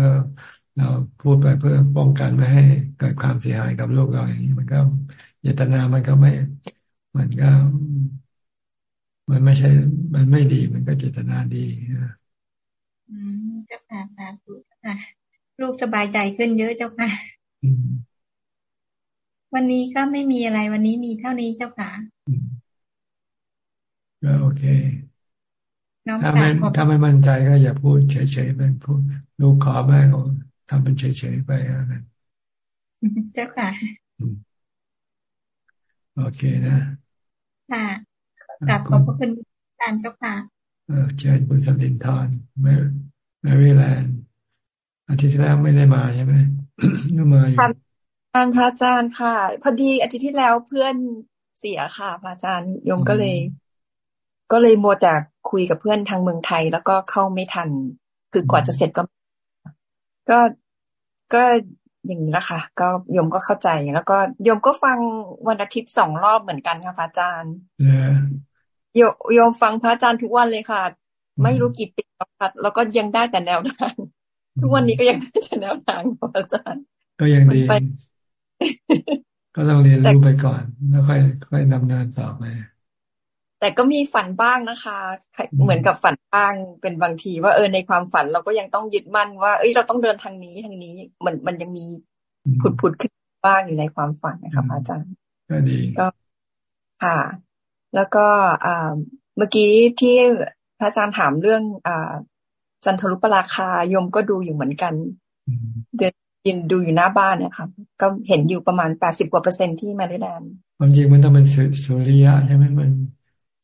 เราพูดไปเพื่อป้องกันไม่ให้เกิดความเสียหายกับโลกเราอย่างนี้มันก็เจตนามันก็ไม่ มันก็ มันไม่ใช่ มันไม่ดีมันก็เจตนาดีอืมเจ้าค่ะสาธุค่ะลูกสบายใจขึ้นเยอะเจ้าค่ะวันนี้ก็ไม่มีอะไรวันนี้มีเท่านี้เจ้าค่ะก็โอเค ถ้าไม่ถ้าไม่มั่นใจก็อย่าพูดเฉยๆไปพูดลูกขอแม่ก็ทำเป็นเฉยๆไปแล้วกันเจ้าค่ะโอเคนะค่ะกลับขอบพระคุณอาจารย์เจ้าค่ะเออเชิญคุณสลินทอนแมแมรี่แลนด์อาทิตย์ที่แล้วไม่ได้มาใช่ไหมก็มาอยู่ท่านพระอาจารย์ค่ะ พอดีอาทิตย์ที่แล้วเพื่อนเสียค่ะพระอาจารย์ยมก็เลย ก็เลยโมจากคุยกับเพื่อนทางเมืองไทย แล้วก็เข้าไม่ทัน คือกว่าจะเสร็จก็ ก็ก็อย่างนี้ละค่ะ ก็โยมก็เข้าใจแล้วก็โยมก็ฟังวันอาทิตย์สองรอบเหมือนกันค่ะพระอาจารย์โยโยมฟังพระอาจารย์ทุกวันเลยค่ะ ไม่รู้กี่ปีแล้วค่ะแล้วก็ยังได้แต่แนวทางทุกวันนี้ก็ยังได้แต่แนวทางพระอาจารย์ ก็ยังดี ก็ต้องเรียนรู้ไปก่อน แล้วค่อยค่อยดำเนินต่อไป แต่ก็มีฝันบ้างนะคะ เหมือนกับฝันบ้างเป็นบางที ว่าเออในความฝันเราก็ยังต้องยึดมั่นว่า เอ้ยเราต้องเดินทางนี้ทางนี้มันมันยังมีผุดผุดขึ้นบ้างอยู่ในความฝันนะคะอาจารย์ก็ดีก็ค่ะ แล้วก็อ่าเมื่อกี้ที่พระอาจารย์ถามเรื่องอ่าจันทรุปราคายมก็ดูอยู่เหมือนกัน เดินยินดูอยู่หน้าบ้านนะคะก็เห็นอยู่ประมาณแปดสิบกว่าเปอร์เซ็นที่มาได้ดานความจริงมันต้องเป็นสุริยะใช่ไหมมัน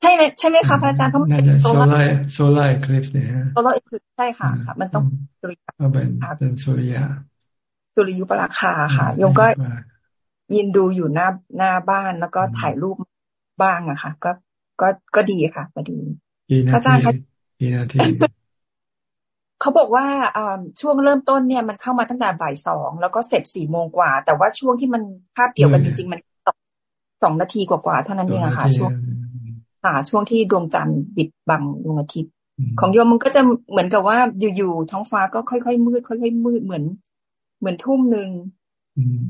ใช่ไหมใช่ไหมคะพระอาจารย์เพราะมันเป็นโซลาร์โซลาร์คลิปเนี่ยโซลาร์คลิปใช่ค่ะ มันต้องสุริยะเป็นเป็นสุริยะสุริยุปราคาค่ะยงก็ยินดูอยู่หน้าหน้าบ้านแล้วก็ถ่ายรูปบ้างอะค่ะ ก็ก็ก็ดีค่ะพอดีพระอาจารย์คะกี่นาทีเขาบอกว่าช่วงเริ่มต้นเนี่ยมันเข้ามาตั้งแต่บ่ายสองแล้วก็เสร็จสี่โมงกว่า แต่ว่าช่วงที่มันภาพเดียวกันจริงๆมันสองนาทีกว่าๆเท่านั้นเองอะค่ะช่วง หาช่วงที่ดวงจันทร์บิดบังดวงอาทิตย์ ของโยมมันก็จะเหมือนกับว่าอยู่ๆท้องฟ้าก็ค่อยๆมืดค่อยๆมืดเหมือน เหมือนทุ่มหนึ่ง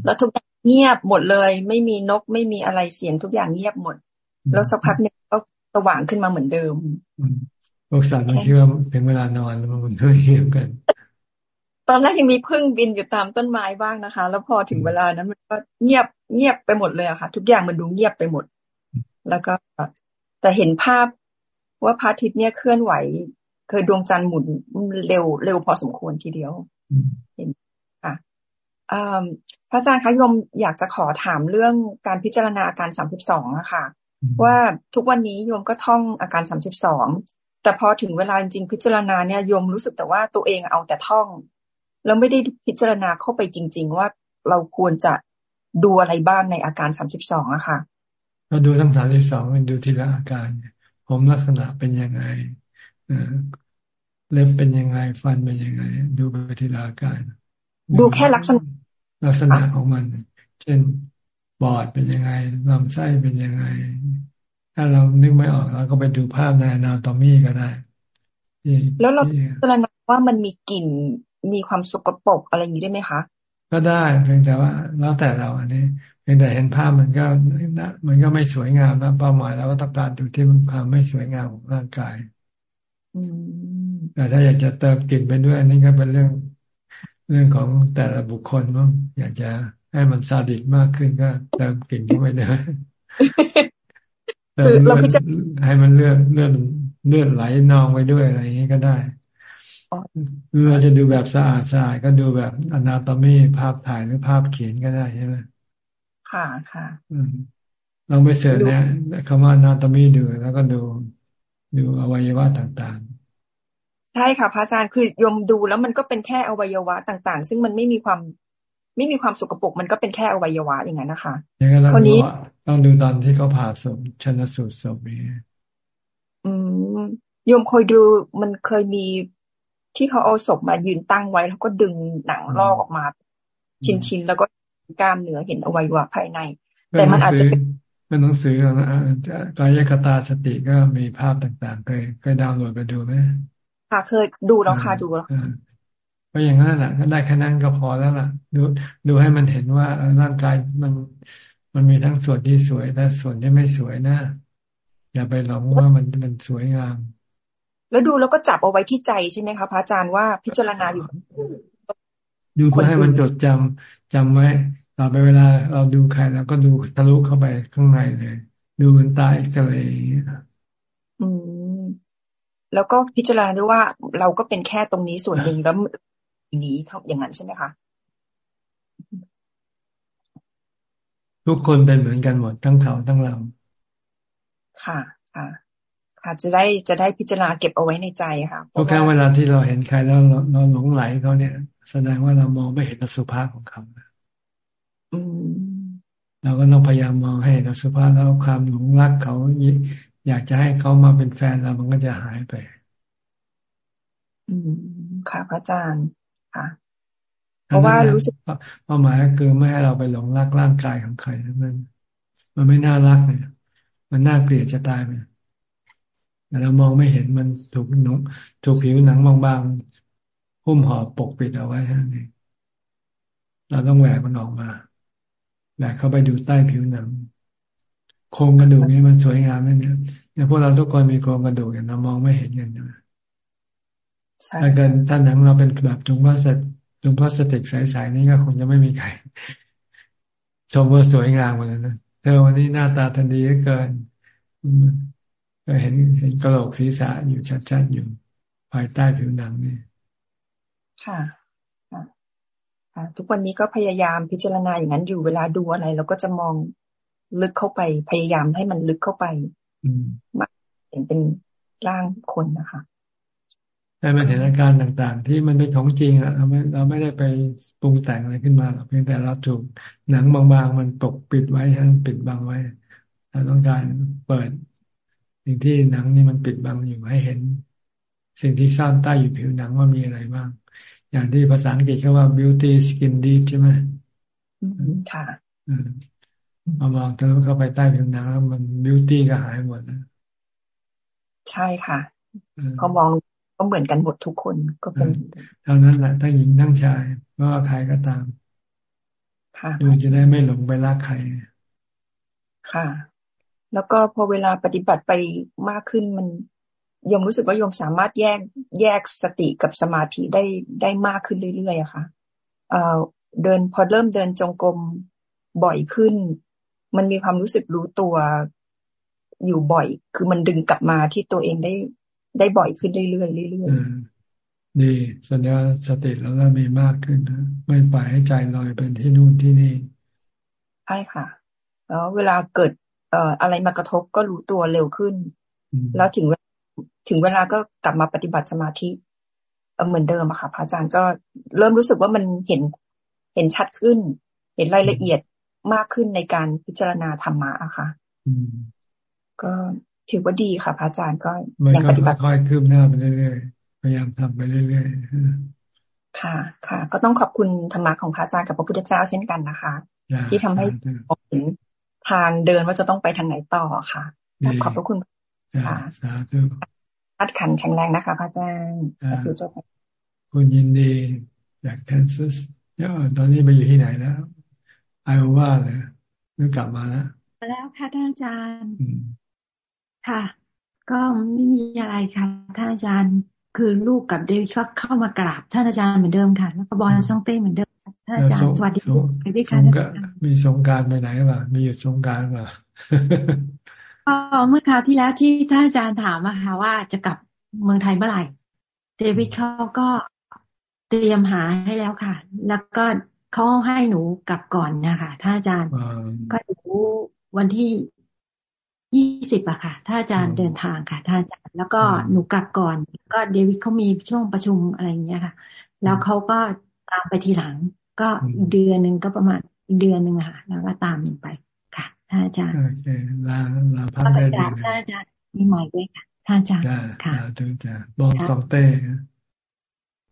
แล้วทุกอย่างเงียบหมดเลย ไม่มีนกไม่มีอะไรเสียงทุกอย่างเงียบหมด แล้วสักพักหนึ่งก็สว่างขึ้นมาเหมือนเดิมพวกสัตว์มันคิดว่าเป็นเวลานอนแล้วมันก็เงียบกัน ตอนแรกยังมีพึ่งบินอยู่ตามต้นไม้บ้างนะคะ แล้วพอถึงเวลานั้นมันก็เงียบเงียบไปหมดเลยอะค่ะ ทุกอย่างมันดูเงียบไปหมด แล้วก็ แต่เห็นภาพว่าพระอาทิตย์เนี่ยเคลื่อนไหว เคยดวงจันทร์หมุนเร็วเร็วพอสมควรทีเดียวเห็นค่ะพระอาจารย์คะยมอยากจะขอถามเรื่องการพิจารณาอาการสามสิบสองอะค่ะว่าทุกวันนี้โยมก็ท่องอาการสามสิบสองแต่พอถึงเวลาจริงพิจารณาเนี่ยโยมรู้สึกแต่ว่าตัวเองเอาแต่ท่อง แล้วไม่ได้พิจารณาเข้าไปจริง ๆ ว่าเราควรจะดูอะไรบ้างในอาการสามสิบสองอะค่ะ เราดูทั้งสามสิบสองมันดูทีละอาการ ผมลักษณะเป็นยังไงเล็บเป็นยังไง ฟันเป็นยังไง ดูไปทีละอาการ ดูแค่ลักษณะ ลักษณะของมัน เช่นบอดเป็นยังไงลำไส้เป็นยังไง ถ้าเรานึกไม่ออกเราก็ไปดูภาพในอนาโตมีก็ได้แล้วเราพิจารณาว่ามันมีกลิ่นมีความสกปรกอะไรอย่างนี้ได้ไหมคะ ก็ได้เพียงแต่ว่าแล้วแต่เราอันนี้ เพียงแต่เห็นภาพมันก็มันก็ไม่สวยงามนะเป้าหมายเราก็ต้องการดูที่มันความไม่สวยงามของร่างกายแต่ถ้าอยากจะเติมกลิ่นไปด้วยอันนี้ก็เป็นเรื่องเรื่องของแต่ละบุคคลมั้งอยากจะให้มันซาดิสมากขึ้นก็เติมกลิ่นเข้าไปได้คือเราพิจารณาให้มันเลื่อนเลื่อนเลื่อนไหลนองไปด้วยอะไรอย่างนี้ก็ได้หรือเราจะดูแบบสะอาดสะอาดก็ดูแบบอนาโตมีภาพถ่ายหรือภาพเขียนก็ได้ใช่ไหม ค่ะค่ะลองไปเสิร์ชนะคำว่าอนาโตมีดูแล้วก็ดูดูอวัยวะต่างๆ ใช่ค่ะพระอาจารย์คือยมดูแล้วมันก็เป็นแค่อวัยวะต่าง ๆ ซึ่งมันไม่มีความไม่มีความสกปรกมันก็เป็นแค่อวัยวะอย่างนั้นนะคะคราวนี้ต้องดูตอนที่เขาผ่าศพชนสูตรศพนี้อืมโยมเคยดูมันเคยมีที่เขาเอาศพมายืนตั้งไว้ แล้วก็ดึงหนังลอกออกมา ชิ้นๆแล้วก็ กล้ามเนื้อเห็นอวัยวะภายใน แต่มันอาจจะเป็นเป็นหนังสือนะกายคตาสติก็มีภาพต่างๆ เคยเคยดาวน์โหลดไปดูไหมค่ะเคยดูแล้วค่ะดูแล้วก็อย่างนั้นแหละก็ได้แค่นั้นก็พอแล้วล่ะ ดูดูให้มันเห็นว่าร่างกายมันมันมีทั้งส่วนที่สวยและส่วนที่ไม่สวยนะอย่าไปหลงว่ามันมันสวยงาม แล้วดูแล้วก็จับเอาไว้ที่ใจใช่ไหมคะพระอาจารย์ว่าพิจารณาอยู่ ดูเพื่อให้มันจดจำ จำไว้ต่อไปเวลาเราดูใครเราก็ดูทะลุเข้าไปข้างในเลย ดูเหมือนตาเอ็กซเรย์อืมแล้วก็พิจารณาด้วยว่าเราก็เป็นแค่ตรงนี้ส่วนหนึ่งแล้วนี้เท่าอย่างนั้นใช่ไหมคะทุกคนเป็นเหมือนกันหมดทั้งเขาทั้งเรา ค่ะ ค่ะค่ะจะได้จะได้พิจารณาเก็บเอาไว้ในใจค่ะเพราะแค่เวลาที่เราเห็นใครแล้วเราเราหลงไหลเขาเนี่ยแส ดงว่าเรามองไม่เห็นสุภาพของเขาเราก็ต้องพยายามมองให้เห็นสุภาพแล้วความหลงรักเขาอยากจะให้เขามาเป็นแฟนเรามันก็จะหายไป อืมค่ะพระอาจารย์ค่ะเพราะว่ารู้สึกเป้าหมายก็คือไม่ให้เราไปหลงรักร่างกายของใครมันมันไม่น่ารักเลยมันน่าเกลียดจะตายไปแต่เรามองไม่เห็นมันถูกหนังถูกผิวหนังบางๆ หุ้มห่อปกปิดเอาไว้ท่านเองเราต้องแหวกมันออกมาแหวกเข้าไปดูใต้ผิวหนังโครงกระดูกนี้มันสวยงามไหมเนี่ยเนี่ยพวกเราทุกคนมีโครงกระดูกอย่างเรามองไม่เห็นกันใช่ไหมถ้าเกิดท่านหนังเราเป็นแบบถุงพลาสติกถุงพลาสติกใสๆนี่ก็คงจะไม่มีใครชมว่าสวยงามหมดเลยนะเธอวันนี้หน้าตาทันดีเกินก็เห็นเห็นกระโหลกศีรษะอยู่ชัดๆอยู่ภายใต้ผิวหนังนี่ ค่ะค่ะทุกวันนี้ก็พยายามพิจารณาอย่างนั้นอยู่เวลาดูอะไรเราก็จะมองลึกเข้าไปพยายามให้มันลึกเข้าไปมาเห็นเป็นร่างคนนะคะให้มันเห็นอาการต่างๆ ที่มันเป็นของจริงอะเราไม่เราไม่ได้ไปปรุงแต่งอะไรขึ้นมาหรอกเพียงแต่เราถูกหนังบางๆ มันปกปิดไว้ให้มันปิดบังไว้เราต้องการเปิด สิ่งที่หนังนี่มันปิดบังอยู่ให้เห็น สิ่งที่ซ่อนใต้อยู่ผิวหนังว่ามีอะไรบ้าง อย่างที่ภาษาอังกฤษเขาว่า beauty skin deep ใช่ไหมค่ะมามองทะลุเข้าไปใต้ผิวหนังแล้วมัน beauty ก็หายหมดนะใช่ค่ะพอมองก็เหมือนกันหมดทุกคนก็เป็นเท่านั้นแหละทั้งหญิงทั้งชายไม่ว่าใครก็ตามค่ะดูจะได้ไม่หลงไปรักใคร ค่ะ แล้วก็พอเวลาปฏิบัติไปมากขึ้นมัน ยมรู้สึกว่ายมสามารถแยกแยกสติกับสมาธิได้ได้มากขึ้นเรื่อยๆอะค่ะเอ่อเดินพอเริ่มเดินจงกรมบ่อยขึ้น มันมีความรู้สึกรู้ตัวอยู่บ่อย คือมันดึงกลับมาที่ตัวเองได้ได้บ่อยขึ้นเรื่อยๆเรื่อยๆดีสัญญาสติแล้วเรามีมากขึ้นนะไม่ปล่อยให้ใจลอยเป็นที่นู่นที่นี่ใช่ค่ะ แล้วเวลาเกิดเอ่ออะไรมากระทบก็รู้ตัวเร็วขึ้น แล้วถึง ถึงเวลาก็กลับมาปฏิบัติสมาธิเหมือนเดิมอะค่ะพระอาจารย์ก็เริ่มรู้สึกว่ามันเห็นเห็นชัดขึ้น เห็นรายละเอียดมากขึ้นในการพิจารณาธรรมะอะค่ะก็ถือว่าดีค่ะพระอาจารย์ก็ยังปฏิบัติค่อยคืบหน้าไปเรื่อยๆพยายามทำไปเรื่อยๆค่ะ ค่ะ ก็ต้องขอบคุณธรรมะของพระอาจารย์กับพระพุทธเจ้าเช่นกันนะคะ ที่ทำให้เห็นทางเดินว่าจะต้องไปทางไหนต่อค่ะขอบพระคุณ ค่ะอัดขันแข็งแรงนะคะพระอาจารย์คุณยินดีจากแคนซัสเนี่ยตอนนี้ไปอยู่ที่ไหนแล้วไอโอวาเลยเมื่อกลับมาแล้วมาแล้วค่ะท่านอาจารย์ค่ะ ก็ไม่มีอะไรค่ะท่านอาจารย์คือลูกกับเดวิดก็เข้ามากราบท่านอาจารย์เหมือนเดิมค่ะ แล้วก็บอลซ่องเต้เหมือนเดิมท่านอาจารย์สวัสดีไปด้วยกันมีสงการไปไหนบ้างมีหยุดสงการบ้า งเมื่อคราวที่แล้วที่ท่านอาจารย์ถามอะค่ะว่าจะกลับเมืองไทยเมื่อไหร่ เดวิดเขาก็เตรียมหาให้แล้วค่ะ แล้วก็เขาให้หนูกลับก่อนนะคะท่านอาจารย์ ก็หนูวันที่ยี่สิบอะค่ะถ้าอาจารย์เดินทางค่ะถ้าอาจารย์ แล้วก็หนูกลับก่อน ก็เดวิดเขามีช่วงประชุมอะไรอย่างเงี้ยค่ะ แล้วเขาก็ตามไปทีหลัง ก็อีกเดือนหนึ่งก็ประมาณอีกเดือนหนึ่งค่ะ แล้วก็ตามหนูไปค่ะ ท่านอาจารย์โอเคลาลาพักได้ดีท่านอาจารย์มีหมายด้วยค่ะท่านอาจารย์ค่ะดูจ้ะบองสองเต้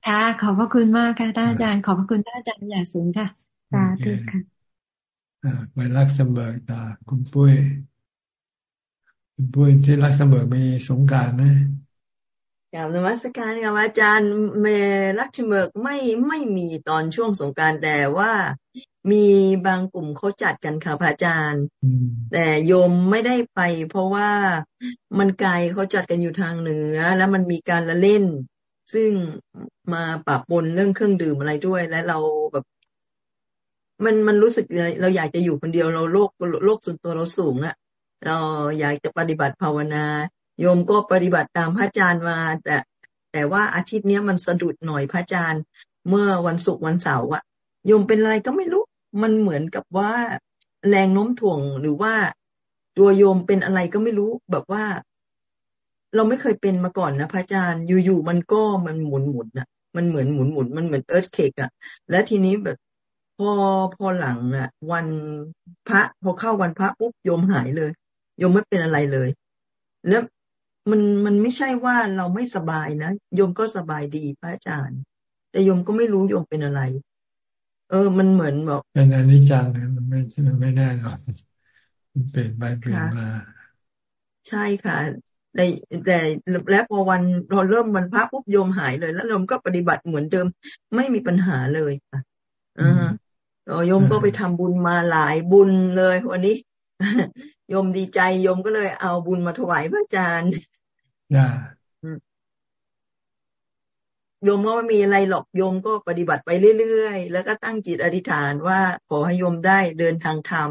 ค่ะ ขอบพระคุณมากค่ะท่านอาจารย์ ขอบพระคุณท่านอาจารย์อย่างสูงค่ะสาธุค่ะไปรักเสมอตาคุณปุ้ยคุณปุ้ยที่รักเสมอมีสงการไหมกล่าวนมัสการกับอาจารย์เมรักเสมอไม่ไม่มีตอนช่วงสงการแต่ว่า มีบางกลุ่มเขาจัดกันค่ะพระอาจารย์ แต่โยมไม่ได้ไป เพราะว่ามันไกลเขาจัดกันอยู่ทางเหนือ แล้วมันมีการละเล่น ซึ่งมาปะปนเรื่องเครื่องดื่มอะไรด้วย และเราแบบ มันมันรู้สึกเราอยากจะอยู่คนเดียวเราโลกโลกส่วนตัวเราสูงอะเราอยากจะปฏิบัติภาวนา โยมก็ปฏิบัติตามพระอาจารย์มา แต่ แต่ว่าอาทิตย์นี้มันสะดุดหน่อยพระอาจารย์ เมื่อวันศุกร์วันเสาร์อะ โยมเป็นอะไรก็ไม่รู้ มันเหมือนกับว่าแรงโน้มถ่วงหรือว่าตัวโยมเป็นอะไรก็ไม่รู้แบบว่า เราไม่เคยเป็นมาก่อนนะพระอาจารย์อยู่ๆมันก็มันหมุนหมุนอะมันเหมือนหมุนหมุนมันเหมือนเอิร์ธเคกอะและทีนี้แบบพอพอหลังอะ วันพระพอเข้าวันพระปุ๊บโยมหายเลยโยมไม่เป็นอะไรเลย แล้วมันมันไม่ใช่ว่าเราไม่สบายนะโยมก็สบายดีพระอาจารย์ แต่โยมก็ไม่รู้โยมเป็นอะไร เออ มันเหมือนบอกเป็นอนิจจังนะมันไม่มันไม่แน่นอนมันเปลี่ยนไปเปลี่ยนมา ใช่ค่ะแต่แต่แล้วพอวันเราเริ่มวันพระปุ๊บโยมหายเลย แล้วโยมก็ปฏิบัติเหมือนเดิม ไม่มีปัญหาเลยค่ะอ่าโยมก็ไปทำบุญมาหลายบุญเลย วันนี้โยมดีใจโยมก็เลยเอาบุญมาถวายพระอาจารย์ โยมก็ไม่มีอะไรหรอกโยมก็ปฏิบัติไปเรื่อยๆ แล้วก็ตั้งจิตอธิษฐานว่าขอให้โยมได้เดินทางธรรม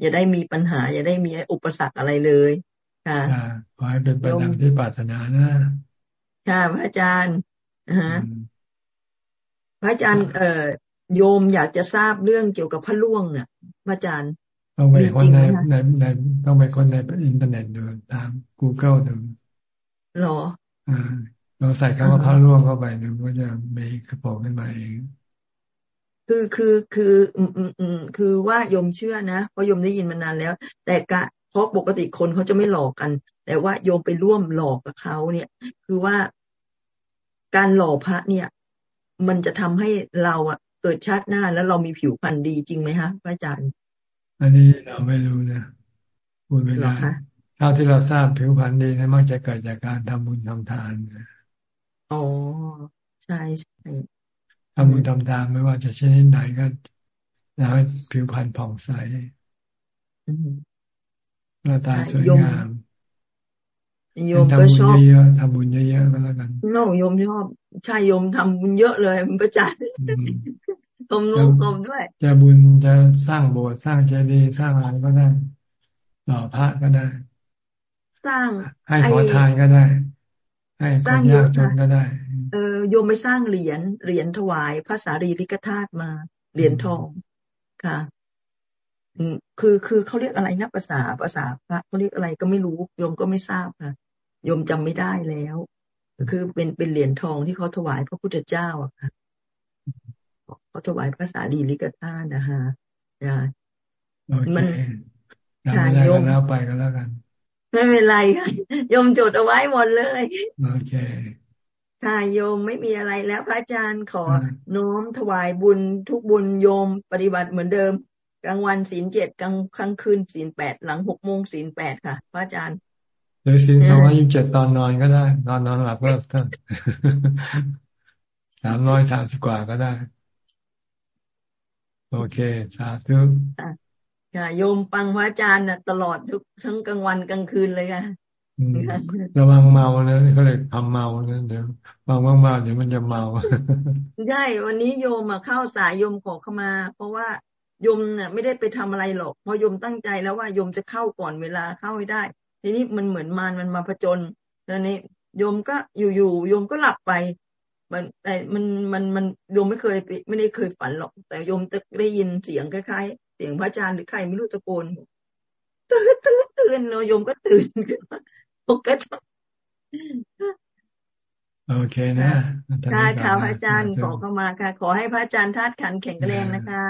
อย่าได้มีปัญหา อย่าได้มีอุปสรรคอะไรเลยค่ะขอให้เป็นไปตามที่ปรารถนานะค่ะพระอาจารย์ฮะพระอาจารย์เอ่อโยมอยากจะทราบเรื่องเกี่ยวกับพระล่วงเนี่ยพระอาจารย์ต้องไปคนในในในต้องไปคนในอินเทอร์เน็ตดูตาม Google ดูหรอ อ่า เราใส่คำว่าพระร่วงเข้าไปดูก็จะมีกระโปรงขึ้นมาเองคือคือคืออืมอืมอืมคือว่ายมเชื่อนะเพราะยมได้ยินมานานแล้ว แต่กะเพราะปกติคนเขาจะไม่หลอกกัน แต่ว่าโยมไปร่วมหลอกกับเขาเนี่ย คือว่าการหล่อพระเนี่ย มันจะทำให้เราอะเกิดชาติหน้าแล้วเรามีผิวพรรณดีจริงไหมฮะพระอาจารย์ อันนี้เราไม่รู้นะพูดไม่ได้เท่าที่เราทราบผิวพรรณดีนะมักจะเกิดจากการทำบุญทำทาน อ๋อใช่ใช่ทำบุญทำทานไม่ว่าจะชนิดไหนก็จะให้ผิวพรรณผ่องใสหน้าตาสวยงามโยมก็ชอบเยอะๆทำบุญเยอะๆก็แล้วกันโน้โยมชอบใช่โยมทำบุญเยอะเลยมันประจันตมนุตมด้วย จะบุญจะสร้างโบสถ์สร้างเจดีย์สร้างอะไรก็ได้หล่อพระก็ได้ สร้างให้ขอทานก็ได้ ให้คนยากจนก็ได้ เออโยมไปสร้างเหรียญเหรียญถวายพระสารีริกธาตุมา เหรียญทองค่ะคือคือเขาเรียกอะไรนะภาษาภาษาพระเขาเรียกอะไรก็ไม่รู้โยมก็ไม่ทราบค่ะโยมจำไม่ได้แล้ว คือเป็นเป็นเหรียญทองที่เขาถวายพระพุทธเจ้าอะค่ะเขาถวายภาษาดีลิกธาตุนะคะมันค่ะโยมแล้วไปกันแล้วกัน ไม่เป็นไรค่ะโยมจดเอาไว้หมดเลยโอเคค่ะโยมไม่มีอะไรแล้วพระอาจารย์ขอน้อมถวายบุญทุกบุญโยมปฏิบัติเหมือนเดิมกลางวันศีลเจ็ดกลางกลางคืนศีลแปดหลังหกโมงศีลแปดค่ะพระอาจารย์หรือศีลสองร้อยยี่สิบเจ็ดตอนนอนก็ได้ นอนนอนหลับก็ท่านสามร้อยสามสิบกว่าก็ได้ โอเคสาธุ ค่ะโยมฟังพระอาจารย์ตลอดทุกทั้งกลางวันกลางคืนเลยค่ะระวังเมานะเขาเลยทำเมานะเดี๋ยวฟังมากๆเดี๋ยวมันจะเมาใช่วันนี้โยมมาเข้าสายโยมขอเข้ามา เพราะว่าโยมเนี่ยไม่ได้ไปทำอะไรหรอกเพราะโยมตั้งใจแล้วว่าโยมจะเข้าก่อนเวลาเข้าให้ได้ ทีนี้มันเหมือนมารมันมาผจญตอนนี้โยมก็อยู่ๆโยมก็หลับไปมันแต่มันมันมันโยมไม่เคยไม่ได้เคยฝันหรอก แต่โยมจะได้ยินเสียงคล้ายๆเสียงพระอาจารย์หรือใครไม่รู้ตะโกนตื่นตื่นตื่นโยมก็ตื่นขึ้นมาปกติโอเคนะค่ะค่ะพระอาจารย์ขอเข้ามาค่ะ ขอให้พระอาจารย์ธาตุขันแข็งแรงนะคะ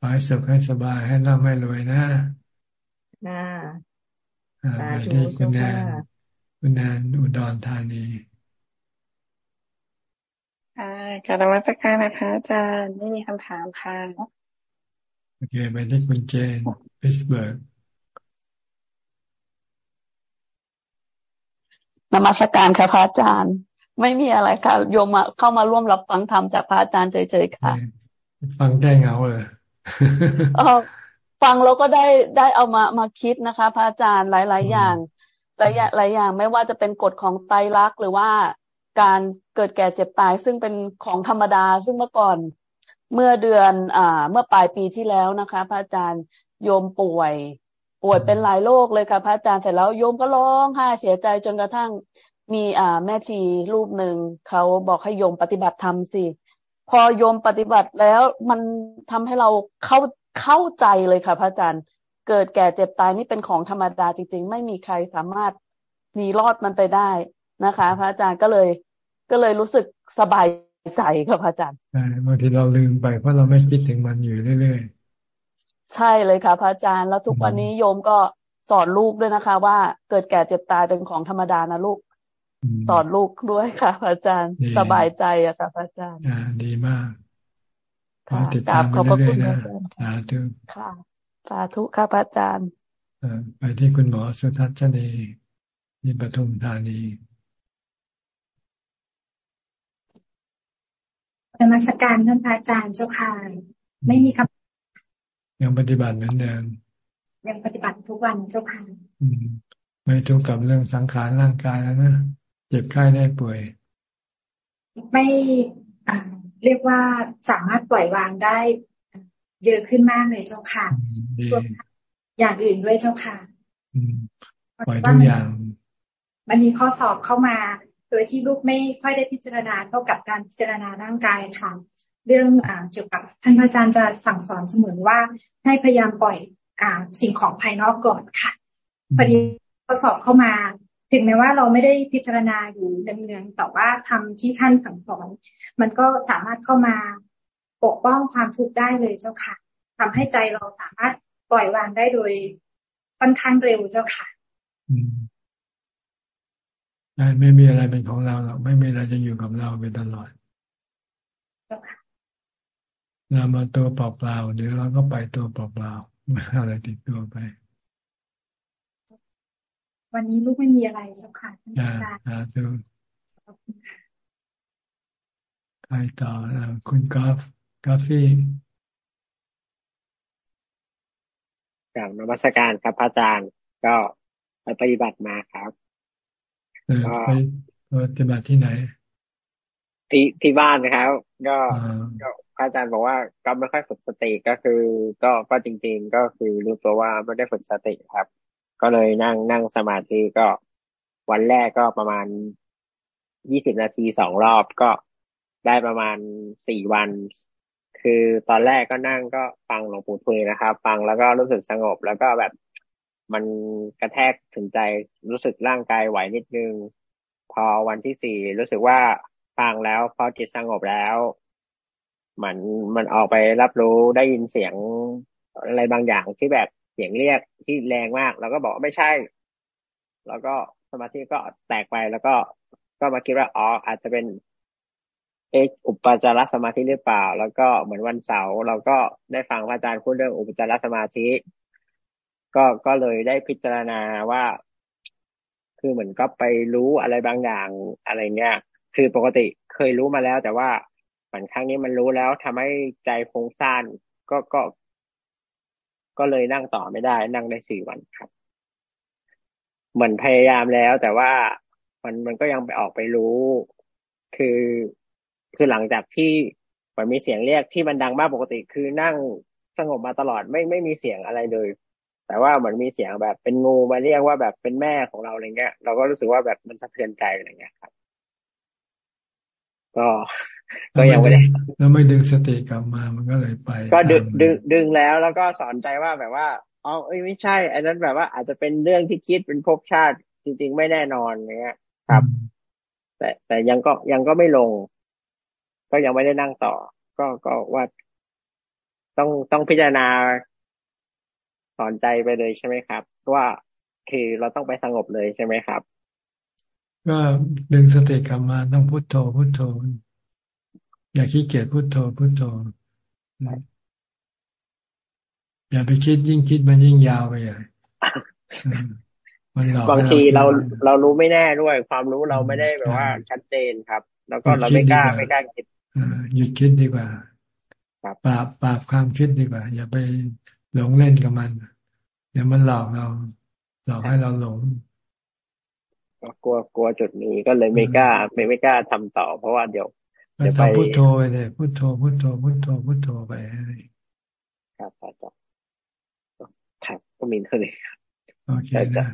ขอให้สุขให้สบายให้ร่ำให้รวยนะค่ะไปที่คุณแนนคุณแนนอุดรธานีค่ะกรรมสการนะคะอาจารย์ไม่มีคำถามค่ะ โอเค ไปที่คุณเจนพิสเบิร์กนมัสการค่ะพระอาจารย์ ไม่มีอะไรค่ะโยมเข้ามาร่วมรับฟังธรรมจากพระอาจารย์เฉยๆค่ะ ฟังได้เงาเลยฟังแล้วก็ได้ได้เอามามาคิดนะคะ พระอาจารย์หลาย ๆ อย่างหลายหลายอย่างไม่ว่าจะเป็นกฎของไตรลักษณ์หรือว่าการเกิดแก่เจ็บตายซึ่งเป็นของธรรมดา ซึ่งเมื่อก่อน เมื่อเดือนอ่า เมื่อปลายปีที่แล้วนะคะ พระอาจารย์โยมป่วย ป่วยเป็นหลายโรคเลยค่ะ พระอาจารย์เสร็จแล้วโยมก็ร้องไห้เสียใจจนกระทั่งมีอ่าแม่ชีรูปหนึ่งเขาบอกให้โยมปฏิบัติธรรมสิพอโยมปฏิบัติแล้วมันทำให้เราเข้าเข้าใจเลยค่ะ พระอาจารย์เกิดแก่เจ็บตายนี่เป็นของธรรมดาจริง ๆ ไม่มีใครสามารถหนีรอดมันไปได้นะคะ พระอาจารย์ก็เลย ก็เลยรู้สึกสบาย ใจค่ะพระอาจารย์ใช่บางทีเราลืมไปเพราะเราไม่คิดถึงมันอยู่เรื่อยๆ ใช่เลยค่ะพระอาจารย์ แล้วทุกวันนี้โยมก็สอนลูกด้วยนะคะ ว่าเกิดแก่เจ็บตายเป็นของธรรมดานะลูก สอนลูกด้วยค่ะพระอาจารย์ สบายใจอะค่ะพระอาจารย์อ่าดีมากขอติดตามไปเรื่อยๆนะสาธุค่ะสาธุค่ะพระอาจารย์ไปที่คุณหมอสุทัศนีนิปทุมธานี นมัสการท่านพระอาจารย์เจ้าค่ะไม่มีคำยังปฏิบัติเหมือนเดิมยังปฏิบัติทุกวันเจ้าค่ะไม่ทุกข์กับเรื่องสังขารร่างกายแล้วนะเจ็บไข้ได้ป่วย ไม่เรียกว่าสามารถปล่อยวางได้ เยอะขึ้นมากเลยเจ้าค่ะอย่างอื่นด้วยเจ้าค่ะปล่อยทุกอย่าง มันมีข้อสอบเข้ามา โดยที่ลูกไม่ค่อยได้พิจารณาเท่ากับการพิจารณาร่างกายค่ะ เรื่องอเกี่ยวกับท่านพระอาจารย์จะสั่งสอนเสมอว่าให้พยายามปล่อยอสิ่งของภายนอกก่อนค่ะพอดีข้อสอบเข้ามา ถึงแม้ว่าเราไม่ได้พิจารณาอยู่เนืองๆแต่ว่าทำที่ท่านสั่งสอน มันก็สามารถเข้ามาปกป้องความทุกข์ได้เลยเจ้าค่ะทำให้ใจเราสามารถปล่อยวางได้โดยค่อนข้างเร็วเจ้าค่ะ ไม่มีอะไรเป็นของเราหรอกไม่มีอะไรจะอยู่กับเราไปตลอดเรามาตัวเปล่าๆเดี๋ยวเราก็ไปตัวเปล่าๆไม่อะไรติดตัวไป วันนี้ลูกไม่มีอะไรเจ้าค่ะอาจารย์อ่าดูใครต่อคุณกอล์ฟกาฟี่กับนมัสการครับอาจารย์ก็ไปปฏิบัติมาครับก็ ไปปฏิบัติที่ไหน ที่ที่บ้านนะครับ ก็ก็อาจารย์บอกว่าก็ไม่ค่อยฝึกสติก็คือ ก็ก็จริง ๆ ก็คือรู้ตัวว่าไม่ได้ฝึกสติครับ ก็เลยนั่งนั่งสมาธิก็วันแรกก็ประมาณยี่สิบนาทีสองรอบก็ได้ประมาณสี่วัน คือตอนแรกก็นั่งก็ฟังหลวงปู่ทุยนะครับ ฟังแล้วก็รู้สึกสงบแล้วก็แบบ มันกระแทกถึงใจรู้สึกร่างกายไหวนิดนึง พอวันที่สี่รู้สึกว่าฟังแล้วพอจิตสงบแล้วมันมันออกไปรับรู้ได้ยินเสียงอะไรบางอย่างที่แบบเสียงเรียกที่แรงมาก แล้วก็บอกไม่ใช่ แล้วก็สมาธิก็แตกไปแล้วก็ก็มาคิดว่าอ๋ออาจจะเป็นเออุปจารสมาธิหรือเปล่า แล้วก็เหมือนวันเสาร์เราก็ได้ฟังพระอาจารย์พูดเรื่องอุปจารสมาธิ ก็ก็เลยได้พิจารณาว่า คือเหมือนก็ไปรู้อะไรบางอย่างอะไรเนี้ยคือปกติเคยรู้มาแล้ว แต่ว่าเหมือนครั้งนี้มันรู้แล้วทำให้ใจฟุ้งซ่านก็ก็ ก็เลยนั่งต่อไม่ได้ นั่งได้สี่วันครับ เหมือนพยายามแล้ว แต่ว่ามันมันก็ยังไปออกไปรู้ คือคือหลังจากที่มันมีเสียงเรียกที่มันดังมากปกติ คือนั่งสงบมาตลอดไม่ไม่มีเสียงอะไรเลย แต่ว่าเหมือนมีเสียงแบบเป็นงูมาเรียกว่าแบบเป็นแม่ของเราอะไรเงี้ย เราก็รู้สึกว่าแบบมันสะเทือนใจอะไรเงี้ยครับก็ก็ยังไม่ได้แล้วไม่ดึงสติกลับมามันก็เลยไป ก็ดึงดึงดึงแล้วแล้วก็สอนใจว่าแบบว่าอ๋อเอ้ยไม่ใช่ อันนั้นแบบว่าอาจจะเป็นเรื่องที่คิดเป็นภพชาติ จริง ๆ ไม่แน่นอนเนี้ย ครับ แต่แต่ยังก็ยังก็ไม่ลง ก็ยังไม่ได้นั่งต่อ ก็ก็ว่า ต้องต้องพิจารณาส อนใจไปเลยใช่ไหมครับ ว่าคือเราต้องไปสงบเลยใช่ไหมครับ ก็ดึงสติกลับมาต้องพุโทโธพุโทโธ อย่าคิดเกียจพุโทโธพุโทโธอย่าไปคิดยิ่งคิดมันยิ่งยาวไปใหญ่บางทีเราเรารู้ไม่แน่ด้วย ความรู้เราไม่ได้แบบว่าชัดเจนครับ แล้วก็เราไม่กล้าไม่กล้าคิดหยุดคิดดีกว่าปราบปราบความคิดดีกว่า อย่าไปหลงเล่นกับมัน เดี๋ยวมันหลอกเราหลอกให้เราหลงกลัวกลัวจุดนี้ก็เลยไม่กล้า ไม่ไม่กล้าทำต่อ เพราะว่าเดี๋ยวไปทำพุทโธไปเลยพุทโธพุทโธพุทโธพุทโธไปครับอาจารย์ครับก็มีเท่านี้ครับโอเคนะ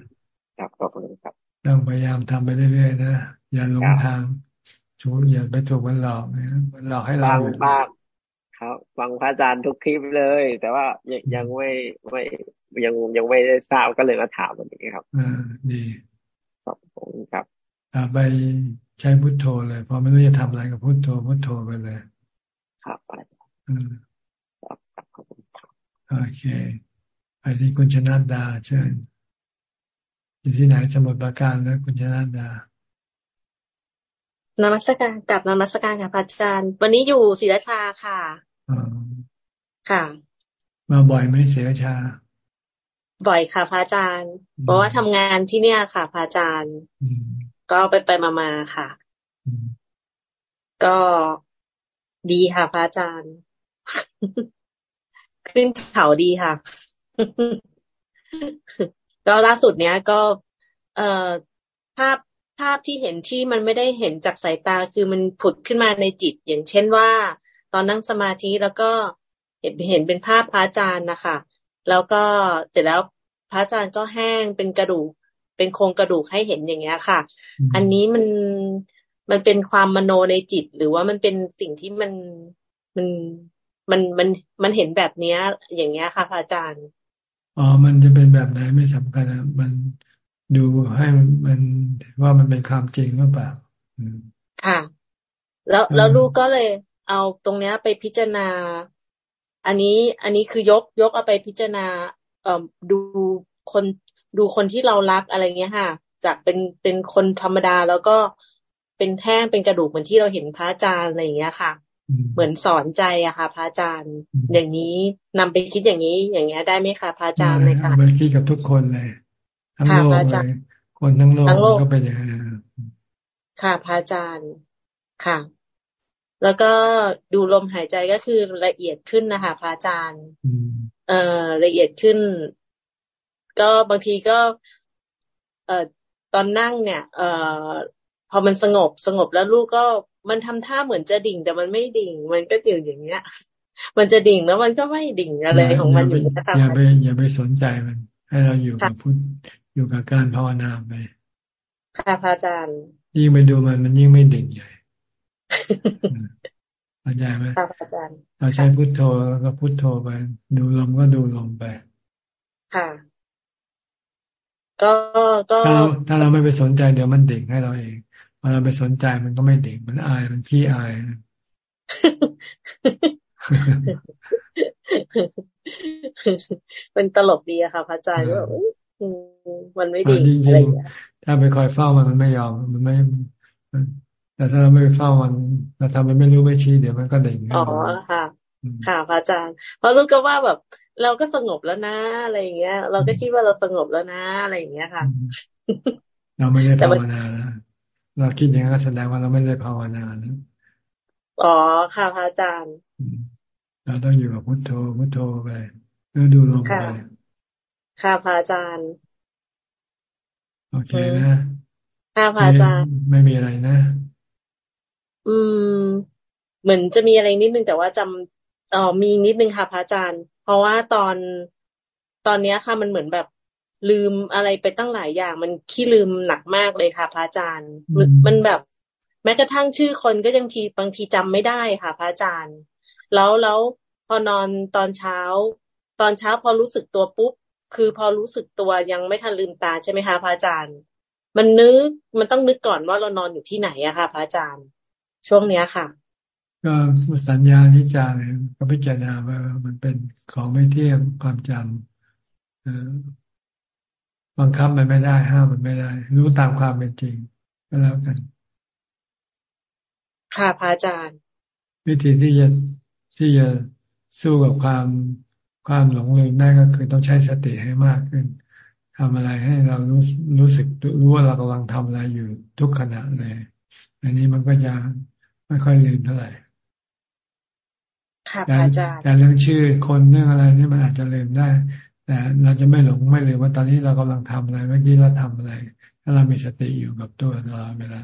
ครับขอบคุณครับต้องพยายามทำไปเรื่อยๆนะอย่าหลงทางชูอย่าไปถูกมันหลอกนะมันหลอกให้เราบ้าง ครับ ฟังพระอาจารย์ทุกคลิปเลย แต่ว่ายังยังไม่ไม่ยังยังไม่ได้ทราบก็เลยมาถามวันนี้ครับอ่าดีขอบคุณครับอ่าไปใช้พุทโธเลยพอไม่รู้จะทำอะไรกับพุทโธพุทโธไปเลย ครับไปโอเคไปที่คุณชนะดาเชิญอยู่ที่ไหนสมุทรปราการแล้วคุณชนะดานมัสการกับนมัสการค่ะพระอาจารย์ วันนี้อยู่ศรีราชาค่ะ ค่ะ มาบ่อยไหมศรีราชา บ่อยค่ะพระอาจารย์ เพราะว่าทำงานที่เนี่ยค่ะพระอาจารย์ ก็ไปไปมามาค่ะ ก็ดีค่ะพระอาจารย์ ขึ้นเขาดีค่ะ ก็ล่าสุดเนี้ยก็ เอ่อภาพภาพที่เห็นที่มันไม่ได้เห็นจากสายตาคือมันผุดขึ้นมาในจิต อย่างเช่นว่าต อนนั่งสมาธิแล้วก็เห็นเห็นเป็นภาพพระอาจารย์นะคะ แล้วก็เสร็จแล้วพระอาจารย์ก็แห้งเป็นกระดูก เป็นโครงกระดูกให้เห็นอย่างเงี้ยค่ะ อันนี้มันมันเป็นความมโนในจิต หรือว่ามันเป็นสิ่งที่มันมันมันมันมันเห็นแบบเนี้ย อย่างเงี้ยค่ะพระอาจารย์อ๋อมันจะเป็นแบบไหนไม่สำคัญนะมันดูให้มันว่ามันเป็นความจริงหรือเปล่าค่ะ แล้วแล้วลูกก็เลย เอาตรงเนี้ยไปพิจารณา อันนี้อันนี้คือยกยกเอาไปพิจารณาเอ่อดูคนดูคนที่เรารักอะไรเงี้ยค่ะ จากเป็นเป็นคนธรรมดาแล้วก็เป็นแท่งเป็นกระดูกเหมือนที่เราเห็นพระอาจารย์อะไรอย่างเงี้ยค่ะ เหมือนสอนใจอะค่ะ พระอาจารย์ อย่างนี้นำไปคิดอย่างนี้อย่างเงี้ยได้ไหมคะพระอาจารย์เลยค่ะไปคิดกับทุกคนเลยทั้งโลกเลยคนทั้งโลกก็เป็นอย่างนั้นค่ะพระอาจารย์ค่ะ แล้วก็ดูลมหายใจก็คือละเอียดขึ้นนะคะพระอาจารย์เอ่อละเอียดขึ้น ก็บางทีก็ เอ่อตอนนั่งเนี่ย เอ่อพอมันสงบสงบแล้วลูกก็มันทำท่าเหมือนจะดิ่ง แต่มันไม่ดิ่ง มันก็อยู่อย่างเงี้ย มันจะดิ่งแล้วมันก็ไม่ดิ่งอะไรของมันอยู่นะคะอย่าไปอย่าไปสนใจมัน ให้เราอยู่กับพุทธอยู่กับการภาวนาไปค่ะพระอาจารย์ยิ่งไปดูมันมันยิ่งไม่ดิ่งใหญ่ เข้าใจไหมค่ะพระอาจารย์เราใช้พุทโธแล้วก็พุทโธไป ดูลมก็ดูลมไป ค่ะก็ก็ถ้าเราถ้าเราไม่ไปสนใจเดี๋ยวมันดิ่งให้เราเองพอเราไปสนใจมันก็ไม่ดิ่งมันอายมันขี้อายเป็นตลกดีอะค่ะพระอาจารย์ว่ามันไม่ดีจริงๆถ้าไปคอยเฝ้ามันมันไม่ยอมมันไม่ แต่ถ้าเราไม่ไปเฝ้ามันเราทำมันไม่รู้ไม่ชี้เดี๋ยวมันก็ดิ่งอ๋อค่ะ ค่ะพระอาจารย์เพราะรู้ก็ว่าแบบ เราก็สงบแล้วนะอะไรอย่างเงี้ย เราก็คิดว่าเราสงบแล้วนะอะไรอย่างเงี้ยค่ะ เราไม่ได้ภาวนานะเราคิดอย่างนั้นแสดงว่าเราไม่ได้ภาวนานะอ๋อค่ะพระอาจารย์เราต้องอยู่กับพุทโธพุทโธไปแล้วดูลมไปค่ะพระอาจารย์โอเคนะค่ะพระอาจารย์ไม่มีอะไรนะ อืม เหมือนจะมีอะไรนิดนึงแต่ว่าจำอ๋อมีนิดนึงค่ะพระอาจารย์ เพราะว่าตอนตอนนี้ค่ะ มันเหมือนแบบลืมอะไรไปตั้งหลายอย่าง มันขี้ลืมหนักมากเลยค่ะพระอาจารย์มันแบบ แม้กระทั่งชื่อคนก็ยังทีบางทีจำไม่ได้ค่ะพระอาจารย์ แล้วแล้วพอนอนตอนเช้า ตอนเช้าพอรู้สึกตัวปุ๊บคือพอรู้สึกตัวยังไม่ทันลืมตาใช่ไหมคะพระอาจารย์ มันนึกมันต้องนึกก่อนว่าเรานอนอยู่ที่ไหนอะค่ะพระอาจารย์ ช่วงเนี้ยค่ะ ก็สัญญานิจาเลยก็พิจารณาว่ามันเป็นของไม่เที่ยงความจำบังคับมันไม่ได้ ห้ามมันไม่ได้ รู้ตามความเป็นจริงก็แล้วกัน ค่ะพระอาจารย์ วิธีที่จะที่จะสู้กับความความหลงลืมได้ก็คือต้องใช้สติให้มากขึ้นทำอะไรให้เรารู้รู้สึกรู้ว่าเรากำลังทำอะไรอยู่ทุกขณะเลย อันนี้มันก็จะ ไม่ค่อยลืมเท่าไหร่ค่ะอาจารย์แต่เรื่องชื่อคนเรื่องอะไรนี่มันอาจจะลืมได้ แต่เราจะไม่หลงไม่ลืมว่าตอนนี้เรากำลังทำอะไรเมื่อกี้เราทำอะไร ถ้าเรามีสติอยู่กับตัวตลอดเวลา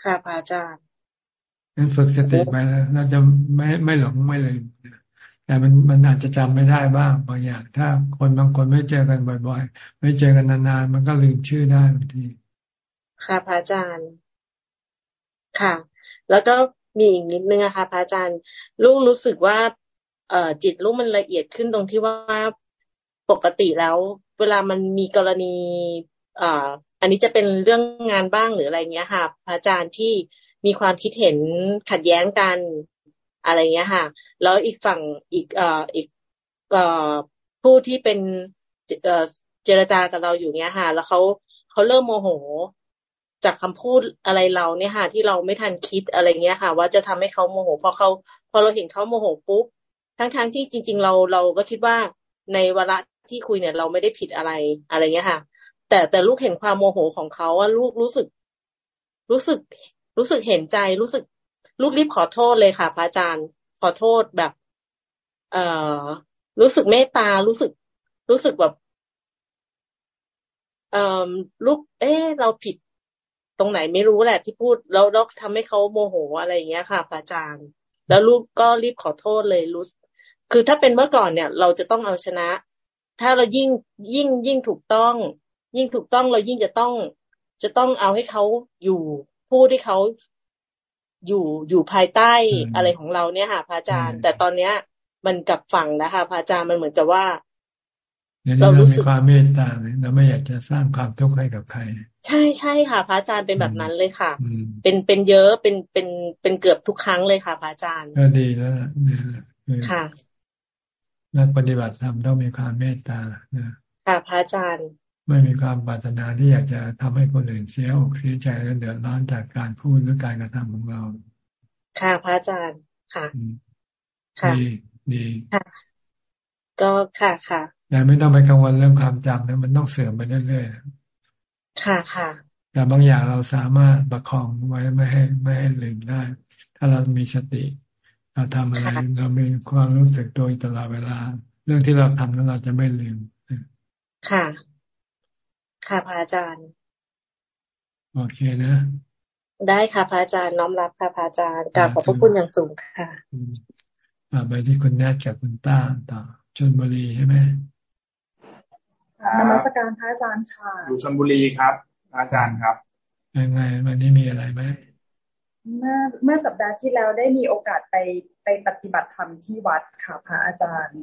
ค่ะอาจารย์งั้นฝึกสติไปแล้วเราจะไม่ไม่หลงไม่ลืมแต่มันมันอาจจะจำไม่ได้บ้างบางอย่าง ถ้าคนบางคนไม่เจอกันบ่อย ๆ ไม่เจอกันนานๆมันก็ลืมชื่อได้บางทีค่ะพระอาจารย์ ค่ะ แล้วก็มีอีกนิดนึงนะคะพระอาจารย์ลูกรู้สึกว่าเออจิตลูกมันละเอียดขึ้นตรงที่ว่าปกติแล้ว เวลามันมีกรณีเอ่ออันนี้จะเป็นเรื่องงานบ้างหรืออะไรเงี้ยค่ะพระอาจารย์ที่มีความคิดเห็นขัดแย้งกันอะไรเงี้ยค่ะ แล้วอีกฝั่งอีกเอ่ออีกเอ่อผู้ที่เป็นเอ่อเจรจากับเราอยู่เนี้ยค่ะ แล้วเขาเขาเริ่มโมโห จากคำพูดอะไรเราเนี่ยค่ะ ที่เราไม่ทันคิดอะไรเงี้ยค่ะ ว่าจะทำให้เขาโมโหพอเขาพอเราเห็นเขาโมโหปุ๊บทั้งๆทที่จริง ๆ เราเราก็คิดว่าในวาระที่คุยเนี่ย เราไม่ได้ผิดอะไรอะไรเงี้ยค่ะ แต่แต่ลูกเห็นความโมโหของเขาว่าลูกรู้สึก รู้สึกรู้สึกเห็นใจรู้สึก ลูกรีบขอโทษเลยค่ะพระอาจารย์ขอโทษแบบ เอ่อรู้สึกเมตตารู้สึก รู้สึกแบบเอ่อลูก เอ๊เราผิด ตรงไหนไม่รู้แหละที่พูดแล้วเราทำให้เขาโมโหอะไรอย่างเงี้ยค่ะพระอาจารย์ แล้วลูกก็รีบขอโทษเลยรู้คือถ้าเป็นเมื่อก่อนเนี่ย เราจะต้องเอาชนะ ถ้าเรายิ่งยิ่งยิ่งถูกต้อง ยิ่งถูกต้องเรายิ่งจะต้องจะต้องเอาให้เขาอยู่พูดให้เขาอยู่อยู่ภายใต้อะไรของเราเนี่ยค่ะพระอาจารย์ แต่ตอนเนี้ย มันกลับฝั่งนะคะพระอาจารย์มันเหมือนกับว่า เรารู้สึกความเมตตาเราไม่อยากจะสร้างความทุกข์ให้กับใคร ใช่ใช่ค่ะ พระอาจารย์เป็นแบบนั้นเลยค่ะ เป็นเป็นเยอะเป็นเป็นเป็นเกือบทุกครั้งเลยค่ะ พระอาจารย์ ก็ดีแล้วค่ะนักปฏิบัติธรรมต้องมีความเมตตาค่ะพระอาจารย์ ไม่มีความปรารถนาที่อยากจะทำให้คนอื่นเสียอกเสียใจและเดือดร้อนจากการพูดหรือการกระทำของเรา ค่ะพระอาจารย์ค่ะ ค่ะดีดีค่ะ ก็ค่ะค่ะ แต่ไม่ต้องไปกังวลเรื่องความจำนะมันต้องเสื่อมไปเรื่อยๆค่ะค่ะแต่บางอย่างเราสามารถประคองไว้ไม่ให้ไม่ให้ลืมได้ ถ้าเรามีสติ เราทำอะไรเรามีความรู้สึกโดยตลอดเวลา เรื่องที่เราทำนั้นเราจะไม่ลืมค่ะ ค่ะพระอาจารย์ โอเคนะ ได้ค่ะพระอาจารย์น้อมรับค่ะพระอาจารย์กราบขอบพระคุณอย่างสูงค่ะไปที่คุณแนทกับคุณต้าต่อชนบุรีใช่ไหม นมัสการพระอาจารย์ค่ะ อยู่ชนบุรีครับ อาจารย์ครับยังไงวันนี้มีอะไรไหมเมื่อเมื่อสัปดาห์ที่แล้วได้มีโอกาสไปไปปฏิบัติธรรมที่วัดค่ะพระอาจารย์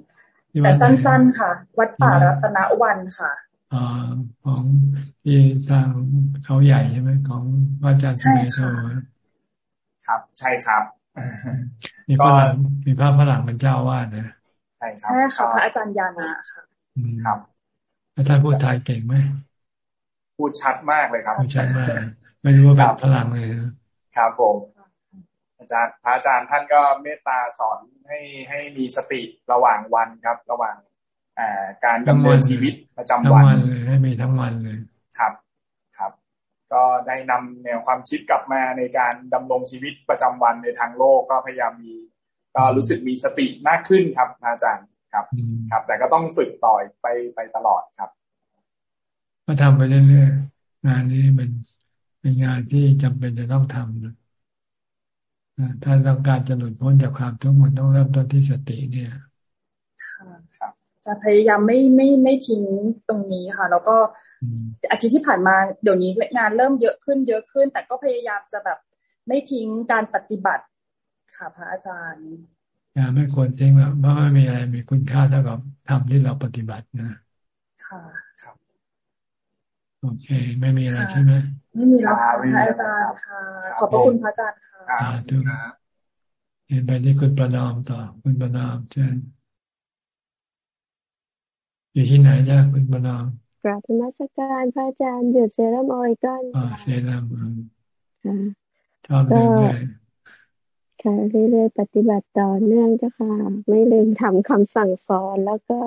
แต่สั้น ๆ ค่ะ วัดป่ารัตนวันค่ะอของที่สร้างเขาใหญ่ใช่ไหมของวัดจันทร์สมัยโทครับ ใช่ครับมีพระมีพระพระหลังเป็นเจ้าวาดนะใช่ครับใช่ค่ะพระอาจารย์ยานาค่ะครับ อาจารย์พูดไทยเก่งไหมพูดชัดมากเลยครับพูดชัดมากไม่รู้ว่าแบบพลังเลยครับผมอาจารย์พระอาจารย์ท่านก็เมตตาสอนให้ให้มีสติระหว่างวันครับ ระหว่างการดำเนินชีวิตประจำวันเลยให้มีทั้งวันเลยครับครับ ก็ได้นำแนวความคิดกลับมาในการดำรงชีวิตประจำวันในทางโลกก็พยายามมี ก็รู้สึกมีสติมากขึ้นครับอาจารย์ ครับครับ แต่ก็ต้องฝึกต่อยไปไปตลอดครับ ก็ทำไปเรื่อยๆงานนี้มันเป็นงานที่จำเป็นจะต้องทำนะถ้าต้องการจะหลุดพ้นจากความทุกข์มันต้องเริ่มต้นที่สติเนี่ยครับจะพยายามไม่ไม่ไม่ทิ้งตรงนี้ค่ะ แล้วก็อาทิตย์ที่ผ่านมาเดี๋ยวนี้งานเริ่มเยอะขึ้นเยอะขึ้น แต่ก็พยายามจะแบบไม่ทิ้งการปฏิบัติค่ะพระอาจารย์ อย่าไม่ควรทิ้งแบบเพราะไม่มีอะไรมีคุณค่าเท่ากับทำที่เราปฏิบัตินะ ค่ะครับโอเค ไม่มีอะไรใช่ไหมไม่มีแล้วค่ะพระอาจารย์ค่ะ ขอบพระคุณพระอาจารย์ค่ะเห็นไปที่คุณประนอมต่อ คุณประนอมเชิญอยู่ที่ไหนจ้าคุณบนองกราบธรรมสการพระอาจารย์อยู่เซรั่มออยกันอ่าเซรั่มค่ะชอบเรื่อย ค่ะเรื่อยๆปฏิบัติต่อเนื่องเจ้าค่ะ ไม่ลืมทำคำสั่งสอน แล้วก็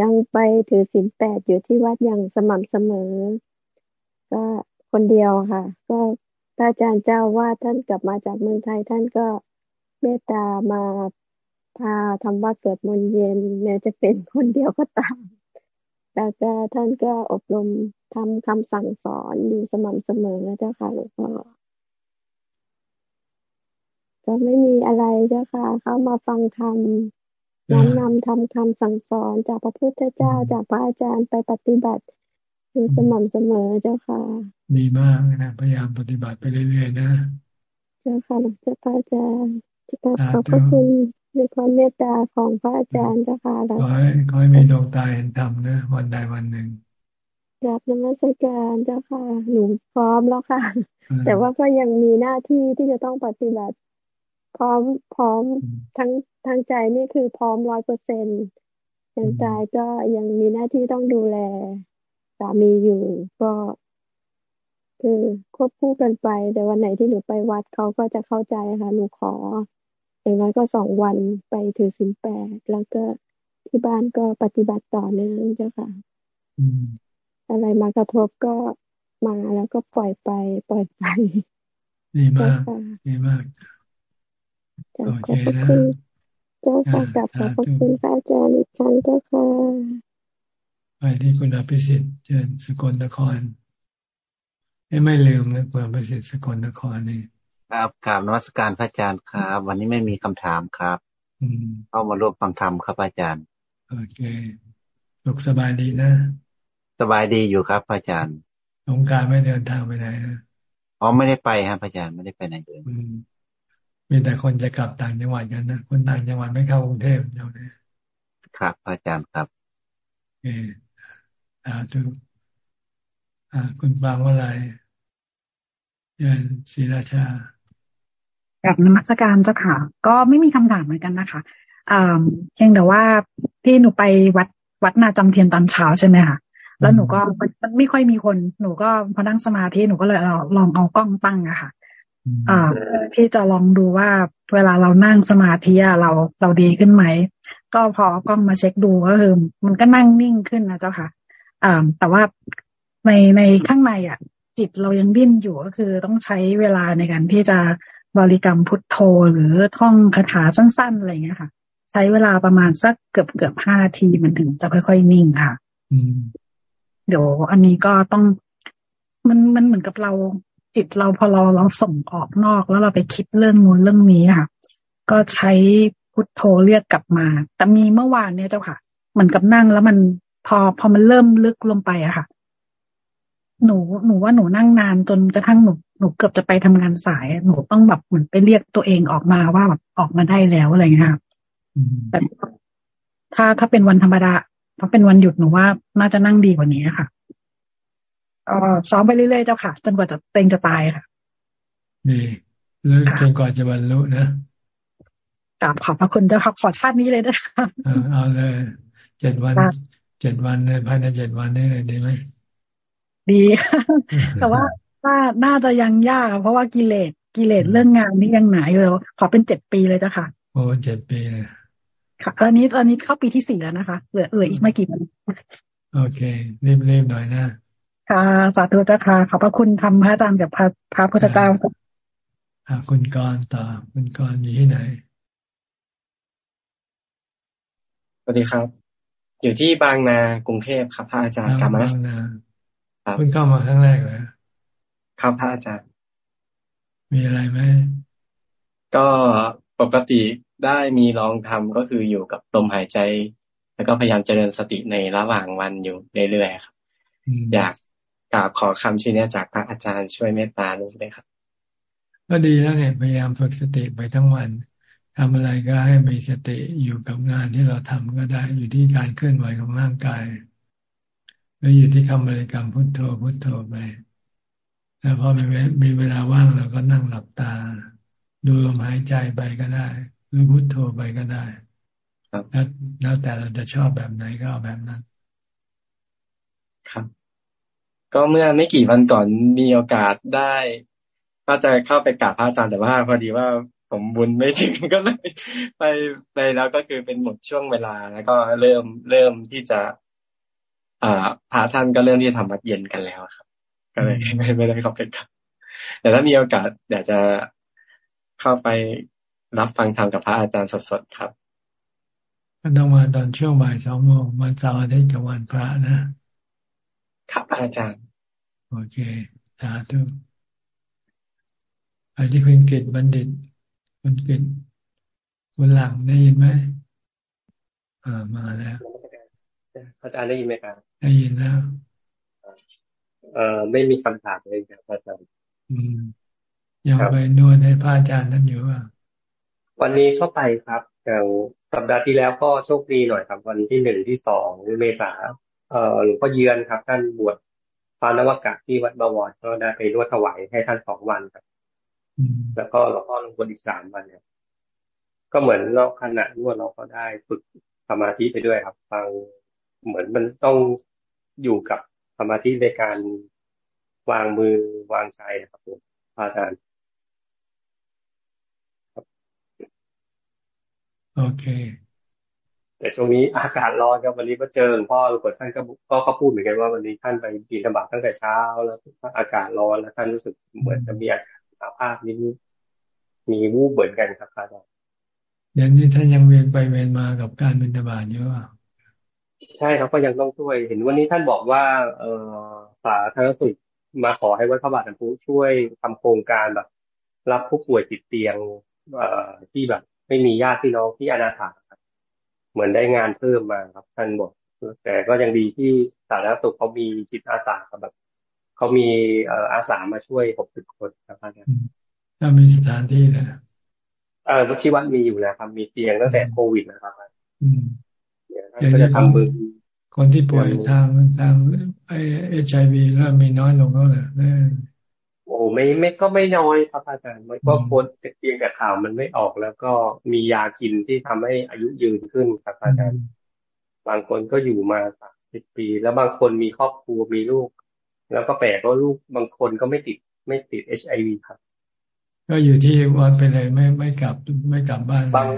ยังไปถือศีลแปดอยู่ที่วัดอย่างสม่ำเสมอ ก็คนเดียวค่ะ ก็พระอาจารย์เจ้าว่าท่านกลับมาจากเมืองไทยท่านก็เมตตามาพาทำวัดสวดมนต์เย็นแม้จะเป็นคนเดียวก็ตามแล้วก็ท่านก็อบรมทำคำสั่งสอนอยู่สม่ำเสมอเจ้าค่ะหลวงพ่อ ก็ไม่มีอะไรเจ้าค่ะ เข้ามาฟังธรรมน้อมนำทำคำสั่งสอนจากพระพุทธเจ้าจากพระอาจารย์ไปปฏิบัติอยู่สม่ำเสมอเจ้าค่ะ ดีมากนะพยายามปฏิบัติไปเรื่อยๆนะ เจ้าค่ะหลวงเจ้าพระอาจารย์ขอบพระคุณในความเมตตาของพระอาจารย์เจ้าค่ะขอให้ขอให้มีดวงตาเห็นธรรมนะวันใดวันหนึ่งจากนมัสการเจ้าค่ะ หนูพร้อมแล้วค่ะ แต่ว่าก็ยังมีหน้าที่ที่จะต้องปฏิบัติ พร้อมพร้อมทั้งทั้งใจนี่คือพร้อมร้อยเปอร์เซ็นต์ยังใจก็ยังมีหน้าที่ต้องดูแลสามีอยู่ ก็ คือควบคู่กันไป แต่วันไหนที่หนูไปวัดเขาก็จะเข้าใจค่ะหนูขออย่างน้อยก็สองวันไปถือสินแปดแล้วก็ที่บ้านก็ปฏิบัติต่อเนื่องเจ้าค่ะอะไรมากระทบก็มาแล้วก็ปล่อยไป ปล่อยไปดีมากดีมาก โอเคนะเจ้าค่ะกับขอบคุณพระอาจารย์อีกครั้งเจ้าค่ะไปที่คุณอภิสิทธิ์เชิญสกลนครไม่ไม่ลืมนะคุณอภิสิทธิ์สกลนครนี่ครับกราบนวัตการพระอาจารย์ครับ วันนี้ไม่มีคำถามครับ อืมเข้ามาร่วมฟังธรรมครับอาจารย์ โอเคสุขสบายดีนะ สบายดีอยู่ครับอาจารย์สงการไม่เดินทางไปไหนนะอ๋อไม่ได้ไปครับอาจารย์ไม่ได้ไปไหนเลย มีแต่คนจะกลับต่างจังหวัดกันนะคนต่างจังหวัดไม่เข้ากรุงเทพเดี๋ยวนี้ครับอาจารย์ครับเอออ่าดูอ่า คุณบางว่าอะไรยันศรีราชากับนมัสการเจ้าค่ะ ก็ไม่มีคำถามเหมือนกันนะคะอ่าเพียงแต่ว่าที่หนูไปวัดวัดนาจำเทียนตอนเช้าใช่ไหมคะแล้วหนูก็มันไม่ค่อยมีคน หนูก็พอนั่งสมาธิหนูก็เลยลองเอากล้องตั้งอะค่ะ อ่าที่จะลองดูว่าเวลาเรานั่งสมาธิเราเราดีขึ้นไหม ก็พอกล้องมาเช็คดูก็คือมันก็นั่งนิ่งขึ้นนะเจ้าค่ะอ่าแต่ว่าในในข้างในอะ จิตเรายังดิ้นอยู่ก็คือต้องใช้เวลาในการที่จะบริกรรมพุทโธหรือท่องคาถาสั้นๆอะไรเงี้ยค่ะ ใช้เวลาประมาณสักเกือบเกือบห้านาทีมันถึงจะค่อยๆนิ่งค่ะเดี๋ยวอันนี้ก็ต้องมันมันเหมือนกับเรา จิตเราพอเราเราส่งออกนอกแล้วเราไปคิดเรื่องนู้นเรื่องนี้ค่ะ ก็ใช้พุทโธเรียกกลับมา แต่มีเมื่อวานเนี่ยเจ้าค่ะเหมือนกับนั่งแล้วมันพอพอมันเริ่มลึกลงไปอะค่ะ หนูหนูว่าหนูนั่งนานจนกระทั่งหนูหนูเกือบจะไปทำงานสาย หนูต้องแบบเหมือนไปเรียกตัวเองออกมาว่าแบบออกมาได้แล้วอะไรเงี้ยค่ะแต่ถ้าถ้าเป็นวันธรรมดาถ้าเป็นวันหยุดหนูว่าน่าจะนั่งดีกว่านี้ค่ะ เออซ้อมไปเรื่อยๆเจ้าค่ะ จนกว่าจะเต็งจะตายค่ะดีเรื่อจนกว่าจะบรรลุนะกราบขอบพระคุณเจ้าค่ะขอชาตินี้เลยนะคะเอาเลยเจ็ดวันเจ็ดวันเลยภายในเจ็ดวันนี้เลยดีไหมดีแต่ว่าว่าน่าจะยังยากเพราะว่ากิเลสกิเลสเรื่องงานนี่ยังหนาอยู่แล้วขอเป็นเจ็ดปีเลยเจ้าค่ะโอ้เจ็ดปีเลยค่ะตอนนี้ตอนนี้เข้าปีที่สี่แล้วนะคะเหลือเหลืออีกไม่กี่วันโอเครีบๆหน่อยนะ ค่ะสาธุเจ้าค่ะขอบพระคุณทำพระอาจารย์กับพระพระพุทธเจ้าค่ะคุณกรต่อคุณกรอยู่ที่ไหนสวัสดีครับ อยู่ที่บางนากรุงเทพครับพระอาจารย์กรรมนัสครับเพิ่งเข้ามาครั้งแรกเลยครับพระอาจารย์ มีอะไรไหมก็ปกติได้มีลองทำก็คืออยู่กับลมหายใจ แล้วก็พยายามเจริญสติในระหว่างวันอยู่เรื่อยๆครับอยาก กราบขอคำชี้แนะจากพระอาจารย์ช่วยเมตตาลูกด้วยครับ ก็ดีแล้วเนี่ยพยายามฝึกสติไปทั้งวันทำอะไรก็ให้มีสติอยู่กับงานที่เราทำก็ได้อยู่ที่การเคลื่อนไหวของร่างกายแล้วอยู่ที่คำบริกรรมพุทโธพุทโธไปแล้วพอมีมีเวลาว่างเราก็นั่งหลับตา ดูลมหายใจไปก็ได้หรือพุทโธไปก็ได้แล้วแล้วแต่เราจะชอบแบบไหนก็เอาแบบนั้น ครับ ก็เมื่อไม่กี่วันก่อนมีโอกาสได้ก็จะเข้าไปกราบพระอาจารย์แต่ว่า พอดีว่าผมบุญไม่ถึงก็เลยไปไปแล้วก็คือเป็นหมดช่วงเวลาแล้วก็เริ่มเริ่มที่จะ อ่าพระท่านก็เริ่มที่จะทำวัดเย็นกันแล้วครับ ก็เลยไม่ไม่ได้เข้าไปครับแต่ถ้ามีโอกาสอยากจะเข้าไปรับฟังธรรมกับพระอาจารย์สดๆครับก็ต้องมาตอนช่วงบ่ายสองโมงวันเสาร์อาทิตย์กับวันพระนะ ครับอาจารย์ โอเคสาธุไปที่คุณเกตบัณฑิตคุณเกตคุณหลังได้ยินไหมอ่ามาแล้วอาจารย์ได้ยินไหมครับได้ยินแล้วเอ่อไม่มีคำถามเลยครับอาจารย์ อืมยังไปนวดให้พระอาจารย์นั่นอยู่อะวันนี้เข้าไปครับอย่างสัปดาห์ที่แล้วก็โชคดีหน่อยครับ วันที่หนึ่งที่สองเมษาเอ่อ หลวงพ่อเยือนครับ ท่านบวชพานวกะที่วัดบวรก็ได้ไปนวดถวายให้ท่านสองวันครับแล้วก็หลวงพ่อลงบนอีกสามวันเนี่ยก็เหมือนเราขณะนวดเราก็ได้ฝึกสมาธิไปด้วยครับฟังเหมือนมันต้องอยู่กับสมาธิในการวางมือวางใจครับผมอาจารย์โอเค แต่ช่วงนี้อากาศร้อนครับวันนี้ก็เจอหลวงพ่อหลวงพ่อท่านก็ก็ก็พูดเหมือนกันว่าวันนี้ท่านไปบินธบาตตั้งแต่เช้า แล้วอากาศร้อนแล้วท่านรู้สึกเหมือนจะมีอาการอาภาพนิดมีวูบเหมือนกันครับอาจารย์เดี๋ยวนี้ท่านยังเวียนไปเวียนมากับการบินธบาตอยู่อะใช่ครับก็ยังต้องช่วย เห็นวันนี้ท่านบอกว่า เออสาธารณสุขมาขอให้วัดพระบาทน้ำพุช่วยทำโครงการแบบ รับผู้ป่วยติดเตียง เอ่อที่แบบ ไม่มีญาติพี่น้องที่อนาถา เหมือนได้งานเพิ่มมาครับท่านบอกแต่ก็ยังดีที่สาธารณสุขเขามีจิตอาสาแบบเขามีเอ่ออาสามาช่วยหกสิบคนครับอาจารย์ถ้ามีสถานที่นะเออที่วัดมีอยู่นะครับ มีเตียงตั้งแต่โควิดนะครับอืมก็จะทำมือคนที่ป่วยทางทางไอเอชไอวีแล้วมีน้อยลงแล้วเหรอโอ้ ไม่ไม่ก็ไม่น้อยครับอาจารย์มันก็คนเตียงแต่ข่าวมันไม่ออกแล้วก็มียากินที่ทำให้อายุยืนขึ้นครับอาจารย์ บางคนก็อยู่มาสามสิบปี แล้วบางคนมีครอบครัวมีลูก แล้วก็แปลกว่าลูกบางคนก็ไม่ติดไม่ติดเอชไอวีครับ ก็อยู่ที่วัดไปเลยไม่ไม่กลับไม่กลับบ้านบาง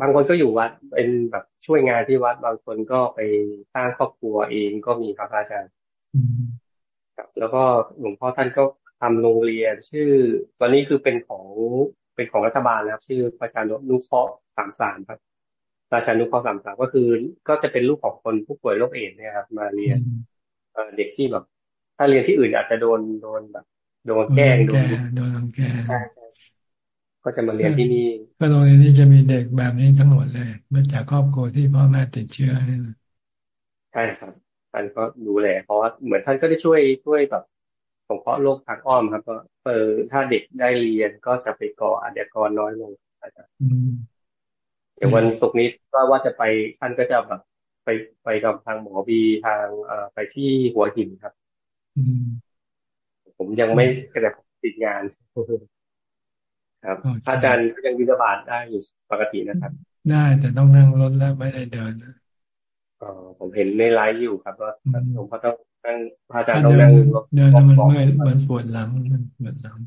บางคนก็อยู่วัดเป็นแบบช่วยงานที่วัด บางคนก็ไปสร้างครอบครัวเองก็มีครับอาจารย์ครับแล้วก็หลวงพ่อท่านก็ ทำโรงเรียนชื่อ ตอนนี้คือเป็นของเป็นของรัฐบาลนะครับ ชื่อประชานุเคราะห์สามสามครับราชานุเคราะห์สามสามก็คือ ก็จะเป็นลูกของคนผู้ป่วยโรคเอดเนี่ยครับ มาเรียนเด็กที่แบบ ถ้าเรียนที่อื่นอาจจะโดนโดนแบบ โดนแกล้งโดนโดนแกล้งก็จะมาเรียนที่นี่ก็โรงเรียนนี้จะมีเด็กแบบนี้ทั้งหมดเลยมาจากครอบครัวที่พ่อแม่ติดเชื้อใช่ครับท่านก็ดูแลเพราะว่าเหมือนท่านก็ได้ช่วยช่วยแบบ สงเคราะห์โรคทางอ้อมครับ ก็เออถ้าเด็กได้เรียนก็จะไปก่ออาชญากรน้อยลงอาจารย์เดี๋ยววันศุกร์นี้ก็ว่าจะไปท่านก็จะแบบไปไปกับทางหมอบีทางเอ่อไปที่หัวหินครับผมยังไม่กระดติดงาน ครับอาจารย์ยังวิจบาทได้อยู่ปกตินะครับ ได้แต่ต้องนั่งรถแล้วไม่ได้เดินอ๋อผมเห็นในไลฟ์อยู่ครับว่าผมก็ต้อง นั่งอาจารย์ต้องนั่งรถเดินแล้วมันเมื่อยมันปวดหลังมันปวดหลัง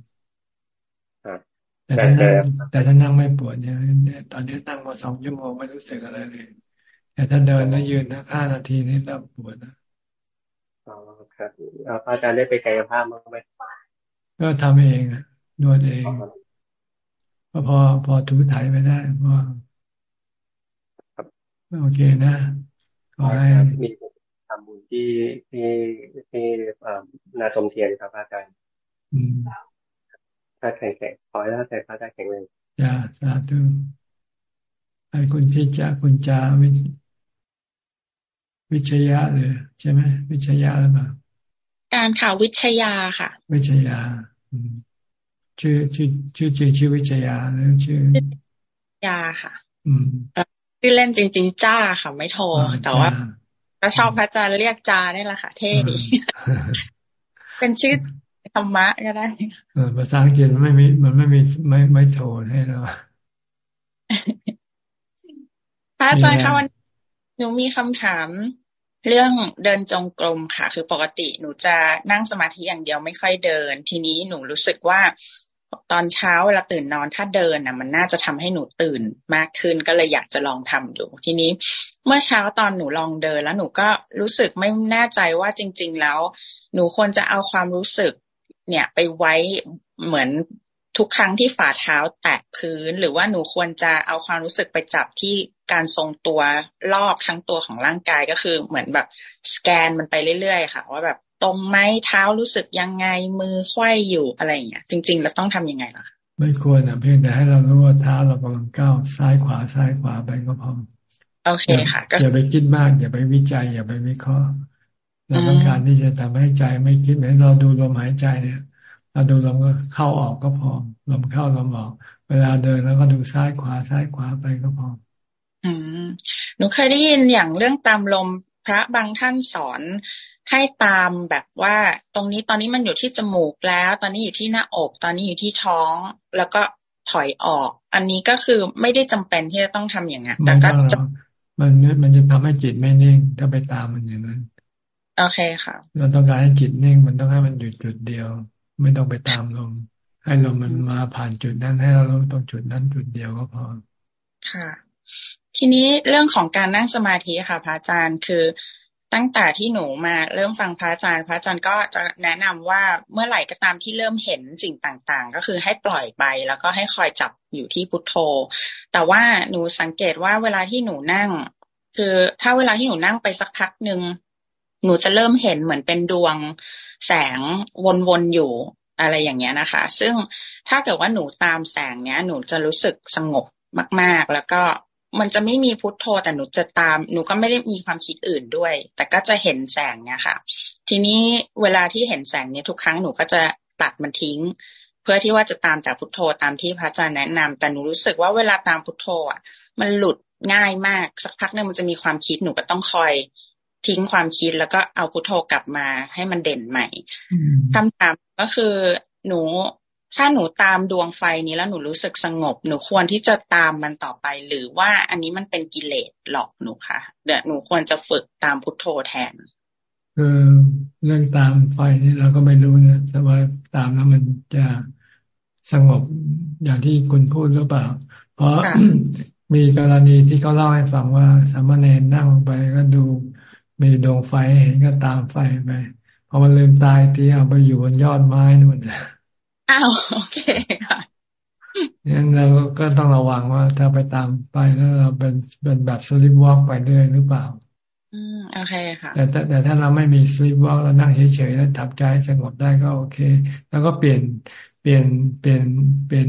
แต่ถ้านั่งแต่ถ้านั่งไม่ปวดเนี่ยตอนนี้นั่งมาสองชั่วโมงไม่รู้สึกอะไรเลย แต่ถ้าเดินแล้วยืนนะห้านาทีนี่เริ่มปวดนะอ๋อครับอาจารย์ได้ไปกายภาพไหมก็ทำเองนวดเองก็พอพอถูถ่ายไปได้พอโอเคนะขอให้มี ทำบุญที่ที่ที่นาสมเทียนครับอาจารย์ถ้าแข็งแข็งขอให้ท่านแต่พระอาจารย์แข็งแรงจ้าสาธุให้คุณพี่จ้าคุณจาวิวิชยะเลยใช่ไหมวิชยะหรือเปล่าการข่าววิชยาค่ะ วิชยาอืมชื่อชื่อชื่อจริงชื่อวิชยาหรือชื่อยาค่ะ อืมชื่อเล่นจริง ๆ จ้าค่ะ ไม่โทรแต่ว่า ก็ชอบพระอาจารย์เรียกจานี่แหละค่ะ เท่ดี เป็นชื่อธรรมะก็ได้เออภาษาอังกฤษมันไม่มีมันไม่มีไม่ไม่โทรให้เราพระอาจารย์คะวันหนูมีคำถามเรื่องเดินจงกรมค่ะ คือปกติหนูจะนั่งสมาธิอย่างเดียวไม่ค่อยเดิน ทีนี้หนูรู้สึกว่า ตอนเช้าเวลาตื่นนอนถ้าเดินนะมันน่าจะทำให้หนูตื่นมากขึ้นก็เลยอยากจะลองทำดูทีนี้เมื่อเช้าตอนหนูลองเดินแล้วหนูก็รู้สึกไม่แน่ใจว่าจริง ๆ แล้ว หนูควรจะเอาความรู้สึก เนี่ยไปไว้เหมือนทุกครั้งที่ฝ่าเท้าแตะพื้น หรือว่าหนูควรจะเอาความรู้สึกไปจับที่การทรงตัวรอบทั้งตัวของร่างกายก็คือเหมือนแบบสแกนมันไปเรื่อยๆค่ะ ว่าแบบ ตรงไหมเท้ารู้สึกยังไงมือควยอยู่อะไรอย่างเงี้ยจริงๆเราต้องทํำยังไงล่ะไม่ควรอะเพียงแต่ให้เรารู้ว่าเท้าเรากำลังก้าวซ้ายขวาซ้ายขวาไปก็พอโอเคค่ะอย่าไปคิดมาก อย่าไปวิจัย อย่าไปวิเคราะห์เราต้องการที่จะทำให้ใจไม่คิดเหมือนเราดูลมหายใจเนี่ย เราดูลมก็เข้าออกก็พอลมเข้าลมออก เวลาเดินแล้วก็ดูซ้ายขวาซ้ายขวาไปก็พอ อืมหนูเคยได้ยินอย่างเรื่องตามลมพระบางท่านสอน ให้ตามแบบว่าตรงนี้ตอนนี้มันอยู่ที่จมูกแล้ว ตอนนี้อยู่ที่หน้าอก ตอนนี้อยู่ที่ท้องแล้วก็ถอยออก อันนี้ก็คือไม่ได้จำเป็นที่จะต้องทำอย่างนั้นแต่ก็จะมันมันจะทำให้จิตไม่นิ่งถ้าไปตามมันอย่างนั้นโอเคค่ะ เราต้องการให้จิตนิ่งมันต้องให้มันหยุดจุดเดียว ไม่ต้องไปตามลมให้ลมมันมาผ่านจุดนั้นให้เราลงตรงจุดนั้นจุดเดียวก็พอค่ะ ทีนี้เรื่องของการนั่งสมาธิค่ะพระอาจารย์คือ ตั้งแต่ที่หนูมาเริ่มฟังพระอาจารย์ พระอาจารย์ก็จะแนะนำว่าเมื่อไหร่ก็ตามที่เริ่มเห็นสิ่งต่างๆ ก็คือให้ปล่อยไป แล้วก็ให้คอยจับอยู่ที่พุทโธ แต่ว่าหนูสังเกตว่าเวลาที่หนูนั่ง คือถ้าเวลาที่หนูนั่งไปสักพักหนึ่งหนูจะเริ่มเห็นเหมือนเป็นดวงแสงวนๆอยู่อะไรอย่างเงี้ยนะคะ ซึ่งถ้าเกิดว่าหนูตามแสงเนี้ย หนูจะรู้สึกสงบมาก ๆ แล้วก็ มันจะไม่มีพุทโธแต่หนูจะตาม หนูก็ไม่ได้มีความคิดอื่นด้วย แต่ก็จะเห็นแสงเนี่ยค่ะ ทีนี้เวลาที่เห็นแสงเนี้ยทุกครั้งหนูก็จะตัดมันทิ้ง เพื่อที่ว่าจะตามแต่พุทโธตามที่พระอาจารย์แนะนำแต่หนูรู้สึกว่าเวลาตามพุทโธอะ มันหลุดง่ายมากสักพักนึงมันจะมีความคิดหนูก็ต้องคอยทิ้งความคิดแล้วก็เอาพุทโธกลับมาให้มันเด่นใหม่คำถามก็คือหนู ถ้าหนูตามดวงไฟนี้แล้วหนูรู้สึกสงบ หนูควรที่จะตามมันต่อไป หรือว่าอันนี้มันเป็นกิเลสหลอกหนูคะเดี๋ยวหนูควรจะฝึกตามพุทโธแทนคือเรื่องตามไฟนี่เราก็ไม่รู้นะแต่ว่าตามแล้วมันจะสงบอย่างที่คุณพูดหรือเปล่า เพราะมีกรณีที่เขาเล่าให้ฟังว่าสามเณรนั่งไปก็ดู มีดวงไฟเห็นก็ตามไฟไปพอมันลืมตายทีเอาไปอยู่บนยอดไม้นู่น อ้าวโอเคค่ะงั้นเราก็ต้องระวังว่า ถ้าไปตามไปแล้วเราเป็นเป็นแบบสลิปวอล์กไปด้วยหรือเปล่า อืมโอเคค่ะแต่แต่แต่ถ้าเราไม่มีสลิปวอล์กเรานั่งเฉยๆแล้วทับใจสงบได้ก็โอเค แล้วก็เปลี่ยนเปลี่ยนเปลี่ยนเปลี่ยน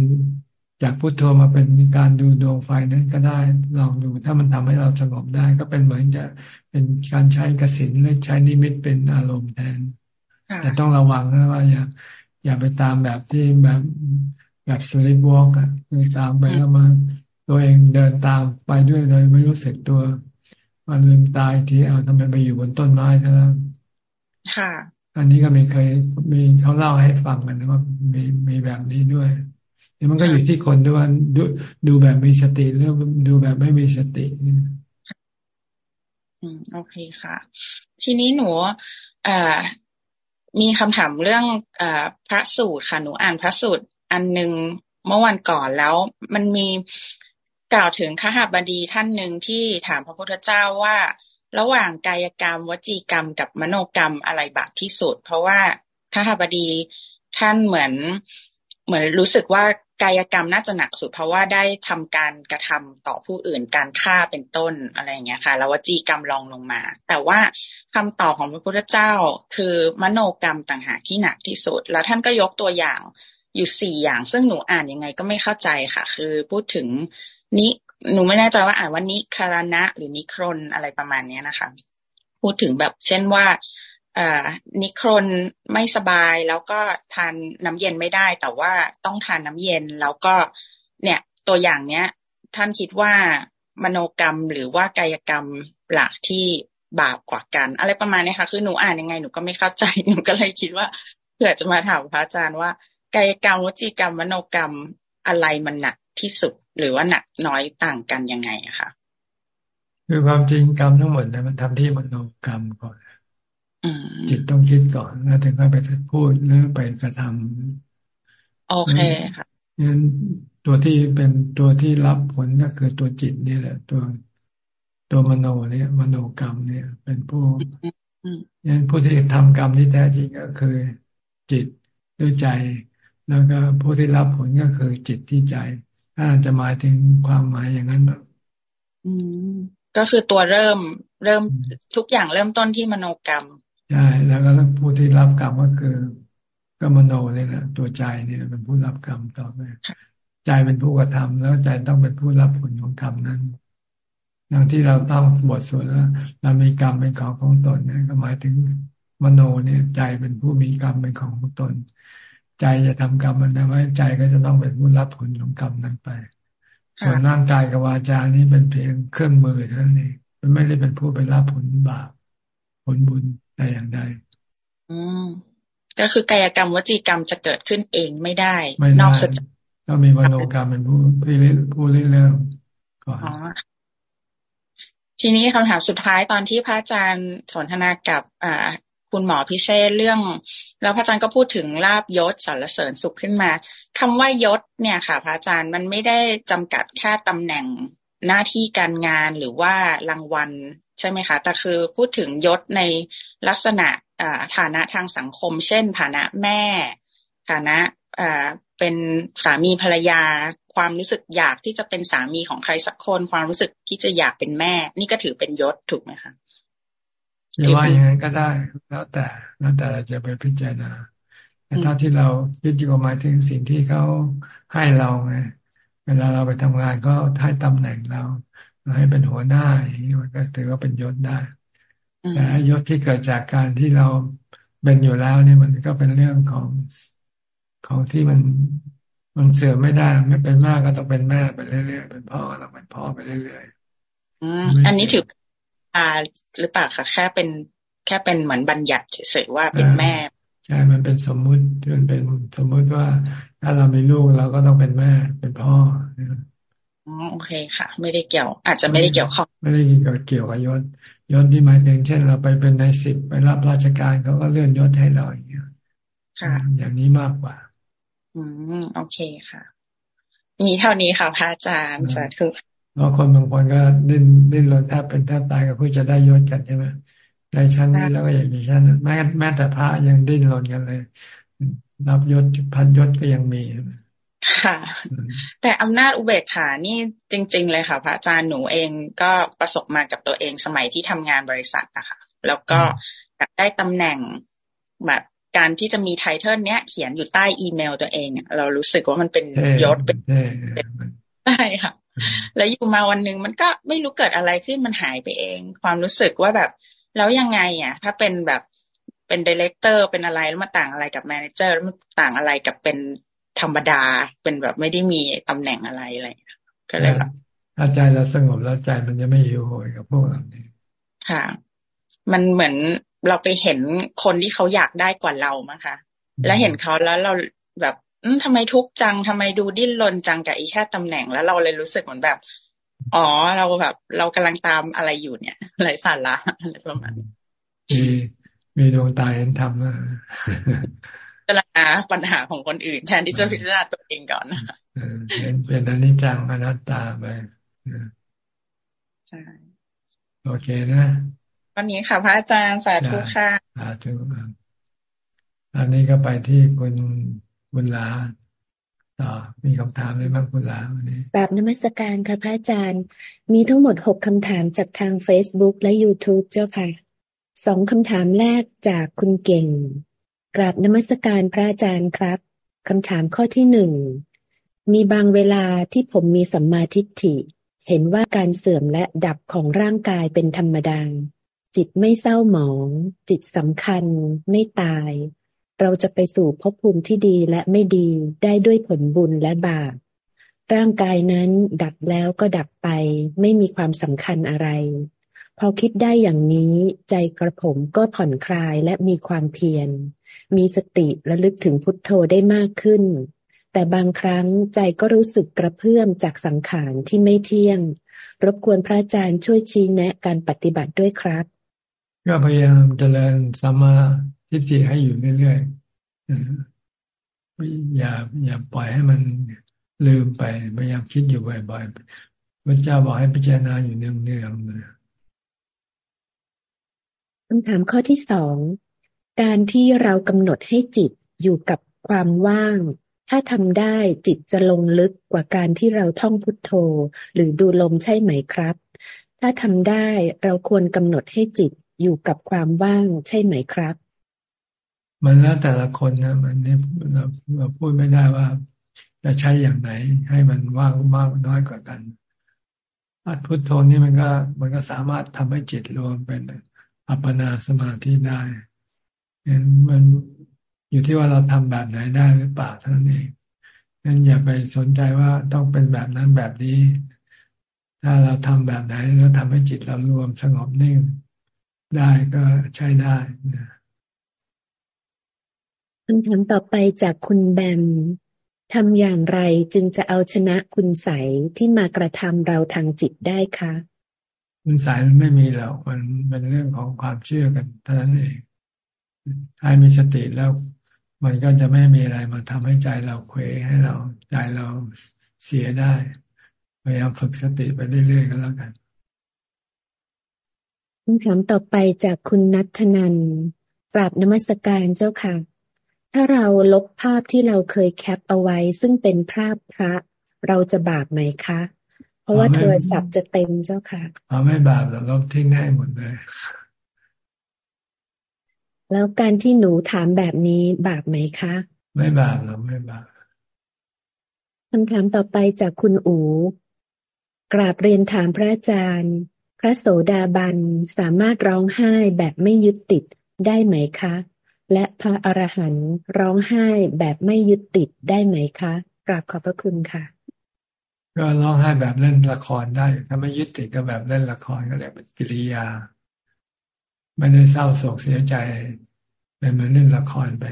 จากพุทโธมาเป็นการดูดวงไฟนั้นก็ได้ลองดู ถ้ามันทำให้เราสงบได้ก็เป็นเหมือนจะเป็นการใช้กสินหรือใช้นิมิตเป็นอารมณ์แทนแต่ต้องระวังนะว่าอย่า อย่าไปตามแบบที่แบบแบบสลิปวอล์กอะคือตามไปแล้วมาตัวเองเดินตามไปด้วยโดยไม่รู้สึกตัวมันลืมตายทีเอาทำไมไปอยู่บนต้นไม้แล้วค่ะ อันนี้ก็มีเคยมีเขาเล่าให้ฟังกันว่ามีมีแบบนี้ด้วยมันก็อยู่ที่คนด้วยว่าดูดูแบบมีสติหรือดูแบบไม่มีสติอืมโอเคค่ะ ทีนี้หนูอ่า มีคำถามเรื่องอพระสูตรค่ะหนูอ่านพระสูตรอันหนึ่งเมื่อวันก่อนแล้วมันมีกล่าวถึงข้าหาบดีท่านหนึ่งที่ถามพระพุทธเจ้าว่า ระหว่างกายกรรม วจีกรรม กับมโนกรรมอะไรบาปที่สุด เพราะว่าข้าหาบดีท่านเหมือนเหมือนรู้สึกว่า กายกรรมน่าจะหนักสุดเพราะว่าได้ทำการกระทำต่อผู้อื่นการฆ่าเป็นต้นอะไรอย่างเงี้ยค่ะ แล้ววจีกรรมรองลงมา แต่ว่าคำตอบของพระพุทธเจ้าคือมโนกรรมต่างหากที่หนักที่สุด แล้วท่านก็ยกตัวอย่างอยู่สี่อย่าง ซึ่งหนูอ่านยังไงก็ไม่เข้าใจค่ะ คือพูดถึงนิหนูไม่แน่ใจว่าอ่านว่านิคารณะหรือนิครนอะไรประมาณเนี้ยนะคะ พูดถึงแบบเช่นว่า นิครนไม่สบายแล้วก็ทานน้ำเย็นไม่ได้ แต่ว่าต้องทานน้ำเย็นแล้วก็เนี่ยตัวอย่างเนี้ย ท่านคิดว่ามโนกรรมหรือว่ากายกรรมหลักที่บาปกว่ากัน อะไรประมาณนี้ค่ะ คือหนูอ่านยังไงหนูก็ไม่เข้าใจหนูก็เลยคิดว่าเผื่อจะมาถามพระอาจารย์ว่ากายกรรมวจีกรรมมโนกรรมอะไรมันหนักที่สุด หรือว่าหนักน้อยต่างกันยังไงอะคะคือความจริงกรรมทั้งหมดเนี่ยมันทำที่มโนกรรมก่อน จิตต้องคิดก่อนแล้วถึงค่อยไปพูดหรือไปกระทำโอเคค่ะงั้นตัวที่เป็นตัวที่รับผลก็คือตัวจิตนี่แหละ ตัวตัวมโนเนี่ย มโนกรรมเนี่ย เป็นผู้งั้นผู้ที่ทำกรรมที่แท้จริงก็คือ จิตด้วยใจ แล้วก็ผู้ที่รับผลก็คือจิตที่ใจ ถ้าจะหมายถึงความหมายอย่างนั้นแบบอืมก็คือตัวเริ่มเริ่มทุกอย่างเริ่มต้นที่มโนกรรม ใช่ แล้วก็ผู้ที่รับกรรมก็คือก็มโนเลยนะตัวใจเนี่ยเป็นผู้รับกรรมต่อไปใจเป็นผู้กระทำแล้วใจต้องเป็นผู้รับผลของกรรมนั้นอย่างที่เราต้องบทสวดแล้วเรามีกรรมเป็นของของตนเนี่ยก็หมายถึงมโนเนี่ย ใจเป็นผู้มีกรรมเป็นของของตน ใจจะทำกรรมมันนะว่าใจก็จะต้องเป็นผู้รับผลของกรรมนั้นไปส่วนร่างกายกับวาจานี่เป็นเพียงเครื่องมือเท่านั้นเองมันไม่ได้เป็นผู้ไปรับผลบาป ผลบุญแต่อย่างใดอืมก็คือกายกรรมวจีกรรมจะเกิดขึ้นเองไม่ได้ นอกจากต้องมีมโนกรรมเป็นผู้ผู้เล่นผู้เริ่มก่อนอทีนี้คำถามสุดท้ายตอนที่พระอาจารย์สนทนากับอ่าคุณหมอพิเชษเรื่อง แล้วพระอาจารย์ก็พูดถึงลาบยศสรรเสริญสุขขึ้นมาคำว่ายศเนี่ยค่ะ พระอาจารย์มันไม่ได้จำกัดแค่ตำแหน่งหน้าที่การงานหรือว่ารางวัล ใช่ไหมคะ แต่คือพูดถึงยศในลักษณะฐานะทางสังคม เช่น ฐานะแม่ ฐานะเป็นสามีภรรยา ความรู้สึกอยากที่จะเป็นสามีของใครสักคน ความรู้สึกที่จะอยากเป็นแม่ นี่ก็ถือเป็นยศถูกไหมคะจะว่าอย่างนั้นก็ได้แล้วแต่แล้วแต่เราจะไปพิจารณาแต่ถ้าที่เราคิดอยู่หมายถึงสิ่งที่เขาให้เราไงเวลาเราไปทำงานก็ให้ตำแหน่งเรา ให้เป็นหัวหน้าอย่างนี้มันก็ถือว่าเป็นยศได้แต่ยศที่เกิดจากการที่เราเป็นอยู่แล้วนี่มันก็เป็นเรื่องของของที่มันมันเสื่อมไม่ได้ ไม่เป็นมากก็ต้องเป็นแม่ไปเรื่อยๆเป็นพ่อก็ต้องเป็นพ่อไปเรื่อยๆอันนี้ถืออาหรือเปล่าคะแค่เป็นแค่เป็นเหมือนบัญญัติเฉยๆว่าเป็นแม่ใช่มันเป็นสมมุติมันเป็นสมมุติว่า ถ้าเรามีลูกเราก็ต้องเป็นแม่เป็นพ่อ อ๋อโอเคค่ะ ไม่ได้เกี่ยว อาจจะไม่ได้เกี่ยวข้องไม่ได้เกี่ยวเกี่ยวกับยศยศที่หมายถึงเช่น เราไปเป็นนายสิบไปรับราชการเขาก็เลื่อนยศให้เราอย่างเงี้ยค่ะ อย่างนี้มากกว่า อืมโอเคค่ะ มีเท่านี้ค่ะพระอาจารย์สาธุเพราะคนบางคนก็ดิ้นดิ้นรนแทบเป็นแทบตายกับเพื่อจะได้ยศกันใช่ไหมในชั้นนี้แล้วก็อย่างนี้ชั้นแม้แม้แต่พระยังดิ้นรนกันเลย รับยศพันยศก็ยังมี ค่ะ แต่อำนาจอุเบกขานี่จริง ๆ เลยค่ะ พระอาจารย์หนูเองก็ประสบมากับตัวเองสมัยที่ทำงานบริษัทนะคะแล้วก็อยากได้ตำแหน่งแบบการที่จะมี title เนี้ยเขียนอยู่ใต้อีเมลตัวเองเรารู้สึกว่ามันเป็นยศเป็นใช่ค่ะ แล้วอยู่มาวันหนึ่งมันก็ไม่รู้เกิดอะไรขึ้นมันหายไปเอง ความรู้สึกว่าแบบแล้วยังไงอะ ถ้าเป็นแบบเป็น director เป็นอะไรแล้วมาต่างอะไรกับ manager แล้วมันต่างอะไรกับเป็น ธรรมดาเป็นแบบไม่ได้มีตำแหน่งอะไรอะไรก็เลยแบบถ้าใจเราสงบแล้วใจมันจะไม่หิวโหยกับพวกเราเนี่ยค่ะ มันเหมือนเราไปเห็นคนที่เขาอยากได้กว่าเรามั้งคะแล้วเห็นเขาแล้วเราแบบอืมทำไมทุกจังทำไมดูดิ้นรนจังกับอีแค่ตำแหน่งแล้วเราเลยรู้สึกเหมือนแบบ อ๋อเราแบบ เรากำลังตามอะไรอยู่เนี่ยไรสาระอะไรประมาณนี้มีมีดวงตาเห็นธรรมนะ จารณาปัญหาของคนอื่น แทนที่จะพิจารณาตัวเองก่อนนะเป็นเป็นอนิจจังอนัตตาไปใช่โอเคนะวันนี้ค่ะพระอาจารย์สาธุค่ะสาธุอันนี้ก็ไปที่คุณบุญลาต่อมีคำถามอะไรบ้างคุณลาวันนี้แบบนมัสการค่ะพระอาจารย์ มีทั้งหมดหกคำถามจากทาง Facebook และ YouTube เจ้าค่ะสองคำถามแรกจากคุณเก่ง กราบนมัสการพระอาจารย์ครับคำถามข้อที่หนึ่งมีบางเวลาที่ผมมีสัมมาทิฏฐิ เห็นว่าการเสื่อมและดับของร่างกายเป็นธรรมดา จิตไม่เศร้าหมอง จิตสำคัญ ไม่ตาย เราจะไปสู่ภพภูมิที่ดีและไม่ดีได้ด้วยผลบุญและบาปร่างกายนั้นดับแล้วก็ดับไป ไม่มีความสำคัญอะไร พอคิดได้อย่างนี้ใจกระผมก็ผ่อนคลายและมีความเพียร มีสติและลึกถึงพุทโธได้มากขึ้น แต่บางครั้งใจก็รู้สึกกระเพื่อมจากสังขารที่ไม่เที่ยง รบกวนพระอาจารย์ช่วยชี้แนะการปฏิบัติด้วยครับ ก็พยายามเจริญสัมมาทิฏฐิให้อยู่เรื่อยๆอย่าอย่าปล่อยให้มันลืมไปพยายามคิดอยู่บ่อยๆพระเจ้าบอกให้พิจารณาอยู่เนืองๆเลยคำถามข้อที่สอง การที่เรากำหนดให้จิตอยู่กับความว่าง ถ้าทำได้จิตจะลงลึกกว่าการที่เราท่องพุทโธ หรือดูลมใช่ไหมครับ ถ้าทำได้เราควรกำหนดให้จิตอยู่กับความว่างใช่ไหมครับ มันแล้วแต่ละคนนะมันนี่เราเราพูดไม่ได้ว่าจะใช้อย่างไหน ให้มันว่างมากน้อยกว่ากันอัดพุทโธนี่มันก็ มันก็สามารถทำให้จิตรวมเป็นอัปปนาสมาธิได้ งั้นมันอยู่ที่ว่าเราทำแบบไหนได้หรือเปล่าเท่านั้นเองงั้นอย่าไปสนใจว่าต้องเป็นแบบนั้นแบบนี้ ถ้าเราทำแบบไหนแล้วทำให้จิตเรารวมสงบนิ่งได้ก็ใช้ได้นะคำถามต่อไปจากคุณแบมทำอย่างไรจึงจะเอาชนะคุณใสที่มากระทำเราทางจิตได้คะ คุณใสมันไม่มีหรอกมันเป็นเรื่องของความเชื่อกันเท่านั้นเอง ถ้ามีสติแล้วมันก็จะไม่มีอะไรมาทำให้ใจเราเคว้ให้เราใจเราเสียได้พยายามฝึกสติไปเรื่อยๆก็แล้วกันคำถามต่อไปจากคุณนัทนันกราบนมัสการเจ้าค่ะ ถ้าเราลบภาพที่เราเคยแคปเอาไว้ ซึ่งเป็นภาพพระเราจะบาปไหมคะ เพราะว่าโทรศัพท์จะเต็มเจ้าค่ะอ๋อไม่บาปเราลบทิ้งให้หมดเลย แล้วการที่หนูถามแบบนี้บาปไหมคะ ไม่บาปเราไม่บาปคำถามต่อไปจากคุณอูกราบเรียนถามพระอาจารย์ พระโสดาบันสามารถร้องไห้แบบไม่ยึดติดได้ไหมคะ และพระอรหันต์ร้องไห้แบบไม่ยึดติดได้ไหมคะกราบขอบพระคุณค่ะ ก็ร้องไห้แบบเล่นละครได้ ถ้าไม่ยึดติดก็แบบเล่นละครก็เรียกเป็นกิริยา ไม่ได้เศร้าโศกเสียใจเป็นเหมือนเล่นละครไป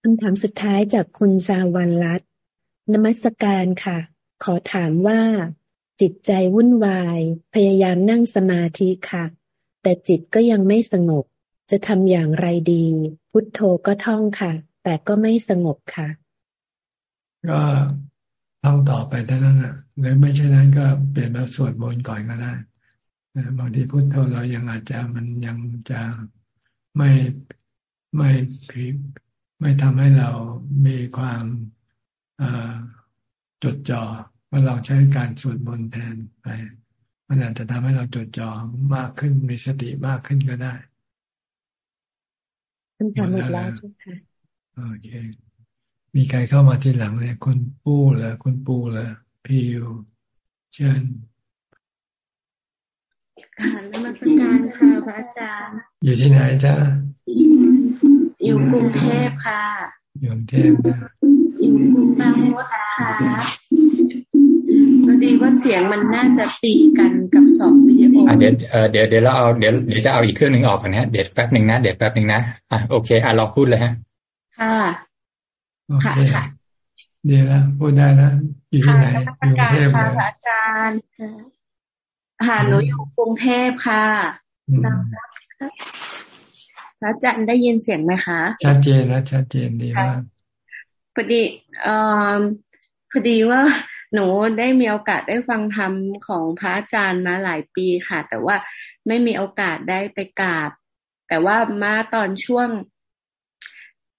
คำถามสุดท้ายจากคุณสาวันรัตนมัสการค่ะ ขอถามว่า จิตใจวุ่นวาย พยายามนั่งสมาธิค่ะ แต่จิตก็ยังไม่สงบ จะทำอย่างไรดี พุทโธก็ท่องค่ะ แต่ก็ไม่สงบค่ะ ก็ท่องต่อไปเท่านั้นแหละหรือไม่ใช่นั้นก็เปลี่ยนมาสวดมนต์ก่อนก็ได้ บางทีพุทโธเรายังอาจจะมันยังจะไม่ไม่ผิไม่ทำให้เรามีความจดจ่อว่าเราใช้การสวดมนต์แทนไปมันอาจจะทำให้เราจดจ่อมากขึ้นมีสติมากขึ้นก็ได้คำถามหมดแล้วใช่ไหมโอเค มีใครเข้ามาที่หลังเลยคุณปู้เหรอคุณปู้เหรอพี่ยูเชิญ การนมัสการค่ะพระอาจารย์ อยู่ที่ไหนจ้าอยู่กรุงเทพค่ะ อยู่กรุงเทพนะอยู่บางมดค่ะพอดีว่าเสียงมันน่าจะตีกันกับสองวิดีโอเดี๋ยวเดี๋ยวเดี๋ยวเราเอาเดี๋ยวเดี๋ยวจะเอาอีกเครื่องหนึ่งออกกันฮะเดี๋ยวแป๊บหนึ่งนะเดี๋ยวแป๊บหนึ่งนะอะโอเคอะลองพูดเลยฮะ ค่ะค่ะเดี๋ยวแล้วพูดได้แล้วอยู่ที่ไหนอยู่กรุงเทพเลยอาจารย์ ค่ะหนูอยู่กรุงเทพค่ะพระอาจารย์ได้ยินเสียงไหมคะ ชัดเจนนะชัดเจนดีมากพอดีเอ่อพอดีว่าหนูได้มีโอกาสได้ฟังธรรมของพระอาจารย์มาหลายปีค่ะ แต่ว่าไม่มีโอกาสได้ไปกราบ แต่ว่ามาตอนช่วง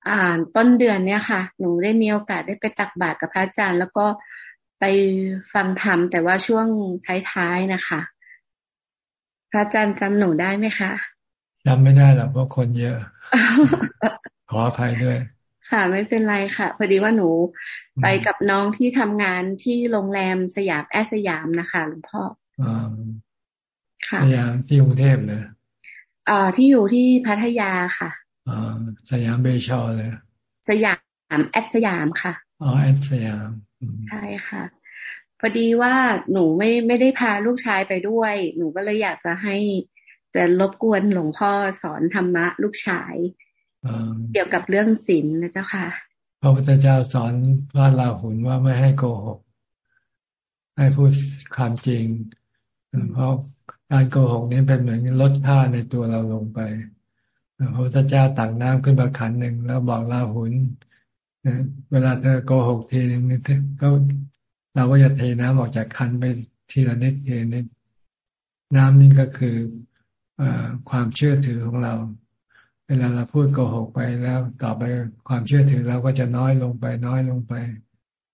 อ่าต้นเดือนเนี้ยค่ะ หนูได้มีโอกาสได้ไปตักบาตรกับพระอาจารย์ แล้วก็ ไปฟังธรรมแต่ว่าช่วงท้ายๆนะคะ พระอาจารย์จำหนูได้ไหมคะจำไม่ได้หรอกเพราะคนเยอะ ขออภัยด้วย ค่ะ ไม่เป็นไรค่ะ พอดีว่าหนูไปกับน้องที่ทำงานที่โรงแรมสยามแอสยามนะคะหลวงพ่อค่ะสยามที่กรุงเทพเลยอ่าที่อยู่ที่พัทยาค่ะอ่าสยามเบชอเลย สยามแอสยามค่ะ อ๋อแอสยาม ใช่ค่ะ พอดีว่าหนูไม่ไม่ได้พาลูกชายไปด้วย หนูก็เลยอยากจะให้จะรบกวนหลวงพ่อสอนธรรมะ ลูกชายเกี่ยวกับเรื่องศีลนะเจ้าค่ะพระพุทธเจ้าสอนพระราหุลว่าไม่ให้โกหก ให้พูดความจริง เพราะการโกหกนี้เป็นเหมือนลดค่าในตัวเราลงไปพระพุทธเจ้าตักน้ำขึ้นมาขันหนึ่งแล้วบอกราหุล เวลาเธอโกหกทีนึงก็เราก็จะเทน้ำออกจากขันไปทีละนิดทีนิดน้ำนี่ก็คือความเชื่อถือของเรา เวลาเราพูดโกหกไปแล้วต่อไปความเชื่อถือเราก็จะน้อยลงไปน้อยลงไป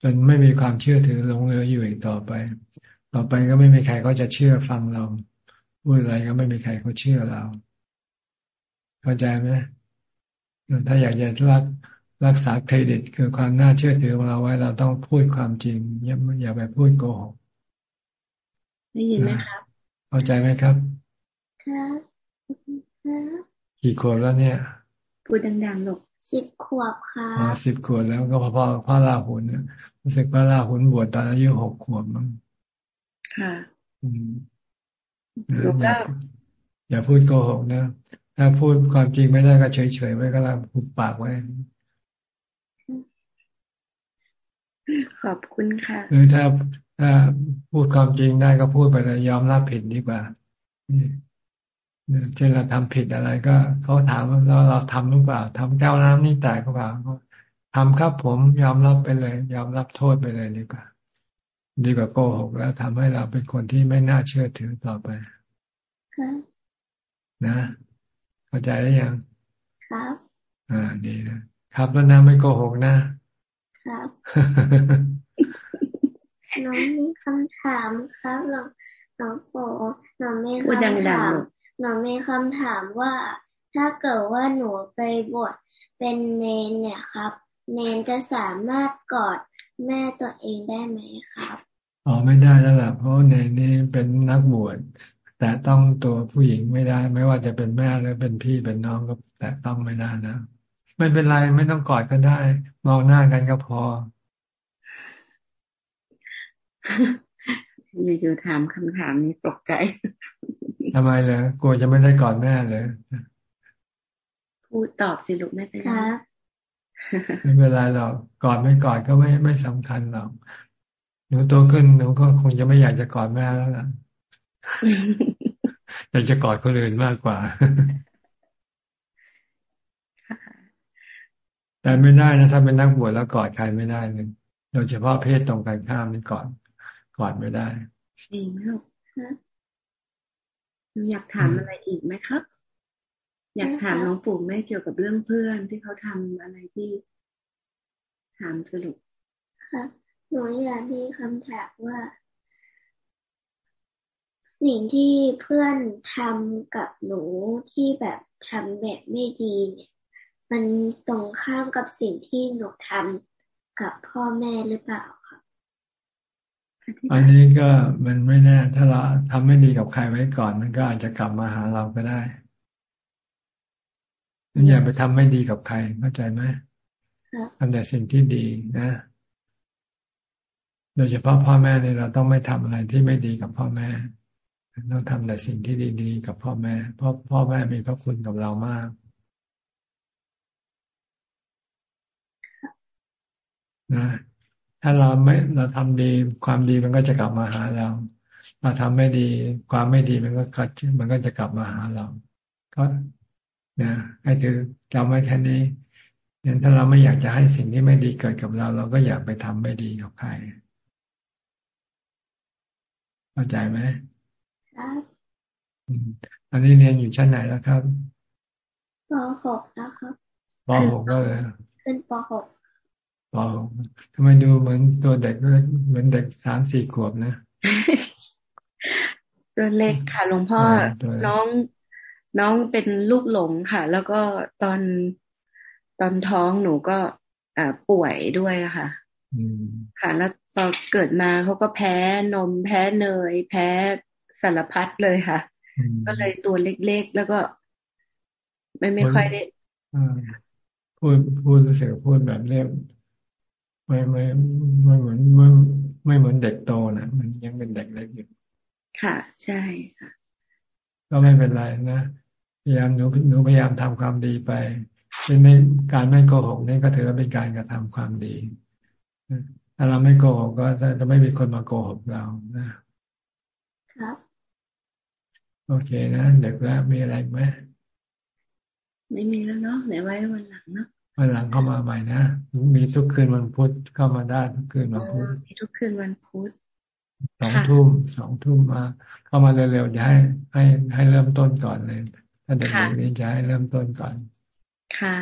จนไม่มีความเชื่อถือลงเหลืออยู่อีกต่อไป ต่อไปก็ไม่มีใครก็จะเชื่อฟังเราพูดอะไรก็ไม่มีใครเขาเชื่อเรา เข้าใจไหมถ้าอยากจะรัก รักษาเครดิต คือความน่าเชื่อถือของเราไว้เราต้องพูดความจริง อย่าอย่าไปพูดโกหกได้ยินไหมครับเข้าใจไหมครับครับกี่ขวบแล้วเนี่ยพูดดังๆหนูสิบขวบค่ะอ๋อสิบขวบแล้วก็พ่อพ่อลาหุนเนี่ยรู้สึกว่าลาหุนบวชตอนอายุหกขวบมั้งค่ะ อืมอย่าอย่าพูดโกหกนะถ้าพูดความจริงไม่ได้ก็เฉยๆไว้ก็แล้วพูดปากไว้ ขอบคุณค่ะหรือถ้าถ้าพูดความจริงได้ก็พูดไปเลยยอมรับผิดดีกว่าเช่นเราทำผิดอะไรก็เขาถามว่าเราเราทำหรือเปล่าทำแก้วน้ำนี่แตกหรือเปล่าทำครับผมยอมรับไปเลย ยอมรับโทษไปเลยดีกว่า ดีกว่าโกหกแล้วทำให้เราเป็นคนที่ไม่น่าเชื่อถือต่อไปนะเข้าใจได้ยังครับอ่าดีนะครับแล้วนะไม่โกหกนะ คครับหนูมีคำถามครับหลวงหลวงปู่หนูมีคำถามหนูมีคำถามว่า ถ้าเกิดว่าหนูไปบวชเป็นเนนเนี่ยครับ เนนจะสามารถกอดแม่ตัวเองได้ไหมครับอ๋อไม่ได้แล้วล่ะเพราะเนนนี่เป็นนักบวชแต่ต้องตัวผู้หญิงไม่ได้ ไม่ว่าจะเป็นแม่หรือเป็นพี่เป็นน้องก็แต่ต้องไม่ได้นะ ไม่เป็นไรไม่ต้องกอดก็ได้ มองหน้ากันก็พอ อยู่ๆถามคำถามนี้ตกใจทำไมเลยกลัวจะไม่ได้กอดแม่เลยพูดตอบสิลูกไม่เป็นไรไม่เป็นไรหรอกกอดไม่กอดก็ไม่ไม่สำคัญหรอกหนูโตขึ้นหนูก็คงจะไม่อยากจะกอดแม่แล้วล่ะอยากจะกอดคนอื่นมากกว่า แต่ไม่ได้นะถ้าเป็นนักบวชแล้วกอดใครไม่ได้เลยโดยเฉพาะเพศตรงกันข้ามนี่กอดกอดไม่ได้จริงครับอยากถามอะไรอีกไหมครับ อยากถามน้องปู่แม่เกี่ยวกับเรื่องเพื่อนที่เขาทำอะไรที่ถามสรุปค่ะหนูอยากมีคำถามว่า สิ่งที่เพื่อนทำกับหนูที่แบบทำแบบไม่ดีเนี่ย มันตรงข้ามกับสิ่งที่หนูทำกับพ่อแม่หรือเปล่าครับอันนี้ก็มันไม่แน่ ถ้าเราทำไม่ดีกับใครไว้ก่อน มันก็อาจจะกลับมาหาเราก็ได้นั่นอย่าไปทำไม่ดีกับใครเข้าใจไหมทำแต่สิ่งที่ดีนะ โดยเฉพาะพ่อแม่เนี่ยเราต้องไม่ทำอะไรที่ไม่ดีกับพ่อแม่ต้องทำแต่สิ่งที่ดีๆกับพ่อแม่ เพราะพ่อแม่มีพระคุณกับเรามาก นะถ้าเราไม่เราทำดีความดีมันก็จะกลับมาหาเรา เราทำไม่ดี ความไม่ดีมันก็กัดมันก็จะกลับมาหาเรา ก็นะให้ถือจำไว้แค่นี้เนี่ยถ้าเราไม่อยากจะให้สิ่งที่ไม่ดีเกิดกับเรา เราก็อยากไปทำไม่ดีกับใครเข้าใจไหมครับอันนี้เรียนอยู่ชั้นไหนแล้วครับป .6 แล้วครับป .6 ก็เลยขึ้นป .6 อ๋อทำไมดูเหมือนตัวเด็กเหมือนเด็กสามสี่ขวบนะ ตัวเล็กค่ะหลวงพ่อน้องน้องเป็นลูกหลงค่ะ แล้วก็ตอนตอนท้องหนูก็อ่าป่วยด้วยค่ะค่ะ แล้วพอเกิดมาเขาก็แพ้นม แพ้เนย แพ้สารพัดเลยค่ะ ก็เลยตัวเล็กๆ แล้วก็ ไม่ไม่ค่อยได้พูดพูดเสียพูดแบบเรียบ ไม่ไม่ไม่เหมือนไม่ไม่เหมือนเด็กโตนะมันยังเป็นเด็กเล็กอยู่ค่ะ ใช่ค่ะ ก็ไม่เป็นไรนะพยายามหนูหนูพยายามทำความดีไปเป็นไม่การไม่โกหกนี่ก็ถือว่าเป็นการกระทำความดีถ้าเราไม่โกหกก็จะจะไม่มีคนมาโกหกเรานะครับโอเคนะเด็กแล้วมีอะไรไหมไม่มีแล้วเนาะไหนไว้วันหลังเนาะ วันหลังเข้ามาใหม่นะ มีทุกคืนวันพุธเข้ามาได้ทุกคืนวันพุธมีทุกคืนวันพุธสองทุ่มสองทุ่มมา เข้ามาเร็วๆจะให้ให้ให้เริ่มต้นก่อนเลย ถ้าเด็กๆนี้จะให้เริ่มต้นก่อน ค่ะ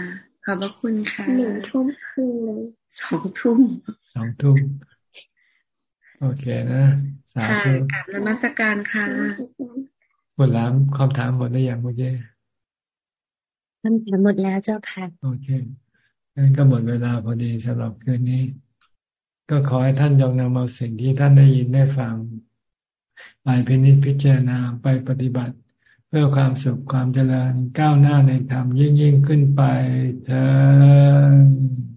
ขอบพระคุณค่ะหนึ่งทุ่มครึ่งเลยสองทุ่มสองทุ่มโอเคนะ สาธุกลับนมัสการค่ะหมดแล้วคำถามหมดได้อย่างเมื่อกี้คำถามหมดแล้วเจ้าค่ะ โอเค งั้นก็หมดเวลาพอดีสำหรับคืนนี้ ก็ขอให้ท่านยองนำเอาสิ่งที่ท่านได้ยินได้ฟัง ไปพินิจพิจารณาไปปฏิบัติ เพื่อความสุขความเจริญก้าวหน้าในธรรมยิ่งยิ่งขึ้นไปเธอ